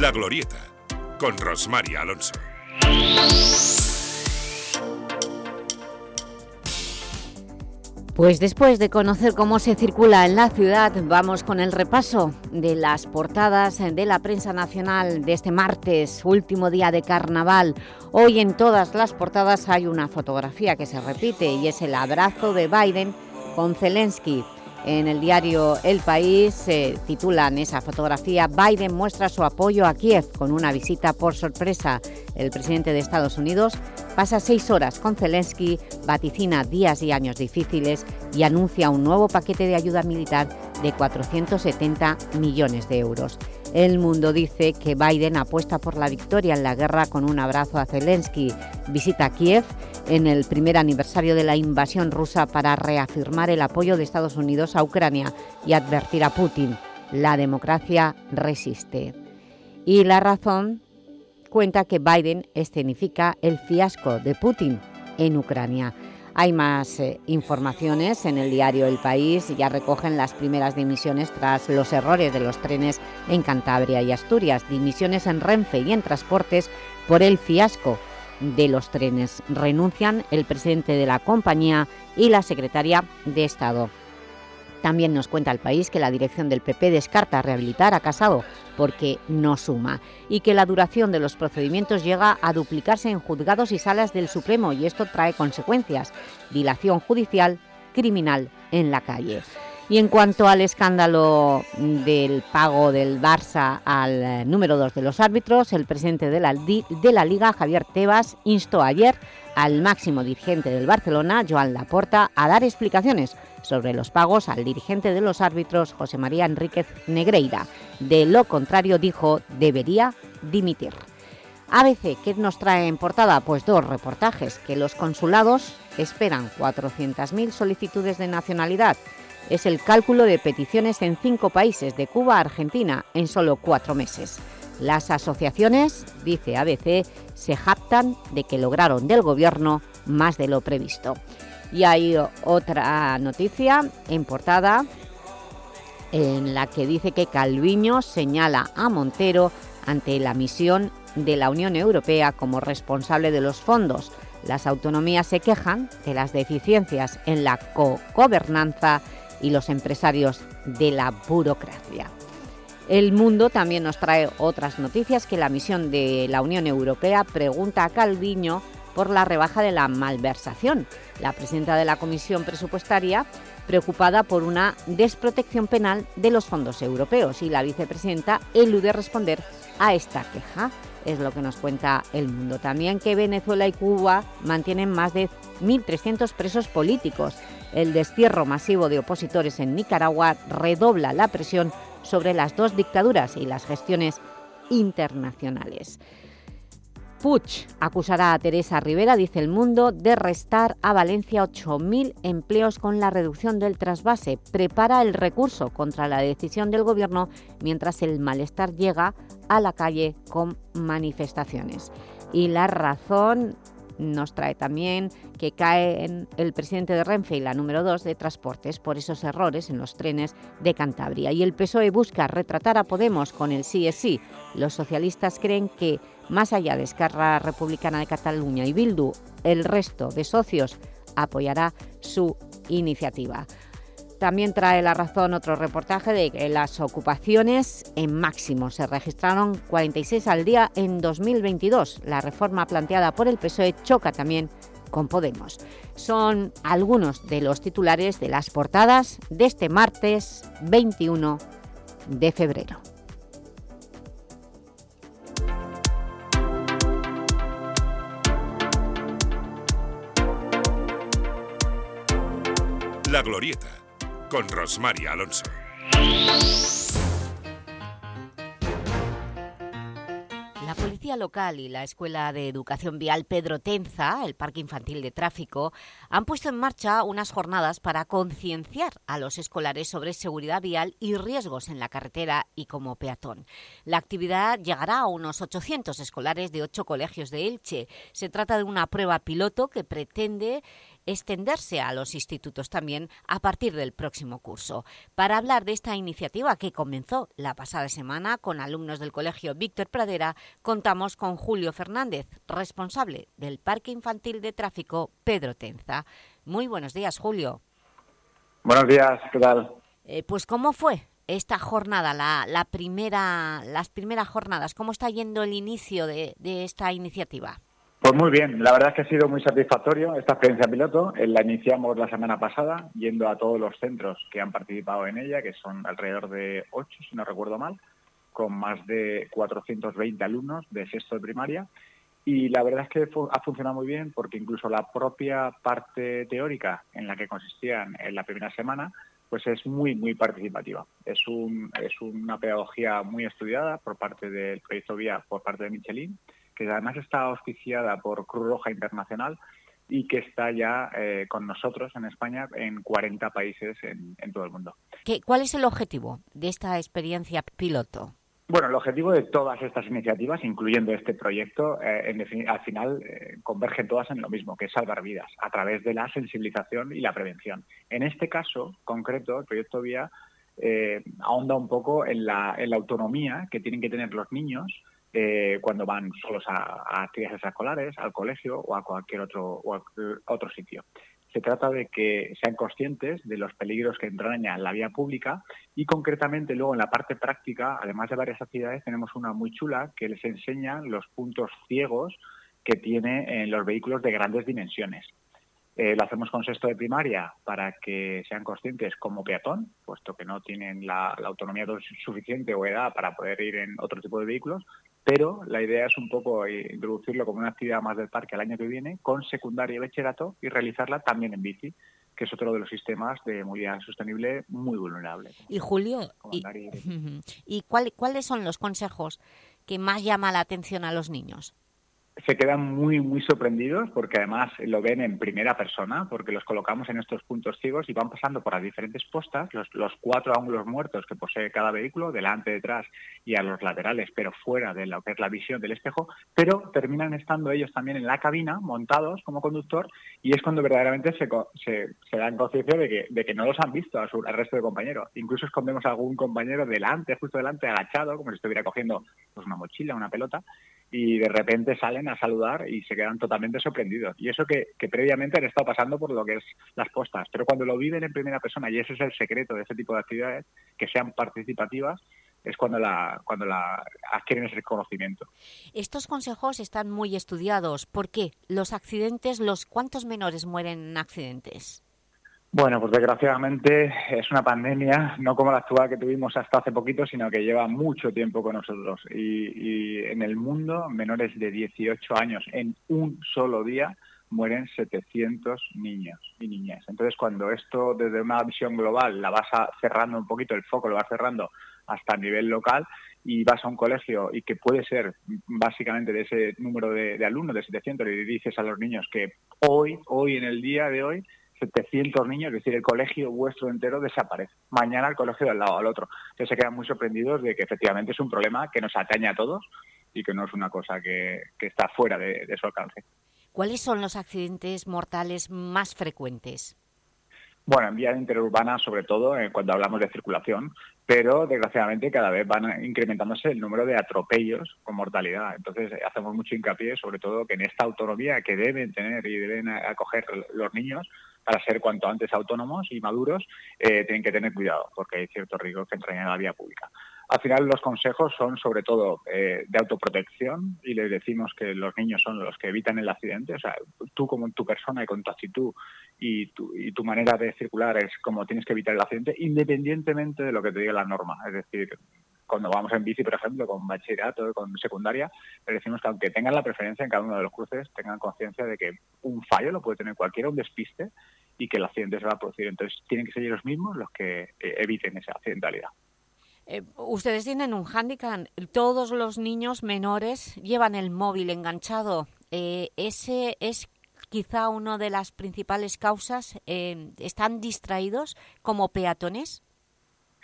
La Glorieta, con Rosmary Alonso. Pues después de conocer cómo se circula en la ciudad, vamos con el repaso de las portadas de la prensa nacional de este martes, último día de carnaval. Hoy en todas las portadas hay una fotografía que se repite y es el abrazo de Biden con Zelensky. En el diario El País se titulan esa fotografía Biden muestra su apoyo a Kiev con una visita por sorpresa. El presidente de Estados Unidos pasa seis horas con Zelensky, vaticina días y años difíciles y anuncia un nuevo paquete de ayuda militar de 470 millones de euros. El Mundo dice que Biden apuesta por la victoria en la guerra con un abrazo a Zelensky. Visita Kiev en el primer aniversario de la invasión rusa para reafirmar el apoyo de Estados Unidos a Ucrania y advertir a Putin. La democracia resiste. Y La Razón cuenta que Biden escenifica el fiasco de Putin en Ucrania. Hay más eh, informaciones en el diario El País, ya recogen las primeras dimisiones tras los errores de los trenes en Cantabria y Asturias, dimisiones en Renfe y en Transportes por el fiasco de los trenes. Renuncian el presidente de la compañía y la secretaria de Estado. También nos cuenta el país que la dirección del PP descarta rehabilitar a Casado porque no suma y que la duración de los procedimientos llega a duplicarse en juzgados y salas del Supremo y esto trae consecuencias, dilación judicial, criminal en la calle. Y en cuanto al escándalo del pago del Barça al eh, número 2 de los árbitros, el presidente de la, de la Liga, Javier Tebas, instó ayer al máximo dirigente del Barcelona, Joan Laporta, a dar explicaciones sobre los pagos al dirigente de los árbitros, José María Enríquez Negreira. De lo contrario, dijo, debería dimitir. ABC, ¿qué nos trae en portada? Pues dos reportajes, que los consulados esperan 400.000 solicitudes de nacionalidad es el cálculo de peticiones en cinco países, de Cuba a Argentina, en solo cuatro meses. Las asociaciones, dice ABC, se jactan de que lograron del Gobierno más de lo previsto. Y hay otra noticia en portada en la que dice que Calviño señala a Montero ante la misión de la Unión Europea como responsable de los fondos. Las autonomías se quejan de las deficiencias en la co-gobernanza y los empresarios de la burocracia. El Mundo también nos trae otras noticias que la misión de la Unión Europea pregunta a Calviño por la rebaja de la malversación. La presidenta de la Comisión Presupuestaria preocupada por una desprotección penal de los fondos europeos y la vicepresidenta elude responder a esta queja. Es lo que nos cuenta El Mundo. También que Venezuela y Cuba mantienen más de 1.300 presos políticos el destierro masivo de opositores en Nicaragua redobla la presión sobre las dos dictaduras y las gestiones internacionales. Puig acusará a Teresa Rivera, dice El Mundo, de restar a Valencia 8.000 empleos con la reducción del trasvase. Prepara el recurso contra la decisión del Gobierno mientras el malestar llega a la calle con manifestaciones. Y la razón nos trae también que caen el presidente de Renfe y la número 2 de Transportes por esos errores en los trenes de Cantabria. Y el PSOE busca retratar a Podemos con el sí es sí. Los socialistas creen que, más allá de Esquerra Republicana de Cataluña y Bildu, el resto de socios apoyará su iniciativa. También trae la razón otro reportaje de que las ocupaciones en máximo se registraron 46 al día en 2022. La reforma planteada por el PSOE choca también con Podemos. Son algunos de los titulares de las portadas de este martes 21 de febrero. La Glorieta, con Rosmaria Alonso. La Policía Local y la Escuela de Educación Vial Pedro Tenza, el Parque Infantil de Tráfico, han puesto en marcha unas jornadas para concienciar a los escolares sobre seguridad vial y riesgos en la carretera y como peatón. La actividad llegará a unos 800 escolares de ocho colegios de Elche. Se trata de una prueba piloto que pretende extenderse a los institutos también a partir del próximo curso. Para hablar de esta iniciativa que comenzó la pasada semana con alumnos del Colegio Víctor Pradera, contamos con Julio Fernández, responsable del Parque Infantil de Tráfico Pedro Tenza. Muy buenos días, Julio. Buenos días, ¿qué tal? Eh, pues, ¿cómo fue esta jornada, la, primera, las primeras jornadas? ¿Cómo está yendo el inicio de esta iniciativa? Pues muy bien, la verdad es que ha sido muy satisfactorio esta experiencia piloto. La iniciamos la semana pasada yendo a todos los centros que han participado en ella, que son alrededor de ocho, si no recuerdo mal, con más de 420 alumnos de sexto de primaria. Y la verdad es que ha funcionado muy bien porque incluso la propia parte teórica en la que consistían en la primera semana pues es muy, muy participativa. Es, un, es una pedagogía muy estudiada por parte del proyecto VIA, por parte de Michelin, que además está auspiciada por Cruz Roja Internacional y que está ya eh, con nosotros en España en 40 países en, todo el mundo. ¿Qué, ¿Cuál es el objetivo de esta experiencia piloto? Bueno, el objetivo de todas estas iniciativas, incluyendo este proyecto, eh, al final eh, convergen todas en lo mismo, que es salvar vidas, a través de la sensibilización y la prevención. En este caso concreto, el proyecto VIA ahonda un poco en la, en la autonomía que tienen que tener los niños eh, cuando van solos a, actividades escolares, al colegio o a cualquier otro, otro sitio. Se trata de que sean conscientes de los peligros que entraña la vía pública y concretamente luego en la parte práctica, además de varias actividades, tenemos una muy chula que les enseña los puntos ciegos que tiene en los vehículos de grandes dimensiones. Eh, lo hacemos con sexto de primaria para que sean conscientes como peatón, puesto que no tienen la, autonomía suficiente o edad para poder ir en otro tipo de vehículos, pero la idea es un poco introducirlo como una actividad más del parque el año que viene, con secundaria y bachillerato, y realizarla también en bici, que es otro de los sistemas de movilidad sostenible muy vulnerable. Y Julio, ¿y, cuáles son los consejos que más llama la atención a los niños? Se quedan muy, muy sorprendidos porque además lo ven en primera persona, porque los colocamos en estos puntos ciegos y van pasando por las diferentes postas, los, los cuatro ángulos muertos que posee cada vehículo, delante, detrás y a los laterales, pero fuera de lo que es la visión del espejo, pero terminan estando ellos también en la cabina, montados como conductor, y es cuando verdaderamente se, se, dan conciencia de que, de que no los han visto al resto de compañeros. Incluso escondemos a algún compañero delante, justo delante, agachado, como si estuviera cogiendo pues, una mochila, una pelota, y de repente salen a saludar y se quedan totalmente sorprendidos. Y eso que, previamente han estado pasando por lo que es las postas, pero cuando lo viven en primera persona, y ese es el secreto de ese tipo de actividades, que sean participativas, es cuando la, cuando la adquieren ese conocimiento. Estos consejos están muy estudiados. ¿Por qué? Los accidentes, los ¿cuántos menores mueren en accidentes? Bueno, pues desgraciadamente es una pandemia, no como la actual que tuvimos hasta hace poquito, sino que lleva mucho tiempo con nosotros. Y, en el mundo, menores de 18 años en un solo día mueren 700 niños y niñas. Entonces, cuando esto desde una visión global la vas cerrando un poquito, el foco lo vas cerrando hasta el nivel local y vas a un colegio y que puede ser básicamente de ese número de, de alumnos, de 700, y dices a los niños que hoy, hoy en el día de hoy, 700 niños, es decir, el colegio vuestro entero desaparece. Mañana el colegio del lado al otro. Entonces se quedan muy sorprendidos de que efectivamente es un problema que nos atañe a todos y que no es una cosa que, está fuera de, su alcance. ¿Cuáles son los accidentes mortales más frecuentes? Bueno, en vía interurbana sobre todo eh, cuando hablamos de circulación, pero desgraciadamente cada vez van incrementándose el número de atropellos con mortalidad. Entonces hacemos mucho hincapié sobre todo que en esta autonomía que deben tener y deben acoger los niños, para ser cuanto antes autónomos y maduros, eh, tienen que tener cuidado, porque hay ciertos riesgos que entrañan a la vía pública. Al final los consejos son sobre todo eh, de autoprotección y les decimos que los niños son los que evitan el accidente. O sea, tú como tu persona y con tu actitud y tu, y tu manera de circular es como tienes que evitar el accidente independientemente de lo que te diga la norma. Es decir, cuando vamos en bici, por ejemplo, con bachillerato, con secundaria, le decimos que aunque tengan la preferencia en cada uno de los cruces, tengan conciencia de que un fallo lo puede tener cualquiera, un despiste, y que el accidente se va a producir. Entonces, tienen que ser ellos mismos los que eh, eviten esa accidentalidad. Eh, ustedes tienen un hándicap. Todos los niños menores llevan el móvil enganchado. Eh, ¿Ese es quizá una de las principales causas? ¿Están distraídos como peatones?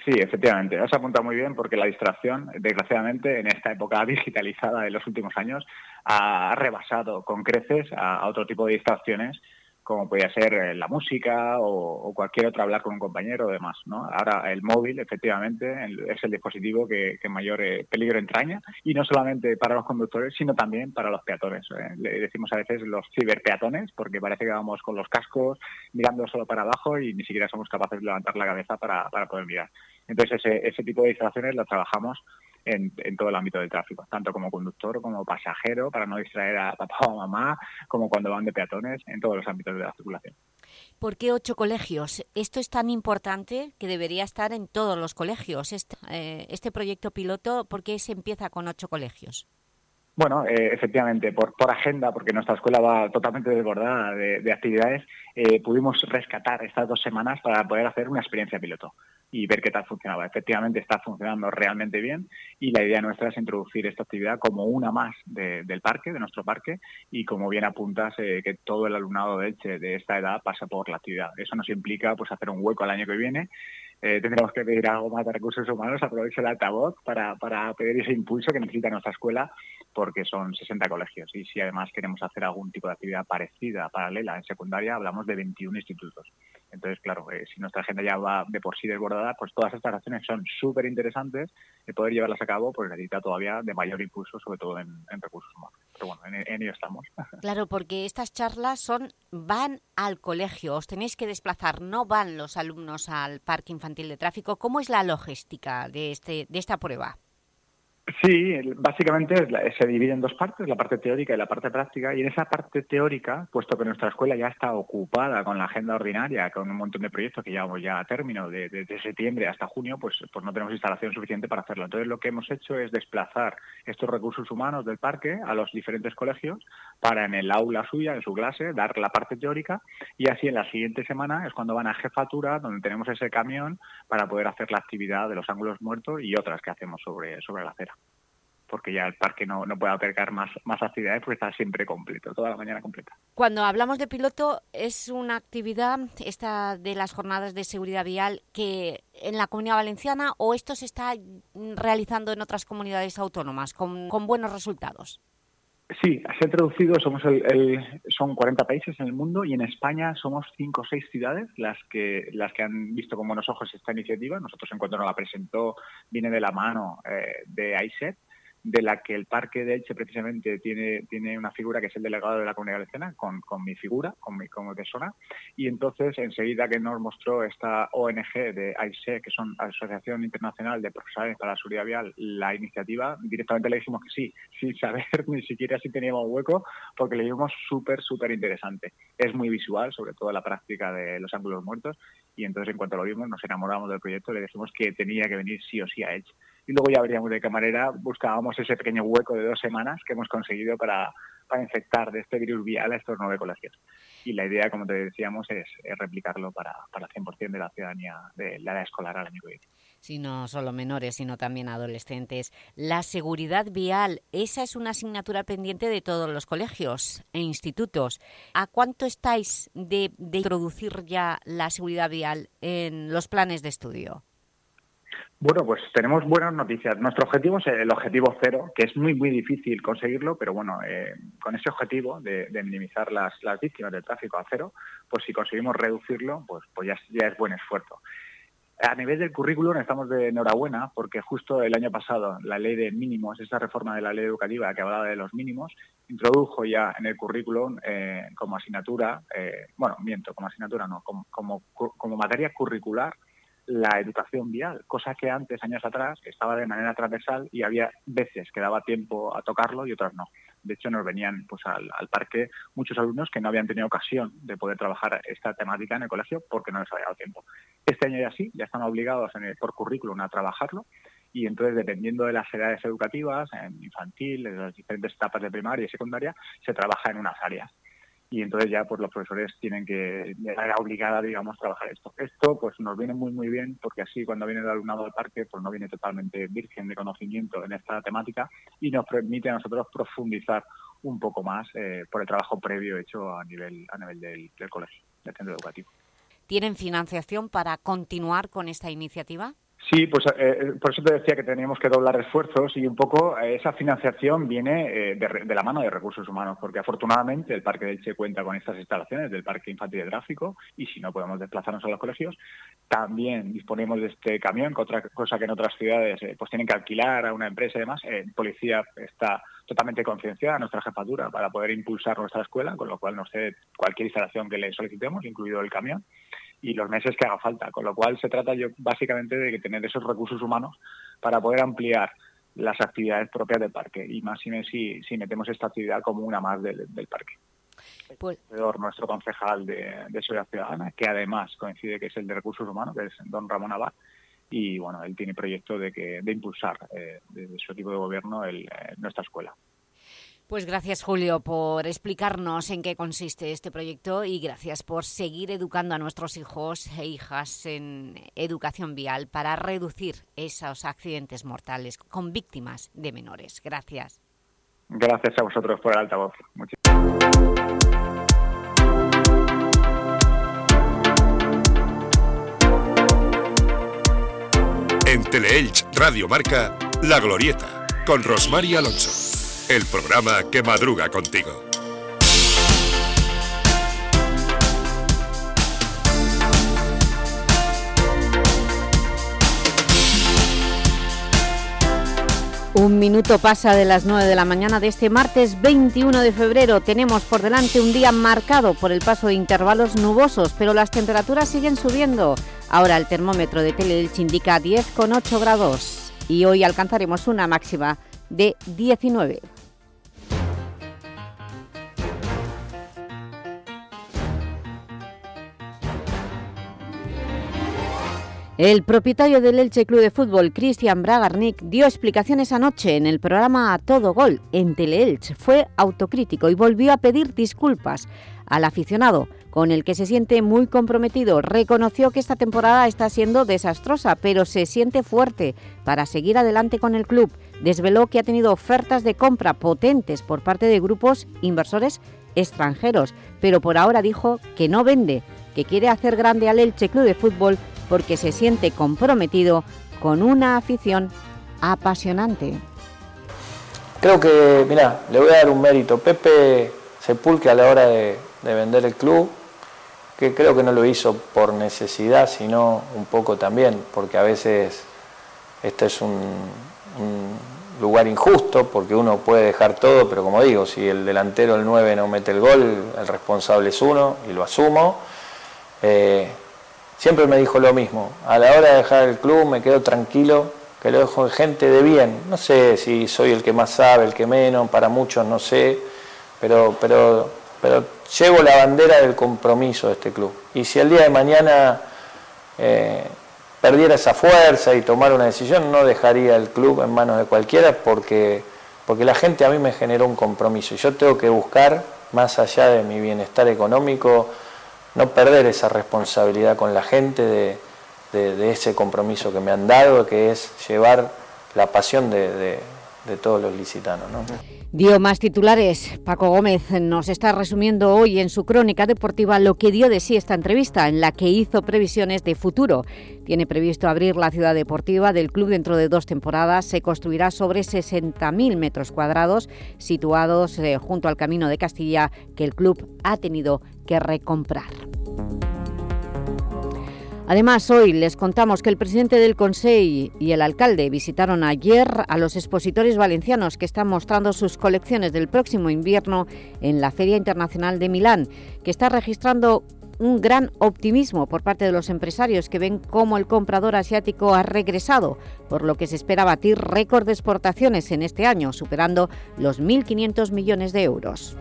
Sí, efectivamente, has apuntado muy bien porque la distracción, desgraciadamente, en esta época digitalizada de los últimos años, ha rebasado con creces a, otro tipo de distracciones como podía ser eh, la música o, cualquier otro hablar con un compañero o demás. ¿no? Ahora el móvil, efectivamente, es el dispositivo que, mayor eh, peligro entraña y no solamente para los conductores, sino también para los peatones. ¿eh? Le decimos a veces los ciberpeatones porque parece que vamos con los cascos mirando solo para abajo y ni siquiera somos capaces de levantar la cabeza para poder mirar. Entonces ese, ese tipo de distracciones las trabajamos en, todo el ámbito del tráfico, tanto como conductor como pasajero, para no distraer a papá o mamá, como cuando van de peatones, en todos los ámbitos de la circulación. ¿Por qué ocho colegios? Esto es tan importante que debería estar en todos los colegios. Este, eh, este proyecto piloto, ¿por qué se empieza con ocho colegios? Bueno, eh, efectivamente, por, agenda, porque nuestra escuela va totalmente desbordada de, actividades, eh, pudimos rescatar estas dos semanas para poder hacer una experiencia piloto y ver qué tal funcionaba. Efectivamente está funcionando realmente bien y la idea nuestra es introducir esta actividad como una más del parque, de nuestro parque, y como bien apuntas, eh, que todo el alumnado de Elche de esta edad pasa por la actividad. Eso nos implica pues hacer un hueco al año que viene eh, tendremos que pedir algo más de recursos humanos, aprovecho el altavoz para, para pedir ese impulso que necesita nuestra escuela, porque son 60 colegios. Y si además queremos hacer algún tipo de actividad parecida, paralela en secundaria, hablamos de 21 institutos. Entonces, claro, eh, si nuestra agenda ya va de por sí desbordada, pues todas estas acciones son súper interesantes y poder llevarlas a cabo pues necesita todavía de mayor impulso, sobre todo en, recursos humanos. Pero bueno, en, en ello estamos. Claro, porque estas charlas son van al colegio, os tenéis que desplazar, no van los alumnos al parque infantil de tráfico. ¿Cómo es la logística de, este, de esta prueba? Sí, básicamente se divide en dos partes, la parte teórica y la parte práctica. Y en esa parte teórica, puesto que nuestra escuela ya está ocupada con la agenda ordinaria, con un montón de proyectos que llevamos ya a término, de, septiembre hasta junio, pues, pues no tenemos instalación suficiente para hacerlo. Entonces lo que hemos hecho es desplazar estos recursos humanos del parque a los diferentes colegios para en el aula suya, en su clase, dar la parte teórica y así en la siguiente semana es cuando van a jefatura, donde tenemos ese camión para poder hacer la actividad de los ángulos muertos y otras que hacemos sobre, sobre la acera porque ya el parque no, no puede albergar más, más actividades porque está siempre completo, toda la mañana completa. Cuando hablamos de piloto, ¿es una actividad esta de las jornadas de seguridad vial que en la Comunidad Valenciana o esto se está realizando en otras comunidades autónomas con, con buenos resultados? Sí, se ha traducido, somos el, son 40 países en el mundo y en España somos 5 o 6 ciudades las que, las que han visto con buenos ojos esta iniciativa. Nosotros en cuanto nos la presentó viene de la mano eh, de ISET de la que el Parque de Elche precisamente tiene, tiene una figura que es el delegado de la Comunidad Valenciana, con, con mi figura, con mi como persona, y entonces enseguida que nos mostró esta ONG de AISE, que son Asociación Internacional de Profesionales para la Seguridad la iniciativa, directamente le dijimos que sí, sin saber ni siquiera si teníamos hueco, porque le vimos súper, súper interesante. Es muy visual, sobre todo la práctica de los ángulos muertos, y entonces en cuanto lo vimos nos enamoramos del proyecto le dijimos que tenía que venir sí o sí a Elche y luego ya veríamos de qué manera buscábamos ese pequeño hueco de dos semanas que hemos conseguido para, para infectar de este virus vial a estos nueve colegios. Y la idea, como te decíamos, es, replicarlo para, para el 100% de la ciudadanía de la edad escolar al año que viene. Sí, no solo menores, sino también adolescentes. La seguridad vial, esa es una asignatura pendiente de todos los colegios e institutos. ¿A cuánto estáis de introducir ya la seguridad vial en los planes de estudio? Bueno, pues tenemos buenas noticias. Nuestro objetivo es el objetivo cero, que es muy, muy difícil conseguirlo, pero bueno, eh, con ese objetivo de, minimizar las, víctimas del tráfico a cero, pues si conseguimos reducirlo, pues, pues ya, ya es buen esfuerzo. A nivel del currículum estamos de enhorabuena porque justo el año pasado la ley de mínimos, esta reforma de la ley educativa que hablaba de los mínimos, introdujo ya en el currículum eh, como asignatura, eh, bueno, miento, como asignatura no, como, como, como materia curricular la educación vial, cosa que antes, años atrás, estaba de manera transversal y había veces que daba tiempo a tocarlo y otras no. De hecho, nos venían pues, al, parque muchos alumnos que no habían tenido ocasión de poder trabajar esta temática en el colegio porque no les había dado tiempo. Este año ya sí, ya están obligados en el, por currículum a trabajarlo y entonces, dependiendo de las edades educativas, en infantil, en las diferentes etapas de primaria y secundaria, se trabaja en unas áreas y entonces ya pues los profesores tienen que de manera obligada digamos trabajar esto esto pues nos viene muy muy bien porque así cuando viene el alumnado al parque pues no viene totalmente virgen de conocimiento en esta temática y nos permite a nosotros profundizar un poco más eh, por el trabajo previo hecho a nivel a nivel del, del colegio del centro educativo ¿Tienen financiación para continuar con esta iniciativa? Sí, pues eh, eh, por eso te decía que teníamos que doblar esfuerzos y un poco eh, esa financiación viene de, la mano de recursos humanos, porque afortunadamente el Parque del Che cuenta con estas instalaciones del Parque Infantil de Tráfico y si no podemos desplazarnos a los colegios, también disponemos de este camión, que otra cosa que en otras ciudades pues tienen que alquilar a una empresa y demás. policía está totalmente concienciada, nuestra jefatura, para poder impulsar nuestra escuela, con lo cual nos cede cualquier instalación que le solicitemos, incluido el camión y los meses que haga falta. Con lo cual se trata yo básicamente de tener esos recursos humanos para poder ampliar las actividades propias del parque y más si, si metemos esta actividad como una más del, parque. Pues, nuestro concejal de, de Seguridad Ciudadana, que además coincide que es el de Recursos Humanos, que es don Ramón Abad, y bueno, él tiene proyecto de, que, de impulsar eh, desde su equipo de gobierno el, eh, nuestra escuela. Pues gracias, Julio, por explicarnos en qué consiste este proyecto y gracias por seguir educando a nuestros hijos e hijas en educación vial para reducir esos accidentes mortales con víctimas de menores. Gracias. Gracias a vosotros por el altavoz. En Teleelch Radio Marca, La Glorieta, con Rosmar Alonso el programa que madruga contigo. Un minuto pasa de las 9 de la mañana de este martes 21 de febrero. Tenemos por delante un día marcado por el paso de intervalos nubosos, pero las temperaturas siguen subiendo. Ahora el termómetro de Teleelch indica 10,8 grados y hoy alcanzaremos una máxima de 19. El propietario del Elche Club de Fútbol, Cristian Bragarnik, dio explicaciones anoche en el programa A Todo Gol en Teleelche. Fue autocrítico y volvió a pedir disculpas al aficionado, con el que se siente muy comprometido. Reconoció que esta temporada está siendo desastrosa, pero se siente fuerte para seguir adelante con el club. Desveló que ha tenido ofertas de compra potentes por parte de grupos inversores extranjeros, pero por ahora dijo que no vende, que quiere hacer grande al Elche Club de Fútbol porque se siente comprometido con una afición apasionante. Creo que, mira, le voy a dar un mérito. Pepe Sepulque a la hora de, vender el club, que creo que no lo hizo por necesidad, sino un poco también, porque a veces este es un, lugar injusto, porque uno puede dejar todo, pero como digo, si el delantero, el 9, no mete el gol, el responsable es uno, y lo asumo. Eh, siempre me dijo lo mismo. A la hora de dejar el club me quedo tranquilo, que lo dejo de gente de bien. No sé si soy el que más sabe, el que menos, para muchos no sé, pero, pero, pero llevo la bandera del compromiso de este club. Y si el día de mañana eh, perdiera esa fuerza y tomara una decisión, no dejaría el club en manos de cualquiera porque, porque la gente a mí me generó un compromiso. Y yo tengo que buscar, más allá de mi bienestar económico, no perder esa responsabilidad con la gente de, ese compromiso que me han dado, que es llevar la pasión de, todos los licitanos. Dio más titulares. Paco Gómez nos está resumiendo hoy en su crónica deportiva lo que dio de sí esta entrevista, en la que hizo previsiones de futuro. Tiene previsto abrir la ciudad deportiva del club dentro de dos temporadas. Se construirá sobre 60.000 metros cuadrados, situados eh, junto al Camino de Castilla, que el club ha tenido que recomprar. Además, hoy les contamos que el presidente del Consejo y el alcalde visitaron ayer a los expositores valencianos que están mostrando sus colecciones del próximo invierno en la Feria Internacional de Milán, que está registrando un gran optimismo por parte de los empresarios que ven cómo el comprador asiático ha regresado, por lo que se espera batir récord de exportaciones en este año, superando los 1.500 millones de euros.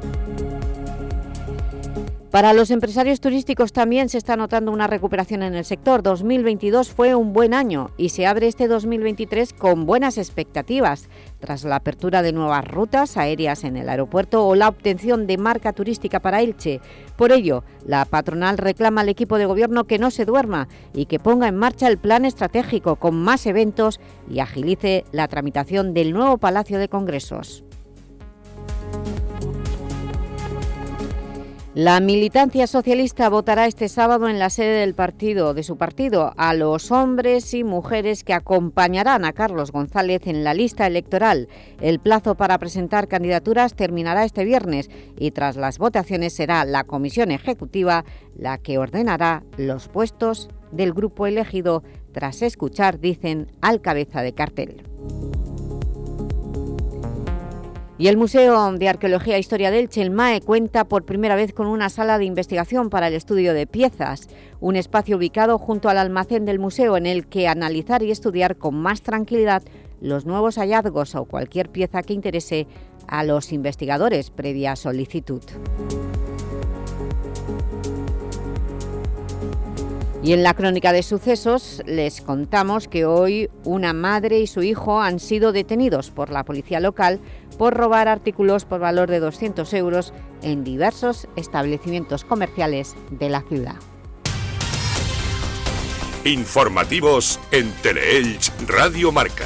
Para los empresarios turísticos también se está notando una recuperación en el sector. 2022 fue un buen año y se abre este 2023 con buenas expectativas, tras la apertura de nuevas rutas aéreas en el aeropuerto o la obtención de marca turística para Elche. Por ello, la patronal reclama al equipo de gobierno que no se duerma y que ponga en marcha el plan estratégico con más eventos y agilice la tramitación del nuevo Palacio de Congresos. La militancia socialista votará este sábado en la sede del partido, de su partido a los hombres y mujeres que acompañarán a Carlos González en la lista electoral. El plazo para presentar candidaturas terminará este viernes y tras las votaciones será la comisión ejecutiva la que ordenará los puestos del grupo elegido tras escuchar, dicen, al cabeza de cartel. Y el Museo de Arqueología e Historia del Chelmae cuenta por primera vez con una sala de investigación para el estudio de piezas, un espacio ubicado junto al almacén del museo en el que analizar y estudiar con más tranquilidad los nuevos hallazgos o cualquier pieza que interese a los investigadores previa solicitud. Y en la crónica de sucesos les contamos que hoy una madre y su hijo han sido detenidos por la policía local por robar artículos por valor de 200 euros en diversos establecimientos comerciales de la ciudad. Informativos en Teleelch Radio Marca.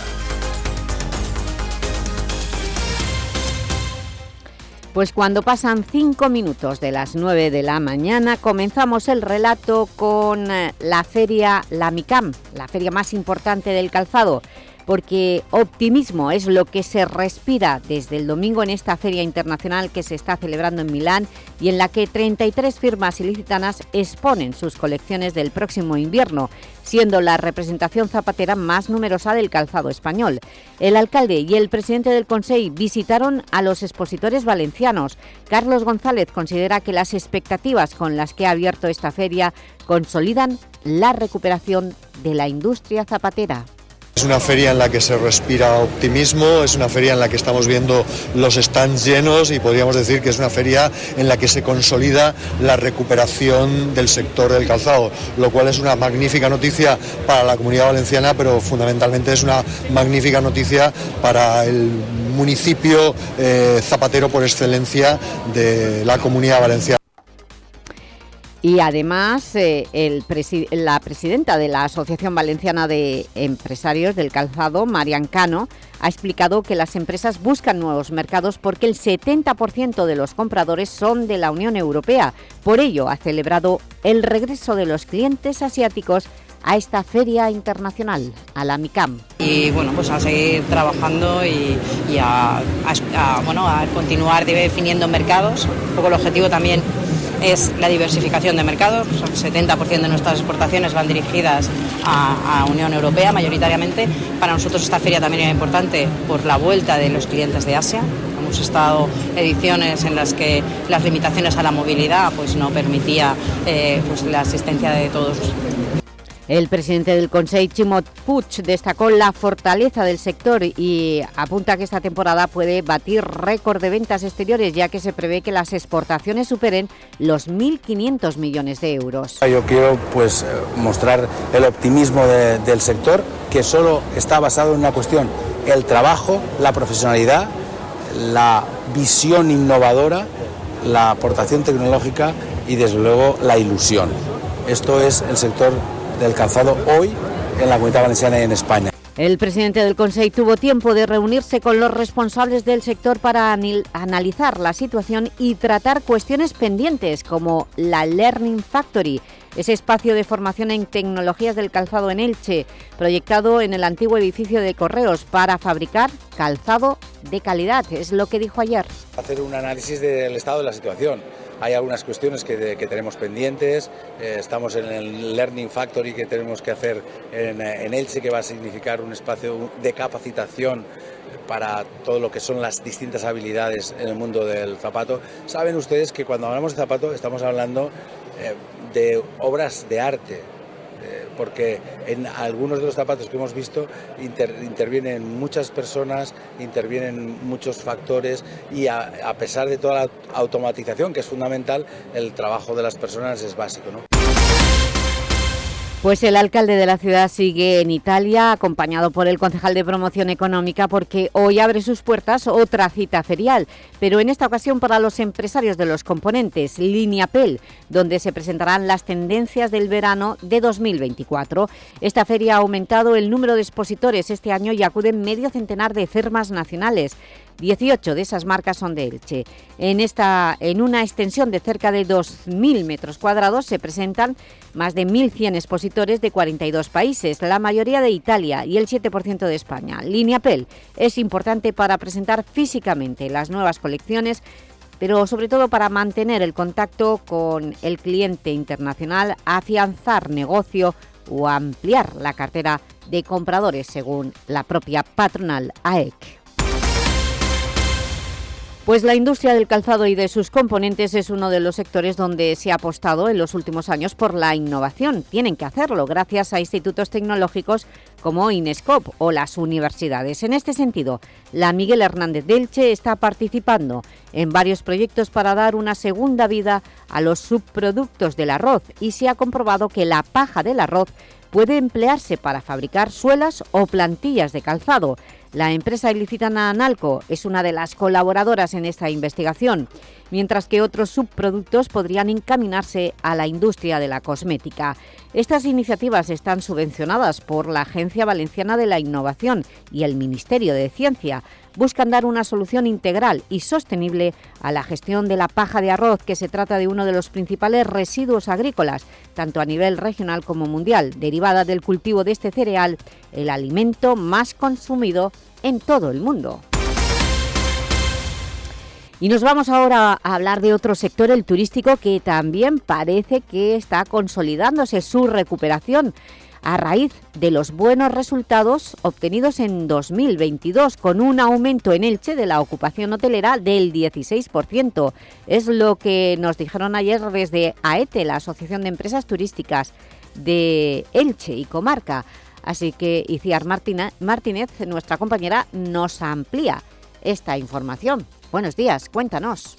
Pues cuando pasan cinco minutos de las 9 de la mañana comenzamos el relato con eh, la feria La Micam, la feria más importante del calzado, porque optimismo es lo que se respira desde el domingo en esta feria internacional que se está celebrando en Milán y en la que 33 firmas ilicitanas exponen sus colecciones del próximo invierno, siendo la representación zapatera más numerosa del calzado español. El alcalde y el presidente del Consejo visitaron a los expositores valencianos. Carlos González considera que las expectativas con las que ha abierto esta feria consolidan la recuperación de la industria zapatera. Es una feria en la que se respira optimismo, es una feria en la que estamos viendo los stands llenos y podríamos decir que es una feria en la que se consolida la recuperación del sector del calzado, lo cual es una magnífica noticia para la comunidad valenciana, pero fundamentalmente es una magnífica noticia para el municipio eh, zapatero por excelencia de la comunidad valenciana. Y además, eh, la presidenta de la Asociación Valenciana de Empresarios del Calzado, Marian Cano, ha explicado que las empresas buscan nuevos mercados porque el 70% de los compradores son de la Unión Europea. Por ello, ha celebrado el regreso de los clientes asiáticos a esta feria internacional, a la MICAM. Y bueno, pues a seguir trabajando y, a, bueno, a continuar definiendo mercados. Un poco el objetivo también es la diversificación de mercados. El 70% de nuestras exportaciones van dirigidas a, Unión Europea mayoritariamente. Para nosotros esta feria también era importante por la vuelta de los clientes de Asia. Hemos estado ediciones en las que las limitaciones a la movilidad pues no permitía eh, pues, la asistencia de todos el presidente del Consejo, Chimot Puig, destacó la fortaleza del sector y apunta que esta temporada puede batir récord de ventas exteriores, ya que se prevé que las exportaciones superen los 1.500 millones de euros. Yo quiero pues, mostrar el optimismo del sector, que solo está basado en una cuestión, el trabajo, la profesionalidad, la visión innovadora, la aportación tecnológica y desde luego la ilusión. Esto es el sector del calzado hoy en la Comunidad Valenciana y en España. El presidente del Consejo tuvo tiempo de reunirse con los responsables del sector para analizar la situación y tratar cuestiones pendientes como la Learning Factory, ese espacio de formación en tecnologías del calzado en Elche, proyectado en el antiguo edificio de Correos para fabricar calzado de calidad, es lo que dijo ayer. Hacer un análisis del estado de la situación hay algunas cuestiones que, tenemos pendientes, eh, estamos en el Learning Factory que tenemos que hacer en, en que va a significar un espacio de capacitación para todo lo que son las distintas habilidades en el mundo del zapato. Saben ustedes que cuando hablamos de zapato estamos hablando eh, de obras de arte, porque en algunos de los zapatos que hemos visto intervienen muchas personas, intervienen muchos factores y a, pesar de toda la automatización que es fundamental, el trabajo de las personas es básico. ¿no? Pues el alcalde de la ciudad sigue en Italia, acompañado por el concejal de promoción económica, porque hoy abre sus puertas otra cita ferial, pero en esta ocasión para los empresarios de los componentes, Línea PEL, donde se presentarán las tendencias del verano de 2024. Esta feria ha aumentado el número de expositores este año y acuden medio centenar de firmas nacionales. 18 de esas marcas son de Elche. En, esta, en una extensión de cerca de 2.000 metros cuadrados se presentan más de 1.100 expositores de 42 países, la mayoría de Italia y el 7% de España. Línea PEL es importante para presentar físicamente las nuevas colecciones pero sobre todo para mantener el contacto con el cliente internacional, afianzar negocio o ampliar la cartera de compradores, según la propia patronal AEC. Pues la industria del calzado y de sus componentes es uno de los sectores donde se ha apostado en los últimos años por la innovación. Tienen que hacerlo gracias a institutos tecnológicos como Inescop o las universidades. En este sentido, la Miguel Hernández Delche está participando en varios proyectos para dar una segunda vida a los subproductos del arroz y se ha comprobado que la paja del arroz puede emplearse para fabricar suelas o plantillas de calzado. La empresa ilicitana Analco es una de las colaboradoras en esta investigación, mientras que otros subproductos podrían encaminarse a la industria de la cosmética. Estas iniciativas están subvencionadas por la Agencia Valenciana de la Innovación y el Ministerio de Ciencia, buscan dar una solución integral y sostenible a la gestión de la paja de arroz, que se trata de uno de los principales residuos agrícolas, tanto a nivel regional como mundial, derivada del cultivo de este cereal, el alimento más consumido en todo el mundo. Y nos vamos ahora a hablar de otro sector, el turístico, que también parece que está consolidándose su recuperación a raíz de los buenos resultados obtenidos en 2022, con un aumento en Elche de la ocupación hotelera del 16%. Es lo que nos dijeron ayer desde AETE, la Asociación de Empresas Turísticas de Elche y Comarca. Así que Iciar Martínez, nuestra compañera, nos amplía esta información. Buenos días, cuéntanos.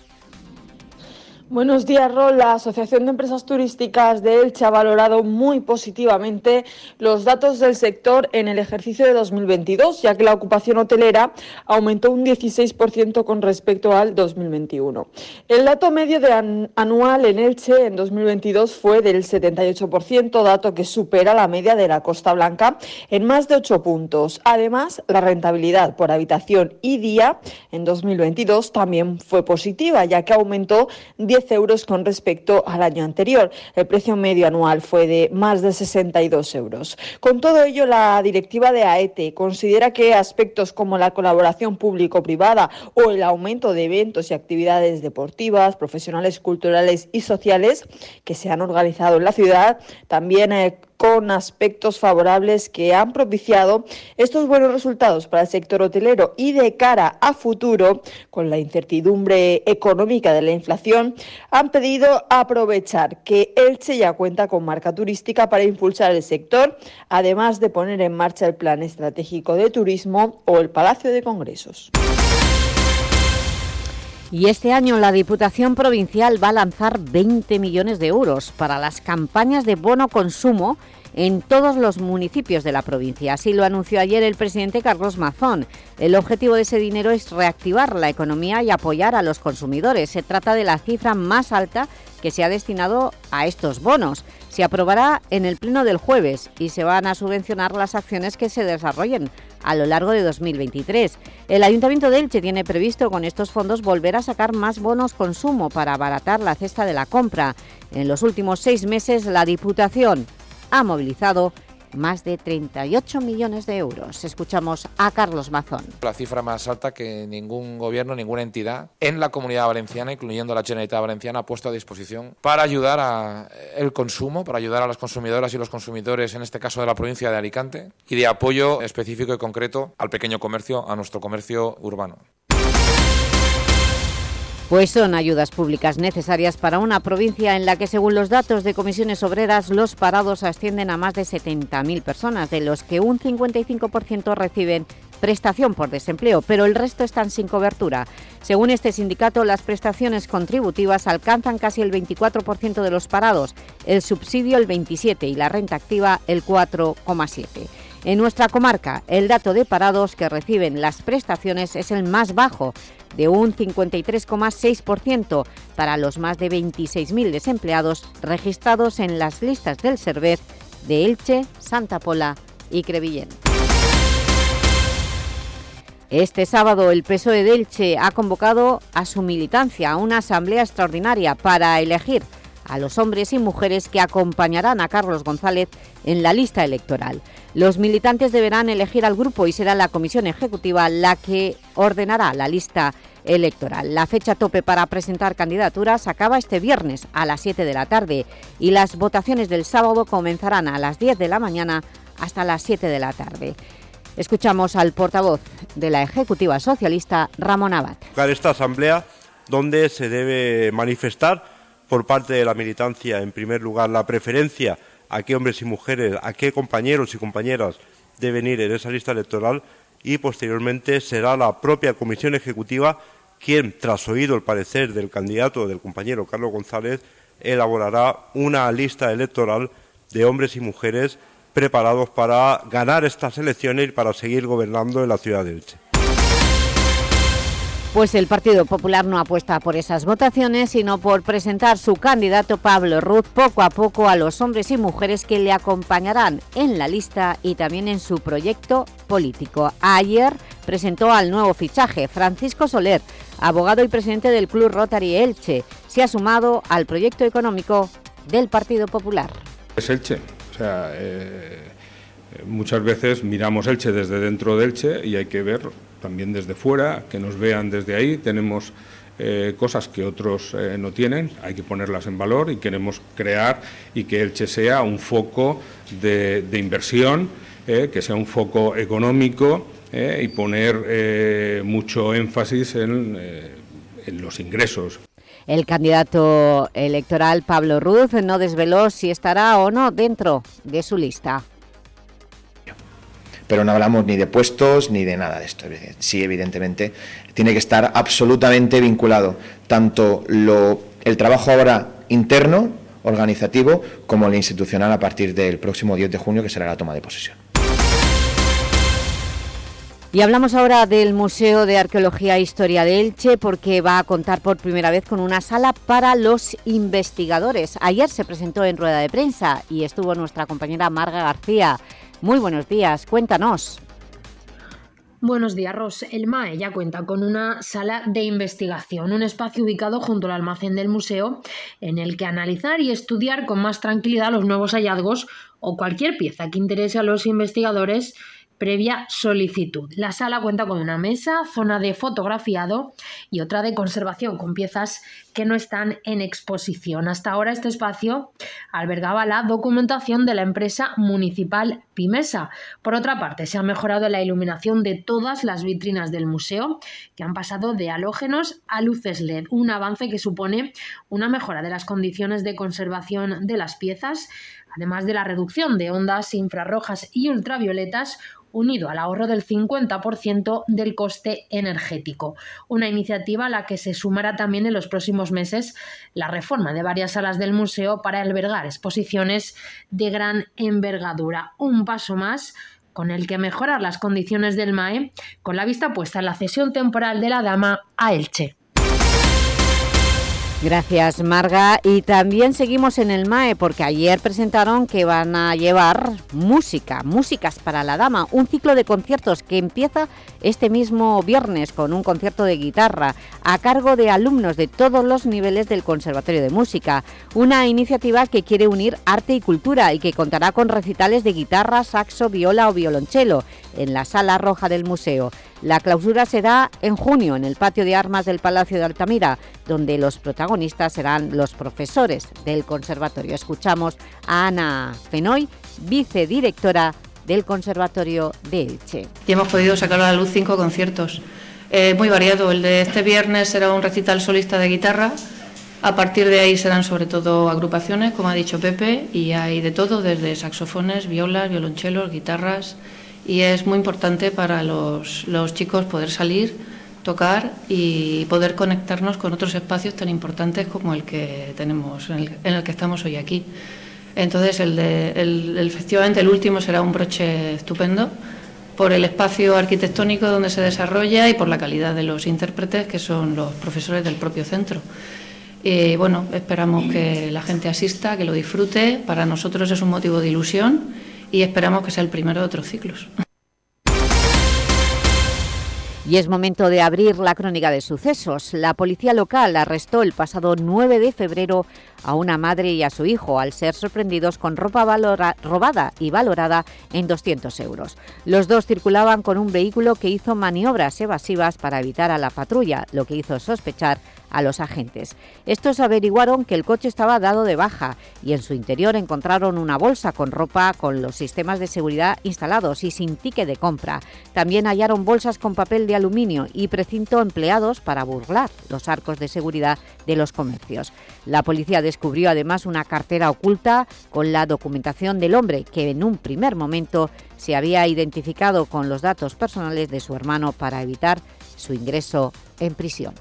Buenos días, Rol. La Asociación de Empresas Turísticas de Elche ha valorado muy positivamente los datos del sector en el ejercicio de 2022, ya que la ocupación hotelera aumentó un 16% con respecto al 2021. El dato medio de anual en Elche en 2022 fue del 78%, dato que supera la media de la Costa Blanca en más de 8 puntos. Además, la rentabilidad por habitación y día en 2022 también fue positiva, ya que aumentó 10 euros con respecto al año anterior. El precio medio anual fue de más de 62 euros. Con todo ello, la directiva de AETE considera que aspectos como la colaboración público-privada o el aumento de eventos y actividades deportivas, profesionales, culturales y sociales que se han organizado en la ciudad también eh, con aspectos favorables que han propiciado estos buenos resultados para el sector hotelero y de cara a futuro, con la incertidumbre económica de la inflación, han pedido aprovechar que Elche ya cuenta con marca turística para impulsar el sector, además de poner en marcha el Plan Estratégico de Turismo o el Palacio de Congresos. Y este año la Diputación Provincial va a lanzar 20 millones de euros para las campañas de bono consumo en todos los municipios de la provincia. Así lo anunció ayer el presidente Carlos Mazón. El objetivo de ese dinero es reactivar la economía y apoyar a los consumidores. Se trata de la cifra más alta que se ha destinado a estos bonos. Se aprobará en el pleno del jueves y se van a subvencionar las acciones que se desarrollen a lo largo de 2023. El Ayuntamiento de Elche tiene previsto con estos fondos volver a sacar más bonos consumo para abaratar la cesta de la compra. En los últimos seis meses la Diputación ha movilizado más de 38 millones de euros. Escuchamos a Carlos Mazón. La cifra más alta que ningún gobierno, ninguna entidad en la comunidad valenciana, incluyendo la Generalitat Valenciana, ha puesto a disposición para ayudar al consumo, para ayudar a las consumidoras y los consumidores, en este caso de la provincia de Alicante, y de apoyo específico y concreto al pequeño comercio, a nuestro comercio urbano. Pues son ayudas públicas necesarias para una provincia en la que, según los datos de comisiones obreras, los parados ascienden a más de 70.000 personas, de los que un 55% reciben prestación por desempleo, pero el resto están sin cobertura. Según este sindicato, las prestaciones contributivas alcanzan casi el 24% de los parados, el subsidio el 27% y la renta activa el 4,7%. En nuestra comarca, el dato de parados que reciben las prestaciones es el más bajo, de un 53,6% para los más de 26.000 desempleados registrados en las listas del SERVER de Elche, Santa Pola y Crevillén. Este sábado el PSOE de Elche ha convocado a su militancia a una asamblea extraordinaria para elegir a los hombres y mujeres que acompañarán a Carlos González en la lista electoral. Los militantes deberán elegir al grupo y será la comisión ejecutiva la que ordenará la lista electoral. La fecha tope para presentar candidaturas acaba este viernes a las 7 de la tarde y las votaciones del sábado comenzarán a las 10 de la mañana hasta las 7 de la tarde. Escuchamos al portavoz de la Ejecutiva Socialista, Ramón Abad. Esta asamblea donde se debe manifestar por parte de la militancia, en primer lugar, la preferencia a qué hombres y mujeres, a qué compañeros y compañeras deben ir en esa lista electoral y posteriormente será la propia Comisión Ejecutiva quien, tras oído el parecer del candidato, del compañero Carlos González, elaborará una lista electoral de hombres y mujeres preparados para ganar estas elecciones y para seguir gobernando en la ciudad de Elche. Pues el Partido Popular no apuesta por esas votaciones, sino por presentar su candidato Pablo Ruz poco a poco a los hombres y mujeres que le acompañarán en la lista y también en su proyecto político. Ayer presentó al nuevo fichaje, Francisco Soler, abogado y presidente del Club Rotary Elche. Se ha sumado al proyecto económico del Partido Popular. Es Elche, o sea... Eh, muchas veces miramos Elche desde dentro de Elche y hay que ver también desde fuera, que nos vean desde ahí. Tenemos eh, cosas que otros eh, no tienen, hay que ponerlas en valor y queremos crear y que Elche sea un foco de, inversión, eh, que sea un foco económico y poner mucho énfasis en, en los ingresos. El candidato electoral Pablo Ruz no desveló si estará o no dentro de su lista pero no hablamos ni de puestos ni de nada de esto. Sí, evidentemente, tiene que estar absolutamente vinculado tanto el trabajo ahora interno, organizativo, como el institucional a partir del próximo 10 de junio, que será la toma de posesión. Y hablamos ahora del Museo de Arqueología e Historia de Elche porque va a contar por primera vez con una sala para los investigadores. Ayer se presentó en rueda de prensa y estuvo nuestra compañera Marga García. Muy buenos días, cuéntanos. Buenos días, Ros. El MAE ya cuenta con una sala de investigación, un espacio ubicado junto al almacén del museo en el que analizar y estudiar con más tranquilidad los nuevos hallazgos o cualquier pieza que interese a los investigadores previa solicitud. La sala cuenta con una mesa, zona de fotografiado y otra de conservación con piezas que no están en exposición. Hasta ahora este espacio albergaba la documentación de la empresa municipal Pimesa. Por otra parte, se ha mejorado la iluminación de todas las vitrinas del museo, que han pasado de halógenos a luces LED, un avance que supone una mejora de las condiciones de conservación de las piezas, además de la reducción de ondas infrarrojas y ultravioletas unido al ahorro del 50% del coste energético. Una iniciativa a la que se sumará también en los próximos meses la reforma de varias salas del museo para albergar exposiciones de gran envergadura. Un paso más con el que mejorar las condiciones del MAE, con la vista puesta en la cesión temporal de la Dama a Elche. Gracias, Marga. Y también seguimos en el MAE porque ayer presentaron que van a llevar música, músicas para la dama, un ciclo de conciertos que empieza este mismo viernes con un concierto de guitarra a cargo de alumnos de todos los niveles del Conservatorio de Música. Una iniciativa que quiere unir arte y cultura y que contará con recitales de guitarra, saxo, viola o violonchelo en la Sala Roja del Museo. La clausura será en junio en el patio de armas del Palacio de Altamira, donde los protagonistas serán los profesores del conservatorio. Escuchamos a Ana Fenoy, vicedirectora del Conservatorio de Elche. Y hemos podido sacar a la luz cinco conciertos, eh, muy variado. El de este viernes será un recital solista de guitarra, a partir de ahí serán sobre todo agrupaciones, como ha dicho Pepe, y hay de todo, desde saxofones, violas, violonchelos, guitarras, y es muy importante para los, chicos poder salir, tocar y poder conectarnos con otros espacios tan importantes como el que tenemos, en el, que estamos hoy aquí. Entonces, el, de, efectivamente, el último será un broche estupendo por el espacio arquitectónico donde se desarrolla y por la calidad de los intérpretes, que son los profesores del propio centro. Y bueno, esperamos que la gente asista, que lo disfrute. Para nosotros es un motivo de ilusión y esperamos que sea el primero de otros ciclos. Y es momento de abrir la crónica de sucesos. La policía local arrestó el pasado 9 de febrero a una madre y a su hijo al ser sorprendidos con ropa robada y valorada en 200 euros. Los dos circulaban con un vehículo que hizo maniobras evasivas para evitar a la patrulla, lo que hizo sospechar a los agentes. Estos averiguaron que el coche estaba dado de baja y en su interior encontraron una bolsa con ropa con los sistemas de seguridad instalados y sin ticket de compra. También hallaron bolsas con papel de aluminio y precinto empleados para burlar los arcos de seguridad de los comercios. La policía descubrió además una cartera oculta con la documentación del hombre que en un primer momento se había identificado con los datos personales de su hermano para evitar su ingreso en prisión.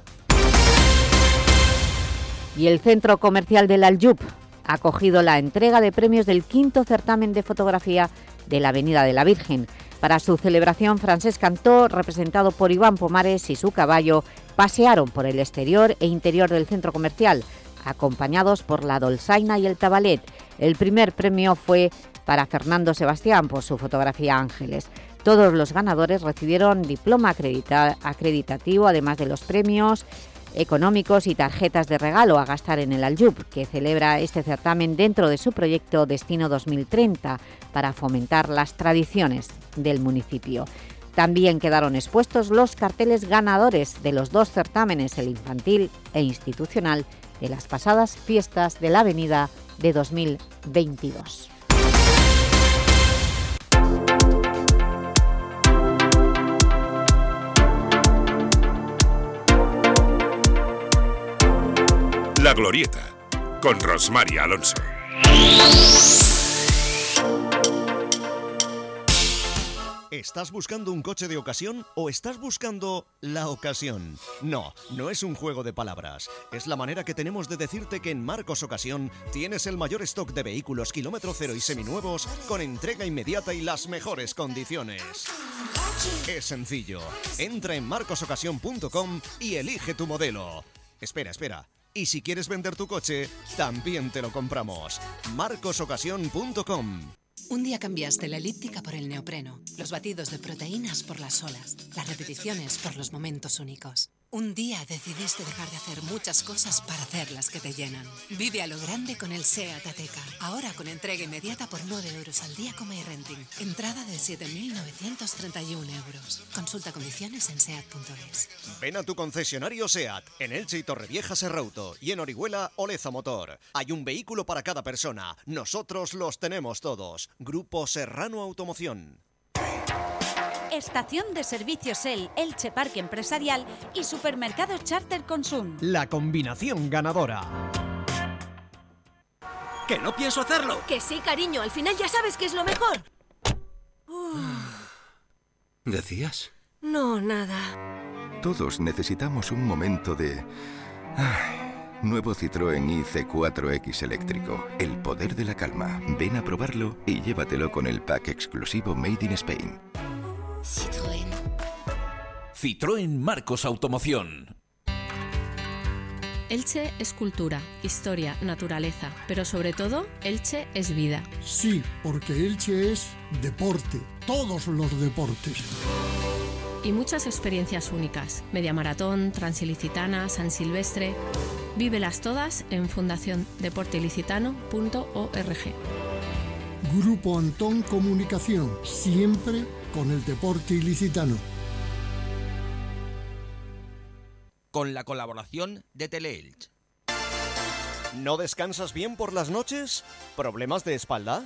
Y el Centro Comercial del Aljub ha la entrega de premios del quinto certamen de fotografía de la Avenida de la Virgen. Para su celebración, Francés Cantó, representado por Iván Pomares y su caballo, pasearon por el exterior e interior del centro comercial, acompañados por la Dolzaina y el Tabalet. El primer premio fue para Fernando Sebastián por su fotografía Ángeles. Todos los ganadores recibieron diploma acreditativo, además de los premios económicos y tarjetas de regalo a gastar en el Aljub, que celebra este certamen dentro de su proyecto Destino 2030 para fomentar las tradiciones del municipio. También quedaron expuestos los carteles ganadores de los dos certámenes, el infantil e institucional, de las pasadas fiestas de la Avenida de 2022. La Glorieta, con Rosmaria Alonso. ¿Estás buscando un coche de ocasión o estás buscando la ocasión? No, no es un juego de palabras. Es la manera que tenemos de decirte que en Marcos Ocasión tienes el mayor stock de vehículos kilómetro cero y seminuevos con entrega inmediata y las mejores condiciones. Es sencillo. Entra en marcosocasión.com y elige tu modelo. Espera, espera. Y si quieres vender tu coche, también te lo compramos. marcosocasión.com un día cambiaste la elíptica por el neopreno, los batidos de proteínas por las olas, las repeticiones por los momentos únicos. Un día decidiste dejar de hacer muchas cosas para hacer las que te llenan. Vive a lo grande con el SEAT Ateca. Ahora con entrega inmediata por 9 euros al día como renting. Entrada de 7.931 euros. Consulta condiciones en SEAT.es. Ven a tu concesionario SEAT en Elche y Torrevieja Serrauto y en Orihuela Oleza Motor. Hay un vehículo para cada persona. Nosotros los tenemos todos. Grupo Serrano Automoción. Estación de servicios El Elche Parque Empresarial y Supermercado Charter Consum. La combinación ganadora. ¡Que no pienso hacerlo! Que sí, cariño, al final ya sabes que es lo mejor. ¿Decías? No, nada. Todos necesitamos un momento de... Nuevo Citroën IC4X eléctrico. El poder de la calma. Ven a probarlo y llévatelo con el pack exclusivo Made in Spain. Citroën. Citroën Marcos Automoción. Elche es cultura, historia, naturaleza, pero sobre todo, Elche es vida. Sí, porque Elche es deporte, todos los deportes. Y muchas experiencias únicas, media maratón, transilicitana, San Silvestre. Vívelas todas en fundaciondeporteilicitano.org. Grupo Antón Comunicación, siempre con el deporte ilicitano. con la colaboración de Teleelch. ¿No descansas bien por las noches? ¿Problemas de espalda?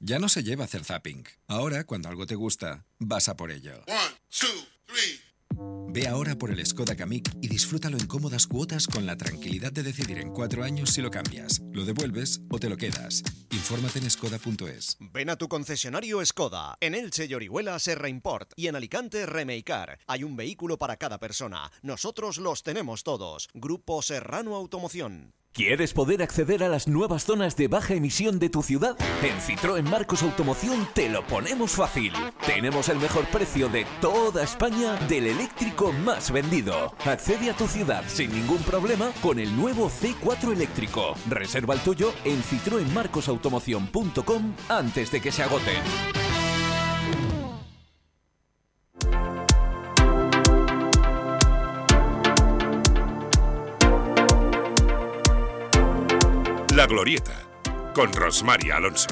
Ya no se lleva hacer zapping. Ahora, cuando algo te gusta, vas a por ello. Ve ahora por el Skoda Kamiq y disfrútalo en cómodas cuotas con la tranquilidad de decidir en cuatro años si lo cambias, lo devuelves o te lo quedas. Infórmate en skoda.es. Ven a tu concesionario Skoda. En Elche y Orihuela Serra Import y en Alicante Remeicar. Hay un vehículo para cada persona. Nosotros los tenemos todos. Grupo Serrano Automoción. ¿Quieres poder acceder a las nuevas zonas de baja emisión de tu ciudad? En Citroën Marcos Automoción te lo ponemos fácil. Tenemos el mejor precio de toda España del eléctrico más vendido. Accede a tu ciudad sin ningún problema con el nuevo C4 eléctrico. Reserva el tuyo en citroenmarcosautomoción.com antes de que se agoten. La Glorieta, con Rosmaria Alonso.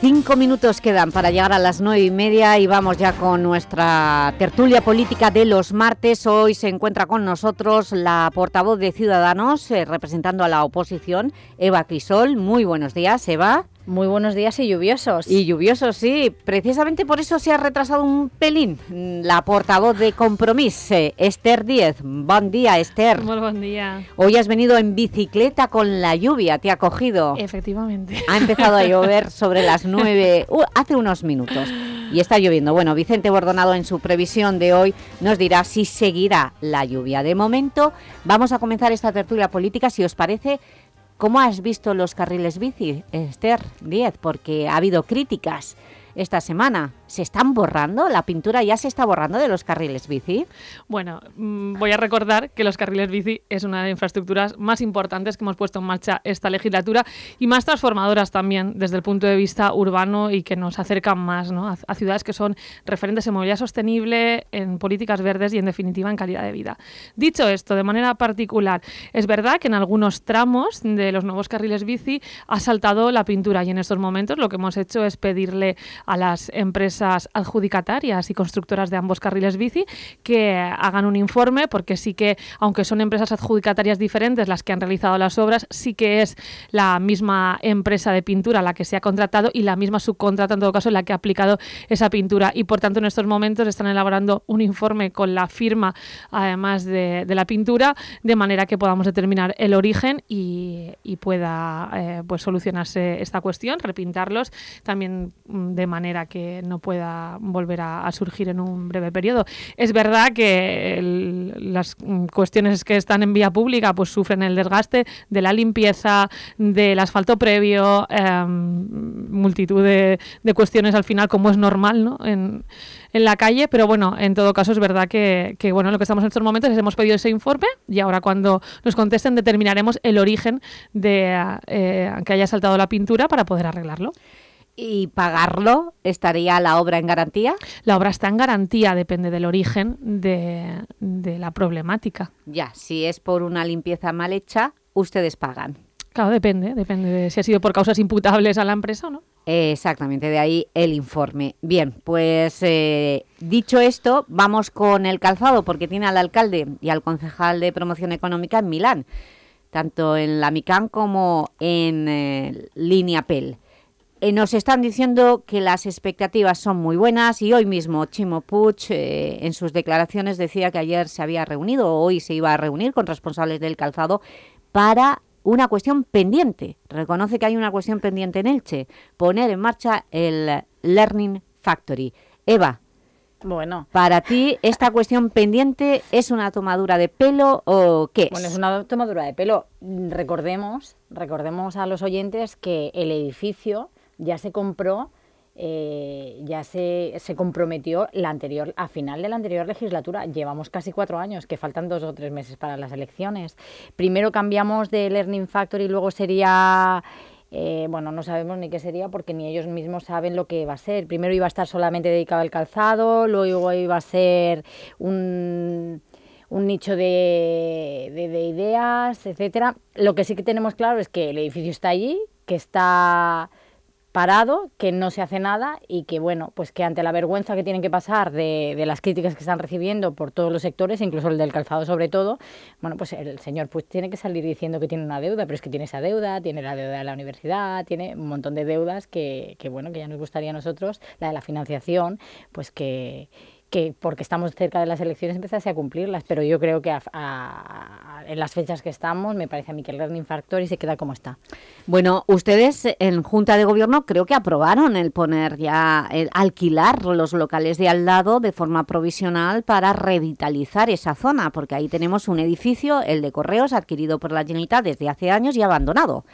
Cinco minutos quedan para llegar a las nueve y media y vamos ya con nuestra tertulia política de los martes. Hoy se encuentra con nosotros la portavoz de Ciudadanos, eh, representando a la oposición, Eva Crisol. Muy buenos días, Eva. Muy buenos días y lluviosos. Y lluviosos, sí. Precisamente por eso se ha retrasado un pelín la portavoz de Compromís, eh, Esther Díez. Buen día, Esther. Muy buen día. Hoy has venido en bicicleta con la lluvia, te ha cogido. Efectivamente. Ha empezado a llover sobre las nueve, uh, hace unos minutos, y está lloviendo. Bueno, Vicente Bordonado en su previsión de hoy nos dirá si seguirá la lluvia. De momento, vamos a comenzar esta tertulia política, si os parece, ¿Cómo has visto los carriles bici, Esther Díez? Porque ha habido críticas esta semana. ¿Se están borrando? ¿La pintura ya se está borrando de los carriles bici? Bueno, mm, voy a recordar que los carriles bici es una de las infraestructuras más importantes que hemos puesto en marcha esta legislatura y más transformadoras también desde el punto de vista urbano y que nos acercan más a, a ciudades que son referentes en movilidad sostenible, en políticas verdes y en definitiva en calidad de vida. Dicho esto, de manera particular, es verdad que en algunos tramos de los nuevos carriles bici ha saltado la pintura y en estos momentos lo que hemos hecho es pedirle a las empresas adjudicatarias y constructoras de ambos carriles bici que hagan un informe, porque sí que, aunque son empresas adjudicatarias diferentes las que han realizado las obras, sí que es la misma empresa de pintura la que se ha contratado y la misma subcontrata, en todo caso, la que ha aplicado esa pintura. Y, por tanto, en estos momentos están elaborando un informe con la firma, además de, de la pintura, de manera que podamos determinar el origen y, y pueda eh, pues solucionarse esta cuestión, repintarlos, también mm, de manera que no pueda volver a, surgir en un breve periodo. Es verdad que las cuestiones que están en vía pública pues sufren el desgaste de la limpieza, del asfalto previo, em, multitud de, cuestiones al final, como es normal ¿no? en, en la calle, pero bueno, en todo caso es verdad que, que, bueno, lo que estamos en estos momentos es hemos pedido ese informe y ahora cuando nos contesten determinaremos el origen de eh, que haya saltado la pintura para poder arreglarlo. ¿Y pagarlo? ¿Estaría la obra en garantía? La obra está en garantía, depende del origen de, de la problemática. Ya, si es por una limpieza mal hecha, ustedes pagan. Claro, depende, depende de si ha sido por causas imputables a la empresa o no. Exactamente, de ahí el informe. Bien, pues eh, dicho esto, vamos con el calzado, porque tiene al alcalde y al concejal de promoción económica en Milán, tanto en la MICAN como en eh, Línea PEL. Eh, nos están diciendo que las expectativas son muy buenas y hoy mismo Chimo Puig en sus declaraciones decía que ayer se había reunido o hoy se iba a reunir con responsables del calzado para una cuestión pendiente. Reconoce que hay una cuestión pendiente en Elche, poner en marcha el Learning Factory. Eva, bueno. ¿Para ti esta cuestión pendiente es una tomadura de pelo o qué es? Bueno, es una tomadura de pelo. Recordemos, recordemos a los oyentes que el edificio ya se compró eh, ya se, se, comprometió la anterior, a final de la anterior legislatura. Llevamos casi cuatro años, que faltan dos o tres meses para las elecciones. Primero cambiamos de Learning Factory, luego sería... Eh, bueno, no sabemos ni qué sería porque ni ellos mismos saben lo que va a ser. Primero iba a estar solamente dedicado al calzado, luego iba a ser un, un nicho de, de, de ideas, etcétera. Lo que sí que tenemos claro es que el edificio está allí, que está parado, que no se hace nada y que, bueno, pues que ante la vergüenza que tienen que pasar de, de, las críticas que están recibiendo por todos los sectores, incluso el del calzado sobre todo, bueno, pues el señor pues tiene que salir diciendo que tiene una deuda, pero es que tiene esa deuda, tiene la deuda de la universidad, tiene un montón de deudas que, que bueno, que ya nos gustaría a nosotros, la de la financiación, pues que que porque estamos cerca de las elecciones empezase a cumplirlas, pero yo creo que a, a, en las fechas que estamos me parece a mí que el Learning Factory se queda como está. Bueno, ustedes en Junta de Gobierno creo que aprobaron el poner ya, el alquilar los locales de al lado de forma provisional para revitalizar esa zona, porque ahí tenemos un edificio, el de Correos, adquirido por la Generalitat desde hace años y abandonado,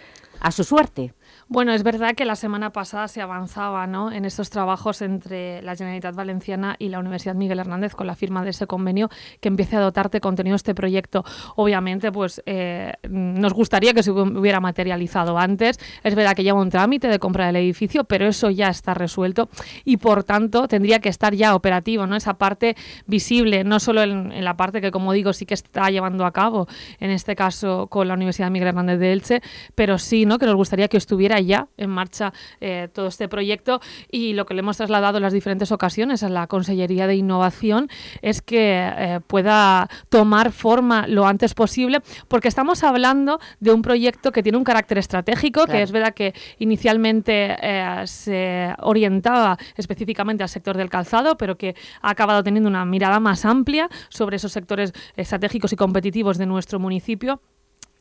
a su suerte. Bueno, es verdad que la semana pasada se avanzaba ¿no? en estos trabajos entre la Generalitat Valenciana y la Universidad Miguel Hernández con la firma de ese convenio que empiece a dotarte contenido este proyecto. Obviamente, pues eh, nos gustaría que se hubiera materializado antes. Es verdad que lleva un trámite de compra del edificio, pero eso ya está resuelto y, por tanto, tendría que estar ya operativo, ¿no? Esa parte visible, no solo en, en la parte que, como digo, sí que está llevando a cabo, en este caso con la Universidad Miguel Hernández de Elche, pero sí, ¿no? Que nos gustaría que estuviera ya en marcha eh, todo este proyecto y lo que le hemos trasladado en las diferentes ocasiones a la Consellería de Innovación es que eh, pueda tomar forma lo antes posible porque estamos hablando de un proyecto que tiene un carácter estratégico, claro. que es verdad que inicialmente eh, se orientaba específicamente al sector del calzado, pero que ha acabado teniendo una mirada más amplia sobre esos sectores estratégicos y competitivos de nuestro municipio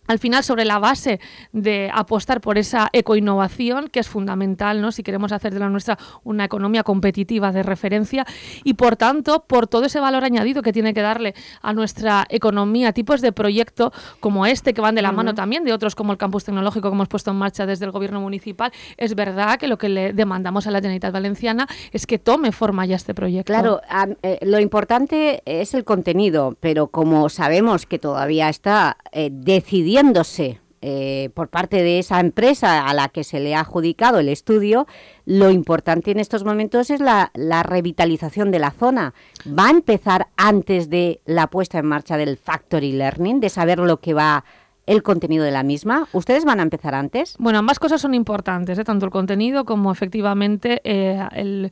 al final sobre la base de apostar por esa ecoinnovación que es fundamental ¿no? si queremos hacer de la nuestra una economía competitiva de referencia y por tanto por todo ese valor añadido que tiene que darle a nuestra economía tipos de proyecto como este que van de la uh -huh. mano también de otros como el campus tecnológico que hemos puesto en marcha desde el gobierno municipal es verdad que lo que le demandamos a la Generalitat Valenciana es que tome forma ya este proyecto. Claro, eh, lo importante es el contenido pero como sabemos que todavía está eh, eh, por parte de esa empresa a la que se le ha adjudicado el estudio, lo importante en estos momentos es la, la, revitalización de la zona. ¿Va a empezar antes de la puesta en marcha del Factory Learning, de saber lo que va el contenido de la misma? ¿Ustedes van a empezar antes? Bueno, ambas cosas son importantes, ¿eh? tanto el contenido como efectivamente eh, el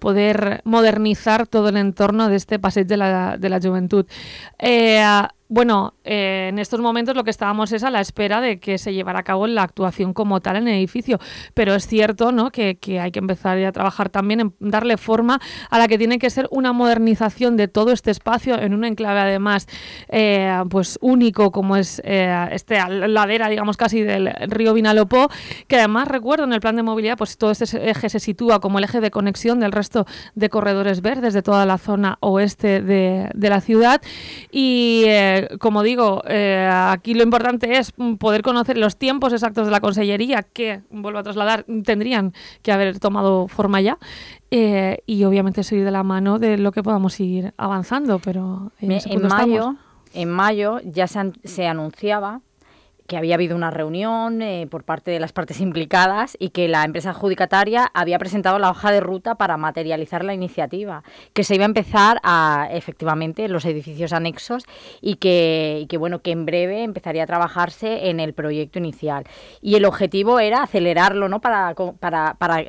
poder modernizar todo el entorno de este paseo de la, de la juventud. Eh, bueno, eh, en estos momentos lo que estábamos es a la espera de que se llevara a cabo la actuación como tal en el edificio, pero es cierto ¿no? que, hay que empezar a trabajar también en darle forma a la que tiene que ser una modernización de todo este espacio en un enclave además eh, pues único como es eh, esta ladera digamos casi del río Vinalopó, que además recuerdo en el plan de movilidad pues todo este eje se sitúa como el eje de conexión del resto de corredores verdes de toda la zona oeste de, de la ciudad y eh, como digo, eh, aquí lo importante es poder conocer los tiempos exactos de la Consellería que, vuelvo a trasladar, tendrían que haber tomado forma ya eh, y obviamente seguir de la mano de lo que podamos ir avanzando, pero en, en mayo, en mayo ya se, an se anunciaba que había habido una reunión eh, por parte de las partes implicadas y que la empresa adjudicataria había presentado la hoja de ruta para materializar la iniciativa, que se iba a empezar a, efectivamente en los edificios anexos y que, y que, bueno, que en breve empezaría a trabajarse en el proyecto inicial. Y el objetivo era acelerarlo, ¿no? Para, para, para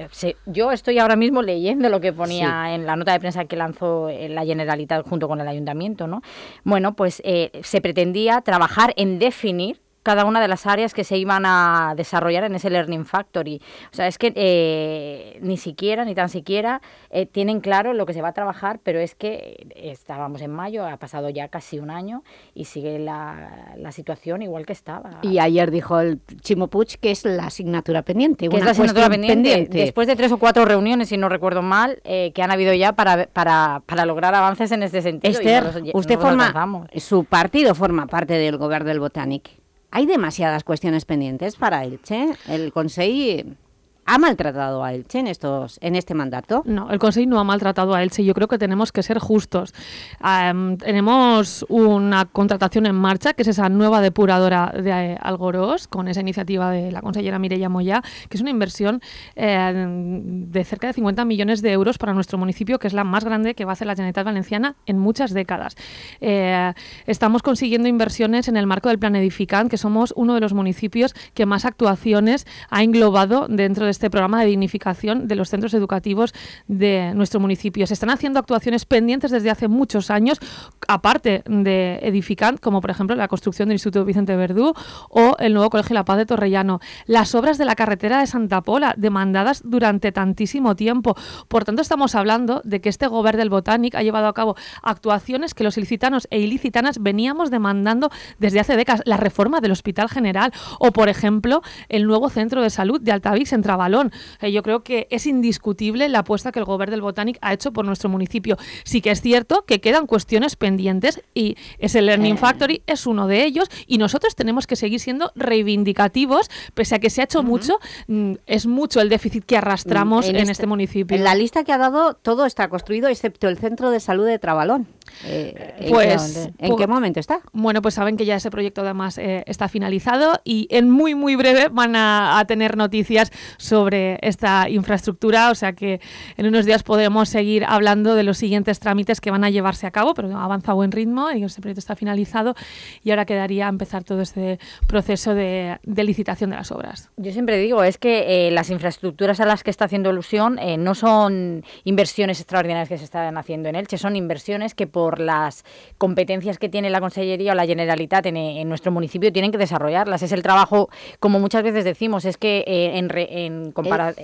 yo estoy ahora mismo leyendo lo que ponía en la nota de prensa que lanzó eh, la Generalitat junto con el Ayuntamiento, ¿no? Bueno, pues eh, se pretendía trabajar en definir cada una de las áreas que se iban a desarrollar en ese Learning Factory. O sea, es que eh, ni siquiera, ni tan siquiera eh, tienen claro lo que se va a trabajar, pero es que estábamos en mayo, ha pasado ya casi un año y sigue la, la situación igual que estaba. Y ayer dijo el Chimo Puig que es la asignatura pendiente. Que es la asignatura pendiente, Después de tres o cuatro reuniones, si no recuerdo mal, eh, que han habido ya para, para, para, lograr avances en este sentido. Esther, usted forma, su partido forma parte del gobierno del Botanic. ¿Hay demasiadas cuestiones pendientes para Elche? El Consejo ¿Ha maltratado a Elche en, estos, en este mandato? No, el Consejo no ha maltratado a Elche. Yo creo que tenemos que ser justos. tenemos una contratación en marcha, que es esa nueva depuradora de Algorós, con esa iniciativa de la consellera Mireia Moya, que es una inversión eh, de cerca de 50 millones de euros para nuestro municipio, que es la más grande que va a hacer la Generalitat Valenciana en muchas décadas. Eh, estamos consiguiendo inversiones en el marco del Plan Edificant, que somos uno de los municipios que más actuaciones ha englobado dentro de este programa de dignificación de los centros educativos de nuestro municipio. Se están haciendo actuaciones pendientes desde hace muchos años, aparte de edificant, como por ejemplo la construcción del Instituto Vicente Verdú o el nuevo Colegio La Paz de Torrellano. Las obras de la carretera de Santa Pola, demandadas durante tantísimo tiempo. Por tanto, estamos hablando de que este gobierno del Botánic ha llevado a cabo actuaciones que los ilicitanos e ilicitanas veníamos demandando desde hace décadas. La reforma del Hospital General o, por ejemplo, el nuevo centro de salud de Altavix en Eh, yo creo que es indiscutible la apuesta que el Gobierno del Botanic ha hecho por nuestro municipio. Sí que es cierto que quedan cuestiones pendientes y ese Learning eh. Factory es uno de ellos y nosotros tenemos que seguir siendo reivindicativos, pese a que se ha hecho mucho, mm, es mucho el déficit que arrastramos en, este, este, municipio. En la lista que ha dado todo está construido excepto el Centro de Salud de Trabalón. Eh, pues, ¿En qué momento está? Bueno, pues saben que ya ese proyecto además está finalizado y en muy muy breve van a, a tener noticias sobre esta infraestructura, o sea que en unos días podemos seguir hablando de los siguientes trámites que van a llevarse a cabo, pero avanza a buen ritmo y este proyecto está finalizado y ahora quedaría empezar todo este proceso de, licitación de las obras. Yo siempre digo, es que eh, las infraestructuras a las que está haciendo alusión eh, no son inversiones extraordinarias que se están haciendo en Elche, son inversiones que por las competencias que tiene la Consellería o la Generalitat en, en nuestro municipio tienen que desarrollarlas. Es el trabajo, como muchas veces decimos, es que eh, en, en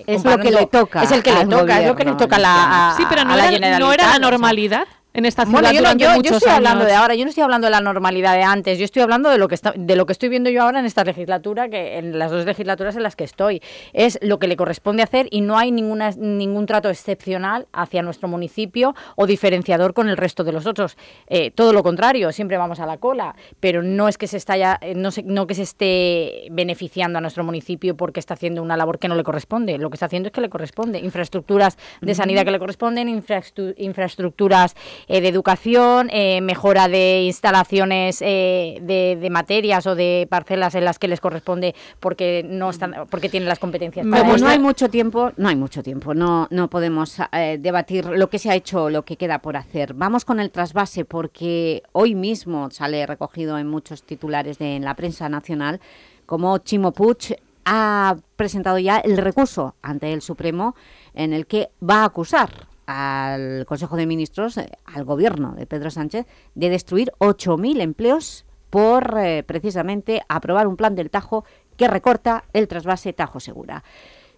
es, lo que le toca. Es el que le toca, es lo que le toca a la, Sí, pero no, era, no era la normalidad en esta ciudad bueno, yo, yo, yo estoy hablando de ahora, yo no estoy hablando de la normalidad de antes, yo estoy hablando de lo que está, de lo que estoy viendo yo ahora en esta legislatura, que en las dos legislaturas en las que estoy, es lo que le corresponde hacer y no hay ninguna ningún trato excepcional hacia nuestro municipio o diferenciador con el resto de los otros. Eh, todo lo contrario, siempre vamos a la cola, pero no es que se está ya, eh, no, no que se esté beneficiando a nuestro municipio porque está haciendo una labor que no le corresponde. Lo que está haciendo es que le corresponde infraestructuras de sanidad que le corresponden, infraestructuras eh, de educación, eh, mejora de instalaciones eh, de, materias o de parcelas en las que les corresponde porque no están porque tienen las competencias. Como no hay mucho tiempo, no hay mucho tiempo, no, no podemos debatir lo que se ha hecho, lo que queda por hacer. Vamos con el trasvase porque hoy mismo sale recogido en muchos titulares de en la prensa nacional como Chimo Puig ha presentado ya el recurso ante el Supremo en el que va a acusar al Consejo de Ministros, eh, al gobierno de Pedro Sánchez, de destruir 8.000 empleos por eh, precisamente aprobar un plan del Tajo que recorta el trasvase Tajo Segura.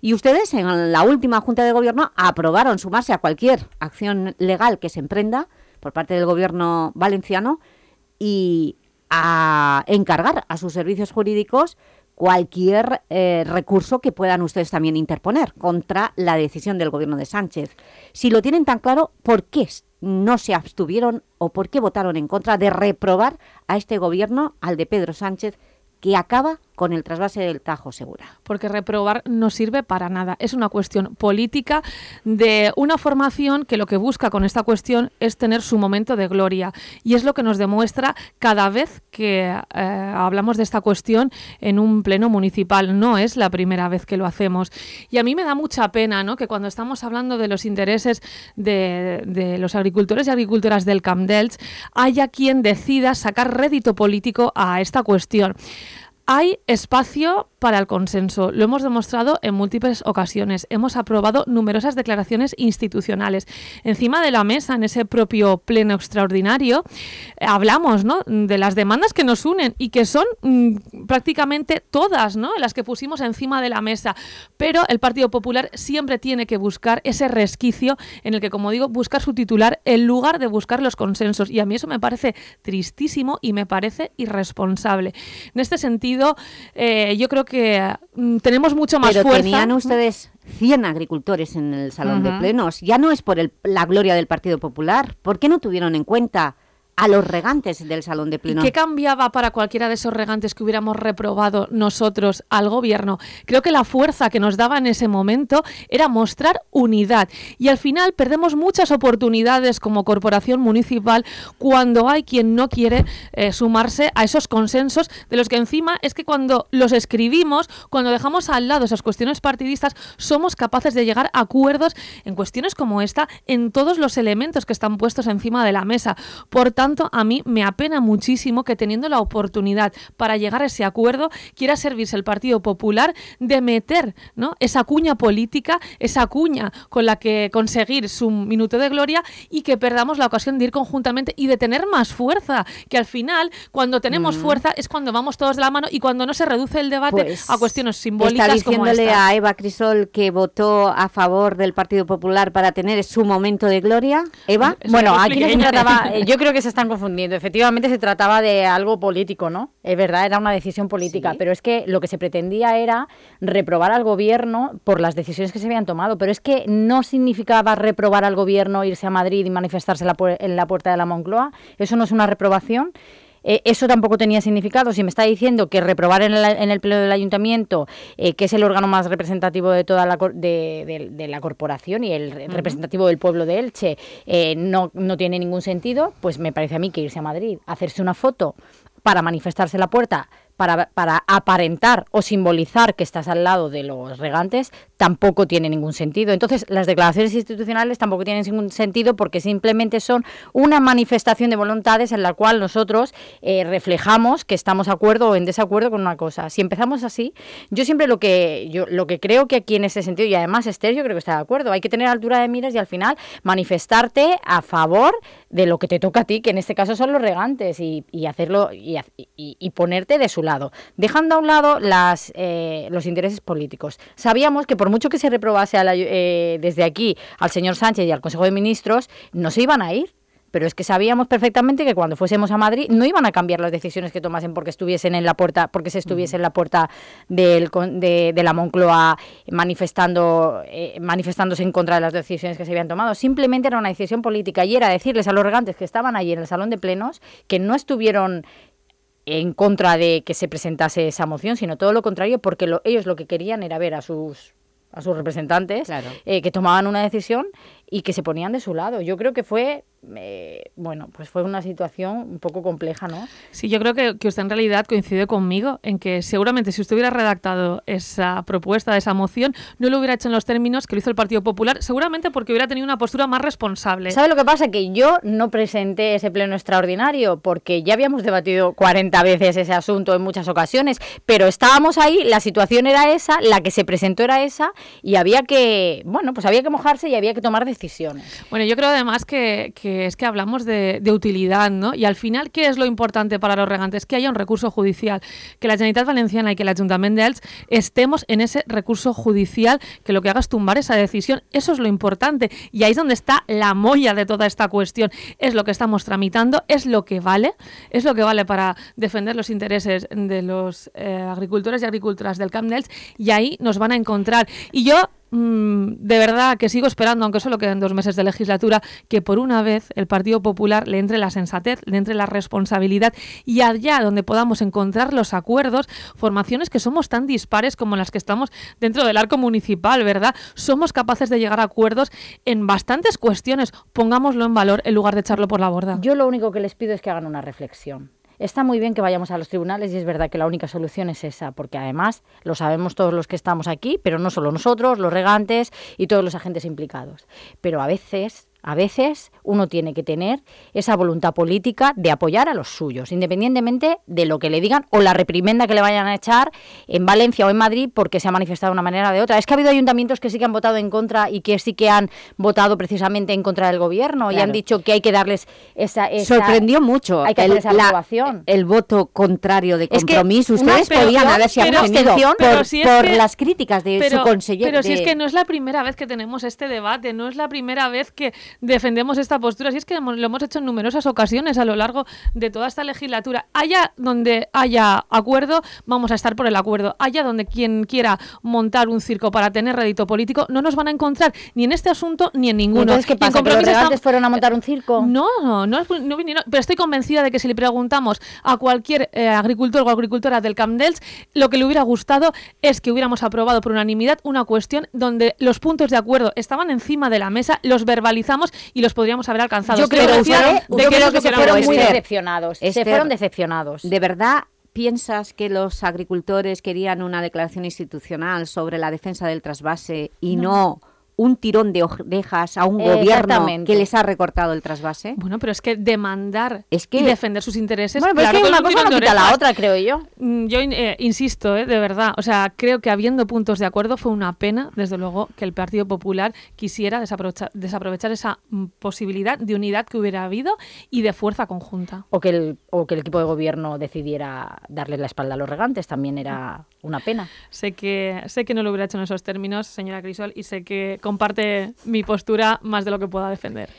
Y ustedes en la última Junta de Gobierno aprobaron sumarse a cualquier acción legal que se emprenda por parte del Gobierno valenciano y a encargar a sus servicios jurídicos cualquier eh, recurso que puedan ustedes también interponer contra la decisión del gobierno de Sánchez. Si lo tienen tan claro, ¿por qué no se abstuvieron o por qué votaron en contra de reprobar a este gobierno, al de Pedro Sánchez, que acaba con el trasvase del Tajo Segura. Porque reprobar no sirve para nada. Es una cuestión política de una formación que lo que busca con esta cuestión es tener su momento de gloria. Y es lo que nos demuestra cada vez que eh, hablamos de esta cuestión en un pleno municipal. No es la primera vez que lo hacemos. Y a mí me da mucha pena ¿no? que cuando estamos hablando de los intereses de, los agricultores y agricultoras del Camp haya quien decida sacar rédito político a esta cuestión. Hay espacio para el consenso. Lo hemos demostrado en múltiples ocasiones. Hemos aprobado numerosas declaraciones institucionales. Encima de la mesa, en ese propio pleno extraordinario, hablamos ¿no? de las demandas que nos unen y que son mm, prácticamente todas ¿no? las que pusimos encima de la mesa. Pero el Partido Popular siempre tiene que buscar ese resquicio en el que, como digo, buscar su titular en lugar de buscar los consensos. Y a mí eso me parece tristísimo y me parece irresponsable. En este sentido, eh, yo creo que mm, tenemos mucho más Pero fuerza. tenían ustedes 100 agricultores en el salón de plenos. Ya no es por el- la gloria del Partido Popular. ¿Por qué no tuvieron en cuenta a los regantes del salón de ¿Y plenos? qué cambiaba para cualquiera de esos regantes que hubiéramos reprobado nosotros al gobierno? Creo que la fuerza que nos daba en ese momento era mostrar unidad. Y al final perdemos muchas oportunidades como corporación municipal cuando hay quien no quiere eh, sumarse a esos consensos de los que encima es que cuando los escribimos, cuando dejamos al lado esas cuestiones partidistas, somos capaces de llegar a acuerdos en cuestiones como esta en todos los elementos que están puestos encima de la mesa. Por tanto, a mí me apena muchísimo que teniendo la oportunidad para llegar a ese acuerdo, quiera servirse el Partido Popular de meter ¿no? esa cuña política, esa cuña con la que conseguir su minuto de gloria y que perdamos la ocasión de ir conjuntamente y de tener más fuerza. Que al final, cuando tenemos Mm. fuerza, es cuando vamos todos de la mano y cuando no se reduce el debate Pues, a cuestiones simbólicas Está como diciéndole esta. a Eva Crisol que votó a favor del Partido Popular para tener su momento de gloria. Eva, Bueno, aquí no se trataba, yo creo que se están confundiendo. Efectivamente se trataba de algo político, ¿no? Es verdad, era una decisión política, pero es que lo que se pretendía era reprobar al gobierno por las decisiones que se habían tomado, pero es que no significaba reprobar al gobierno, irse a Madrid y manifestarse en la, en la puerta de la Moncloa. Eso no es una reprobación. Eh, eso tampoco tenía significado. Si me está diciendo que reprobar en el, en el pleno del ayuntamiento, eh, que es el órgano más representativo de toda la, de, de- de la corporación y el representativo del pueblo de Elche, eh, no, no tiene ningún sentido, pues me parece a mí que irse a Madrid, hacerse una foto para manifestarse en la puerta, para, para aparentar o simbolizar que estás al lado de los regantes, tampoco tiene ningún sentido. Entonces, las declaraciones institucionales tampoco tienen ningún sentido porque simplemente son una manifestación de voluntades en la cual nosotros eh, reflejamos que estamos de acuerdo o en desacuerdo con una cosa. Si empezamos así, yo siempre lo que yo lo que creo que aquí en ese sentido y además Esther yo creo que está de acuerdo, hay que tener altura de miras y al final manifestarte a favor de lo que te toca a ti, que en este caso son los regantes y, y hacerlo y, y ponerte de su lado, dejando a un lado las eh, los intereses políticos. Sabíamos que por mucho que se reprobase a la- eh, desde aquí al señor Sánchez y al Consejo de Ministros, no se iban a ir. Pero es que sabíamos perfectamente que cuando fuésemos a Madrid no iban a cambiar las decisiones que tomasen porque estuviesen en la puerta, porque se estuviese en la puerta del, de, de la Moncloa manifestando, eh, manifestándose en contra de las decisiones que se habían tomado. Simplemente era una decisión política y era decirles a los regantes que estaban allí en el salón de plenos que no estuvieron en contra de que se presentase esa moción, sino todo lo contrario, porque lo- ellos lo que querían era ver a sus a sus representantes eh, que tomaban una decisión y que se ponían de su lado. Yo creo que fue, eh, bueno, pues fue una situación un poco compleja, ¿no? Sí, yo creo que, que usted en realidad coincide conmigo en que seguramente si usted hubiera redactado esa propuesta, esa moción, no lo hubiera hecho en los términos que lo hizo el Partido Popular, seguramente porque hubiera tenido una postura más responsable. ¿Sabe lo que pasa? Que yo no presenté ese pleno extraordinario porque ya habíamos debatido 40 veces ese asunto en muchas ocasiones, pero estábamos ahí, la situación era esa, la que se presentó era esa y había que, bueno, pues había que mojarse y había que tomar decisiones. Bueno, yo creo además que, es que hablamos de, utilidad, ¿no? Y al final, ¿qué es lo importante para los regantes? Que haya un recurso judicial, que la Generalitat Valenciana y que el Ayuntamiento de Elx estemos en ese recurso judicial, que lo que haga es tumbar esa decisión. Eso es lo importante. Y ahí es donde está la molla de toda esta cuestión. Es lo que estamos tramitando, es lo que vale, es lo que vale para defender los intereses de los eh, agricultores y agricultoras del Camp de Elx, y ahí nos van a encontrar. Y yo mm, de verdad que sigo esperando, aunque solo queden dos meses de legislatura, que por una vez el Partido Popular le entre la sensatez, le entre la responsabilidad y allá donde podamos encontrar los acuerdos, formaciones que somos tan dispares como las que estamos dentro del arco municipal, ¿verdad? Somos capaces de llegar a acuerdos en bastantes cuestiones. Pongámoslo en valor en lugar de echarlo por la borda. Yo lo único que les pido es que hagan una reflexión. Está muy bien que vayamos a los tribunales y es verdad que la única solución es esa, porque además lo sabemos todos los que estamos aquí, pero no solo nosotros, los regantes y todos los agentes implicados. Pero a veces a veces uno tiene que tener esa voluntad política de apoyar a los suyos, independientemente de lo que le digan o la reprimenda que le vayan a echar en Valencia o en Madrid porque se ha manifestado de una manera o de otra. Es que ha habido ayuntamientos que sí que han votado en contra y que sí que han votado precisamente en contra del gobierno y han dicho que hay que darles esa... Sorprendió mucho hay que el, esa el voto contrario de compromiso. Ustedes podían haberse abstenido por, por las críticas de su consejero. Pero si es que no es la primera vez que tenemos este debate, no es la primera vez que defendemos esta postura. Si es que lo hemos hecho en numerosas ocasiones a lo largo de toda esta legislatura. Allá donde haya acuerdo, vamos a estar por el acuerdo. Allá donde quien quiera montar un circo para tener rédito político, no nos van a encontrar ni en este asunto ni en ninguno. Entonces, ¿qué pasa? ¿Que los fueron a montar un circo? No, no, no, vinieron. Pero estoy convencida de que si le preguntamos a cualquier eh, agricultor o agricultora del Camp Dels, lo que le hubiera gustado es que hubiéramos aprobado por unanimidad una cuestión donde los puntos de acuerdo estaban encima de la mesa, los verbalizamos y los podríamos haber alcanzado. Yo creo, que, se fueron muy decepcionados. se fueron decepcionados. ¿De verdad piensas que los agricultores querían una declaración institucional sobre la defensa del trasvase y no un tirón de orejas a un gobierno que les ha recortado el trasvase. Bueno, pero es que demandar y defender sus intereses... Bueno, pero es que una cosa no quita la otra, creo yo. Mm, yo eh, insisto, eh, de verdad, o sea, creo que habiendo puntos de acuerdo fue una pena, desde luego, que el Partido Popular quisiera desaprovechar, desaprovechar esa mm, posibilidad de unidad que hubiera habido y de fuerza conjunta. O que el, o que el equipo de gobierno decidiera darle la espalda a los regantes, también era una pena. Sé que, sé que no lo hubiera hecho en esos términos, señora Crisol, y sé que comparte mi postura más de lo que pueda defender.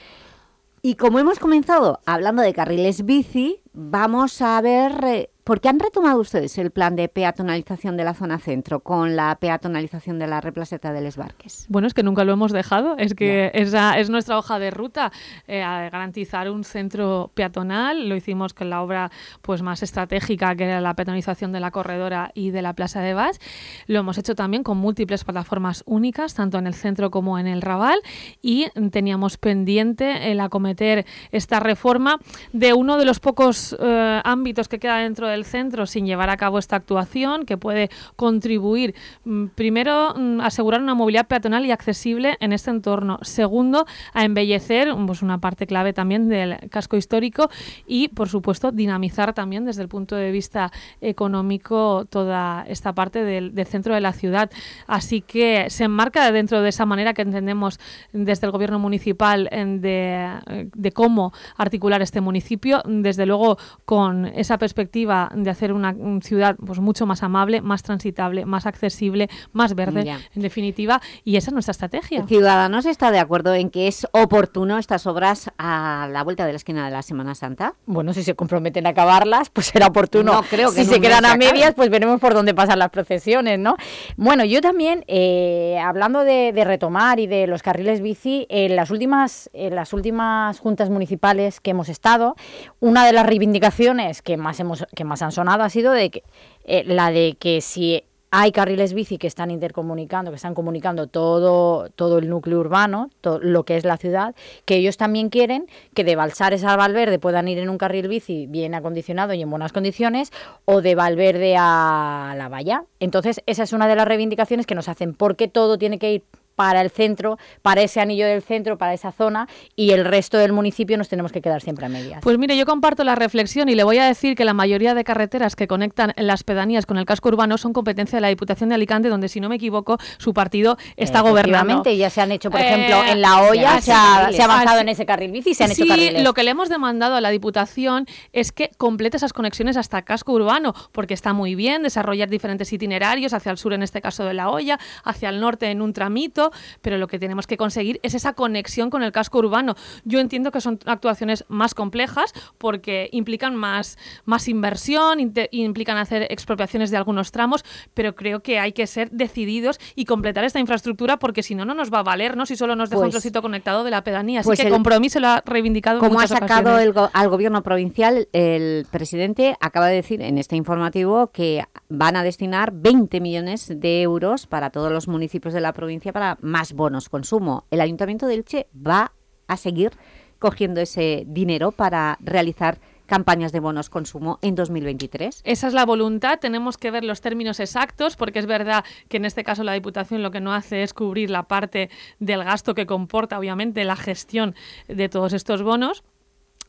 Y como hemos comenzado hablando de carriles bici, vamos a ver eh, ¿Por qué han retomado ustedes el plan de peatonalización de la zona centro con la peatonalización de la replaceta de Les Barques? Bueno, es que nunca lo hemos dejado, es que esa es nuestra hoja de ruta, eh, garantizar un centro peatonal, lo hicimos con la obra pues más estratégica que era la peatonalización de la corredora y de la Plaza de Bas, lo hemos hecho también con múltiples plataformas únicas, tanto en el centro como en el Raval, y teníamos pendiente el acometer esta reforma de uno de los pocos eh, ámbitos que queda dentro del centro sin llevar a cabo esta actuación que puede contribuir, mm, primero, mm, asegurar una movilidad peatonal y accesible en este entorno. Segundo, a embellecer, pues una parte clave también del casco histórico y, por supuesto, dinamizar también desde el punto de vista económico toda esta parte del, centro de la ciudad. Así que se enmarca dentro de esa manera que entendemos desde el gobierno municipal de, de cómo articular este municipio, desde luego con esa perspectiva de hacer una, ciudad pues mucho más amable, más transitable, más accesible, más verde, en definitiva, y esa es nuestra estrategia. ¿Ciudadanos está de acuerdo en que es oportuno estas obras a la vuelta de la esquina de la Semana Santa? Bueno, si se comprometen a acabarlas, pues será oportuno. creo que si se quedan a medias, pues veremos por dónde pasan las procesiones, ¿no? Bueno, yo también, eh, hablando de, retomar y de los carriles bici, en las últimas, en las últimas juntas municipales que hemos estado, una de las reivindicaciones que más hemos que más han sonado ha sido de que, eh, la de que si hay carriles bici que están intercomunicando, que están comunicando todo, todo el núcleo urbano, todo lo que es la ciudad, que ellos también quieren que de Balsares a Valverde puedan ir en un carril bici bien acondicionado y en buenas condiciones, o de Valverde a la valla. Entonces, esa es una de las reivindicaciones que nos hacen, porque todo tiene que ir para el centro, para ese anillo del centro, para esa zona, y el resto del municipio nos tenemos que quedar siempre a medias. Pues mire, yo comparto la reflexión y le voy a decir que la mayoría de carreteras que conectan las pedanías con el casco urbano son competencia de la Diputación de Alicante, donde, si no me equivoco, su partido está gobernando. ya se han hecho, por ejemplo, en La Hoya se, ha, avanzado en ese carril bici, se han hecho carriles. lo que le hemos demandado a la Diputación es que complete esas conexiones hasta casco urbano, porque está muy bien desarrollar diferentes itinerarios hacia el sur, en este caso de La Hoya, hacia el norte en un tramito, pero lo que tenemos que conseguir es esa conexión con el casco urbano. Yo entiendo que son actuaciones más complejas porque implican más, más inversión, implican hacer expropiaciones de algunos tramos, pero creo que hay que ser decididos y completar esta infraestructura porque si no, no nos va a valer, ¿no? Si solo nos deja un pues trocito conectado de la pedanía. Así pues que el, compromiso lo ha reivindicado Como ha sacado al gobierno provincial, el presidente acaba de decir en este informativo que van a destinar 20 millones de euros para todos los municipios de la provincia para más bonos consumo. El Ayuntamiento de Elche va a seguir cogiendo ese dinero para realizar campañas de bonos consumo en 2023? Esa es la voluntad, tenemos que ver los términos exactos, porque es verdad que en este caso la Diputación lo que no hace es cubrir la parte del gasto que comporta, obviamente, la gestión de todos estos bonos,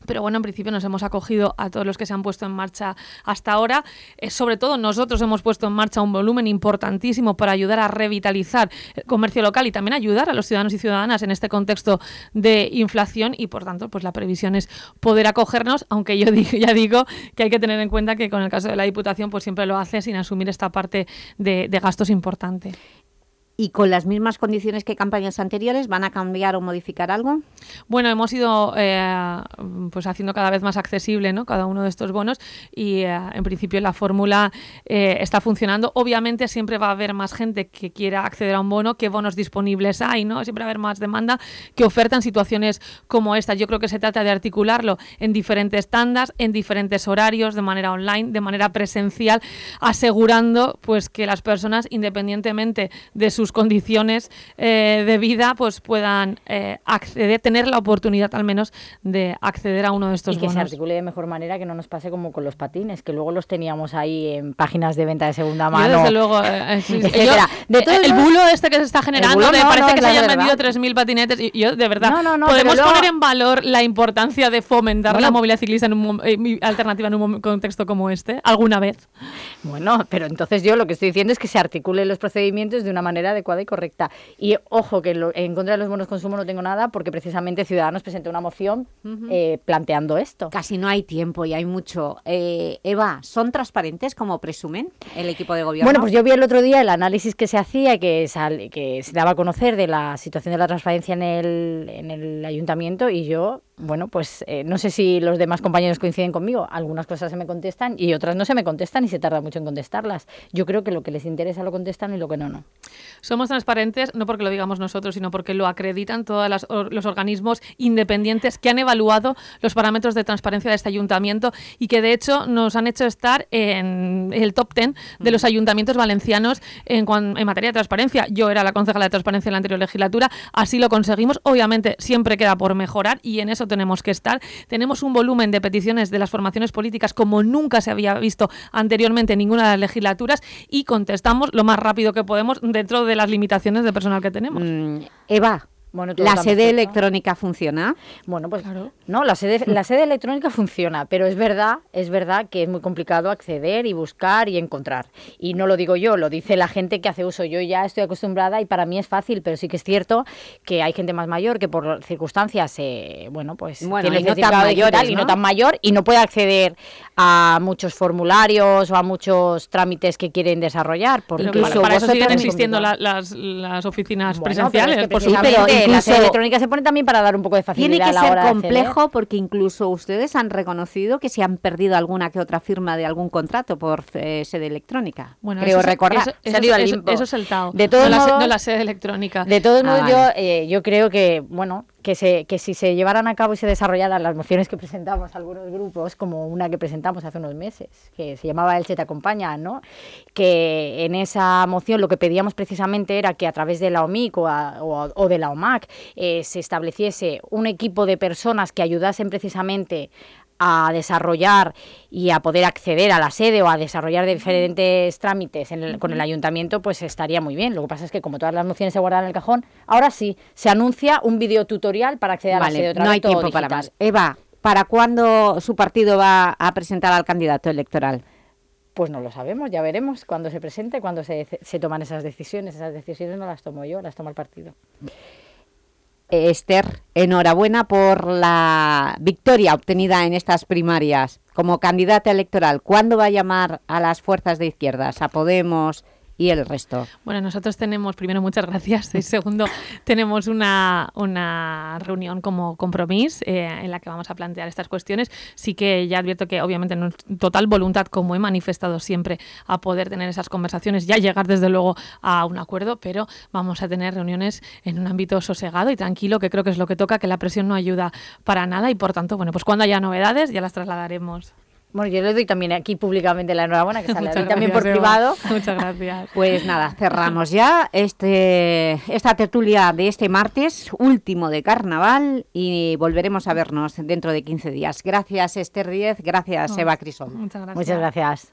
pero bueno, en principio nos hemos acogido a todos los que se han puesto en marcha hasta ahora. Eh, sobre todo nosotros hemos puesto en marcha un volumen importantísimo para ayudar a revitalizar el comercio local y también ayudar a los ciudadanos y ciudadanas en este contexto de inflación y por tanto pues la previsión es poder acogernos, aunque yo ya digo que hay que tener en cuenta que con el caso de la Diputación pues siempre lo hace sin asumir esta parte de, de gastos importante y con las mismas condiciones que campañas anteriores, ¿van a cambiar o modificar algo? Bueno, hemos ido eh, pues haciendo cada vez más accesible ¿no? cada uno de estos bonos y eh, en principio la fórmula eh, está funcionando. Obviamente siempre va a haber más gente que quiera acceder a un bono, que bonos disponibles hay, ¿no? siempre va a haber más demanda que oferta en situaciones como esta. Yo creo que se trata de articularlo en diferentes tandas, en diferentes horarios, de manera online, de manera presencial, asegurando pues que las personas, independientemente de sus condiciones eh, de vida pues puedan eh, acceder, tener la oportunidad al menos de acceder a uno de estos y que se articule de mejor manera, que no nos pase como con los patines, que luego los teníamos ahí en páginas de venta de segunda mano. desde luego, eh, el bulo este que se está generando, parece que se hayan vendido 3.000 patinetes, y yo de verdad, podemos poner en valor la importancia de fomentar la movilidad ciclista en un, alternativa en un contexto como este, alguna vez. Bueno, pero entonces yo lo que estoy diciendo es que se articulen los procedimientos de una manera adecuada y correcta. Y ojo, que en contra de los bonos consumo no tengo nada porque precisamente Ciudadanos presentó una moción eh, planteando esto. Casi no hay tiempo y hay mucho. Eh, Eva, ¿son transparentes como presumen el equipo de gobierno? Bueno, pues yo vi el otro día el análisis que se hacía y que, que se daba a conocer de la situación de la transparencia en el, en el ayuntamiento y yo bueno, pues eh, no sé si los demás compañeros coinciden conmigo. Algunas cosas se me contestan y otras no se me contestan y se tarda mucho en contestarlas. Yo creo que lo que les interesa lo contestan y lo que no, no. Somos transparentes no porque lo digamos nosotros, sino porque lo acreditan todos los organismos independientes que han evaluado los parámetros de transparencia de este ayuntamiento y que de hecho nos han hecho estar en el top ten de los ayuntamientos valencianos en, en materia de transparencia. Yo era la concejala de transparencia en la anterior legislatura, así lo conseguimos. Obviamente siempre queda por mejorar y en eso tenemos que estar. Tenemos un volumen de peticiones de las formaciones políticas como nunca se había visto anteriormente en ninguna de las legislaturas y contestamos lo más rápido que podemos dentro de las limitaciones de personal que tenemos. Mm, Eva, ¿La sede electrónica funciona? Bueno, pues claro. no, la sede, la sede electrónica funciona, pero es verdad, es verdad que es muy complicado acceder y buscar y encontrar. Y no lo digo yo, lo dice la gente que hace uso. Yo ya estoy acostumbrada y para mí es fácil, pero sí que es cierto que hay gente más mayor que por circunstancias, eh, bueno, pues bueno, tiene y no tan mayores, y no tan mayor y no puede acceder a muchos formularios o a muchos trámites que quieren desarrollar. Porque para, eso siguen existiendo las, las, oficinas presenciales, por supuesto la sede electrónica se pone también para dar un poco de facilidad Tiene que a la ser complejo porque incluso ustedes han reconocido que se han perdido alguna que otra firma de algún contrato por eh, sede electrónica. Bueno, Creo recordar. Eso, es el TAO, de todos no, la, sede electrónica. De todos modos, ah, yo, eh, yo creo que, bueno, que, se, que si se llevaran a cabo y se desarrollaran las mociones que presentamos algunos grupos, como una que presentamos hace unos meses, que se llamaba El te acompaña, ¿no? que en esa moción lo que pedíamos precisamente era que a través de la OMIC o, de la OMAC eh, se estableciese un equipo de personas que ayudasen precisamente a desarrollar y a poder acceder a la sede o a desarrollar diferentes trámites con el ayuntamiento, pues estaría muy bien. Lo que pasa es que como todas las mociones se guardan en el cajón, ahora sí, se anuncia un videotutorial para acceder a la sede otra No hay tiempo para más. Eva, ¿para cuándo su partido va a presentar al candidato electoral? Pues no lo sabemos, ya veremos cuando se presente, cuando se, se toman esas decisiones. Esas decisiones no las tomo yo, las toma el partido. Esther, enhorabuena por la victoria obtenida en estas primarias como candidata electoral. ¿Cuándo va a llamar a las fuerzas de izquierdas, a Podemos y el resto. Bueno, nosotros tenemos, primero, muchas gracias. Y segundo, tenemos una, una reunión como compromiso eh, en la que vamos a plantear estas cuestiones. Sí que ya advierto que, obviamente, en total voluntad, como he manifestado siempre, a poder tener esas conversaciones, ya llegar desde luego a un acuerdo, pero vamos a tener reuniones en un ámbito sosegado y tranquilo, que creo que es lo que toca, que la presión no ayuda para nada y, por tanto, bueno, pues cuando haya novedades ya las trasladaremos. Bueno, yo le doy también aquí públicamente la enhorabuena, que sale también por privado. Muchas gracias. Pues nada, cerramos ya este, esta tertulia de este martes, último de carnaval, y volveremos a vernos dentro de 15 días. Gracias, Esther Díez, gracias, Eva Crisol. Muchas gracias. Muchas gracias.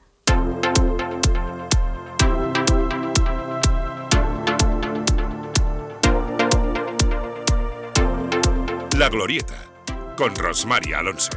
La Glorieta, con Rosmaria Alonso.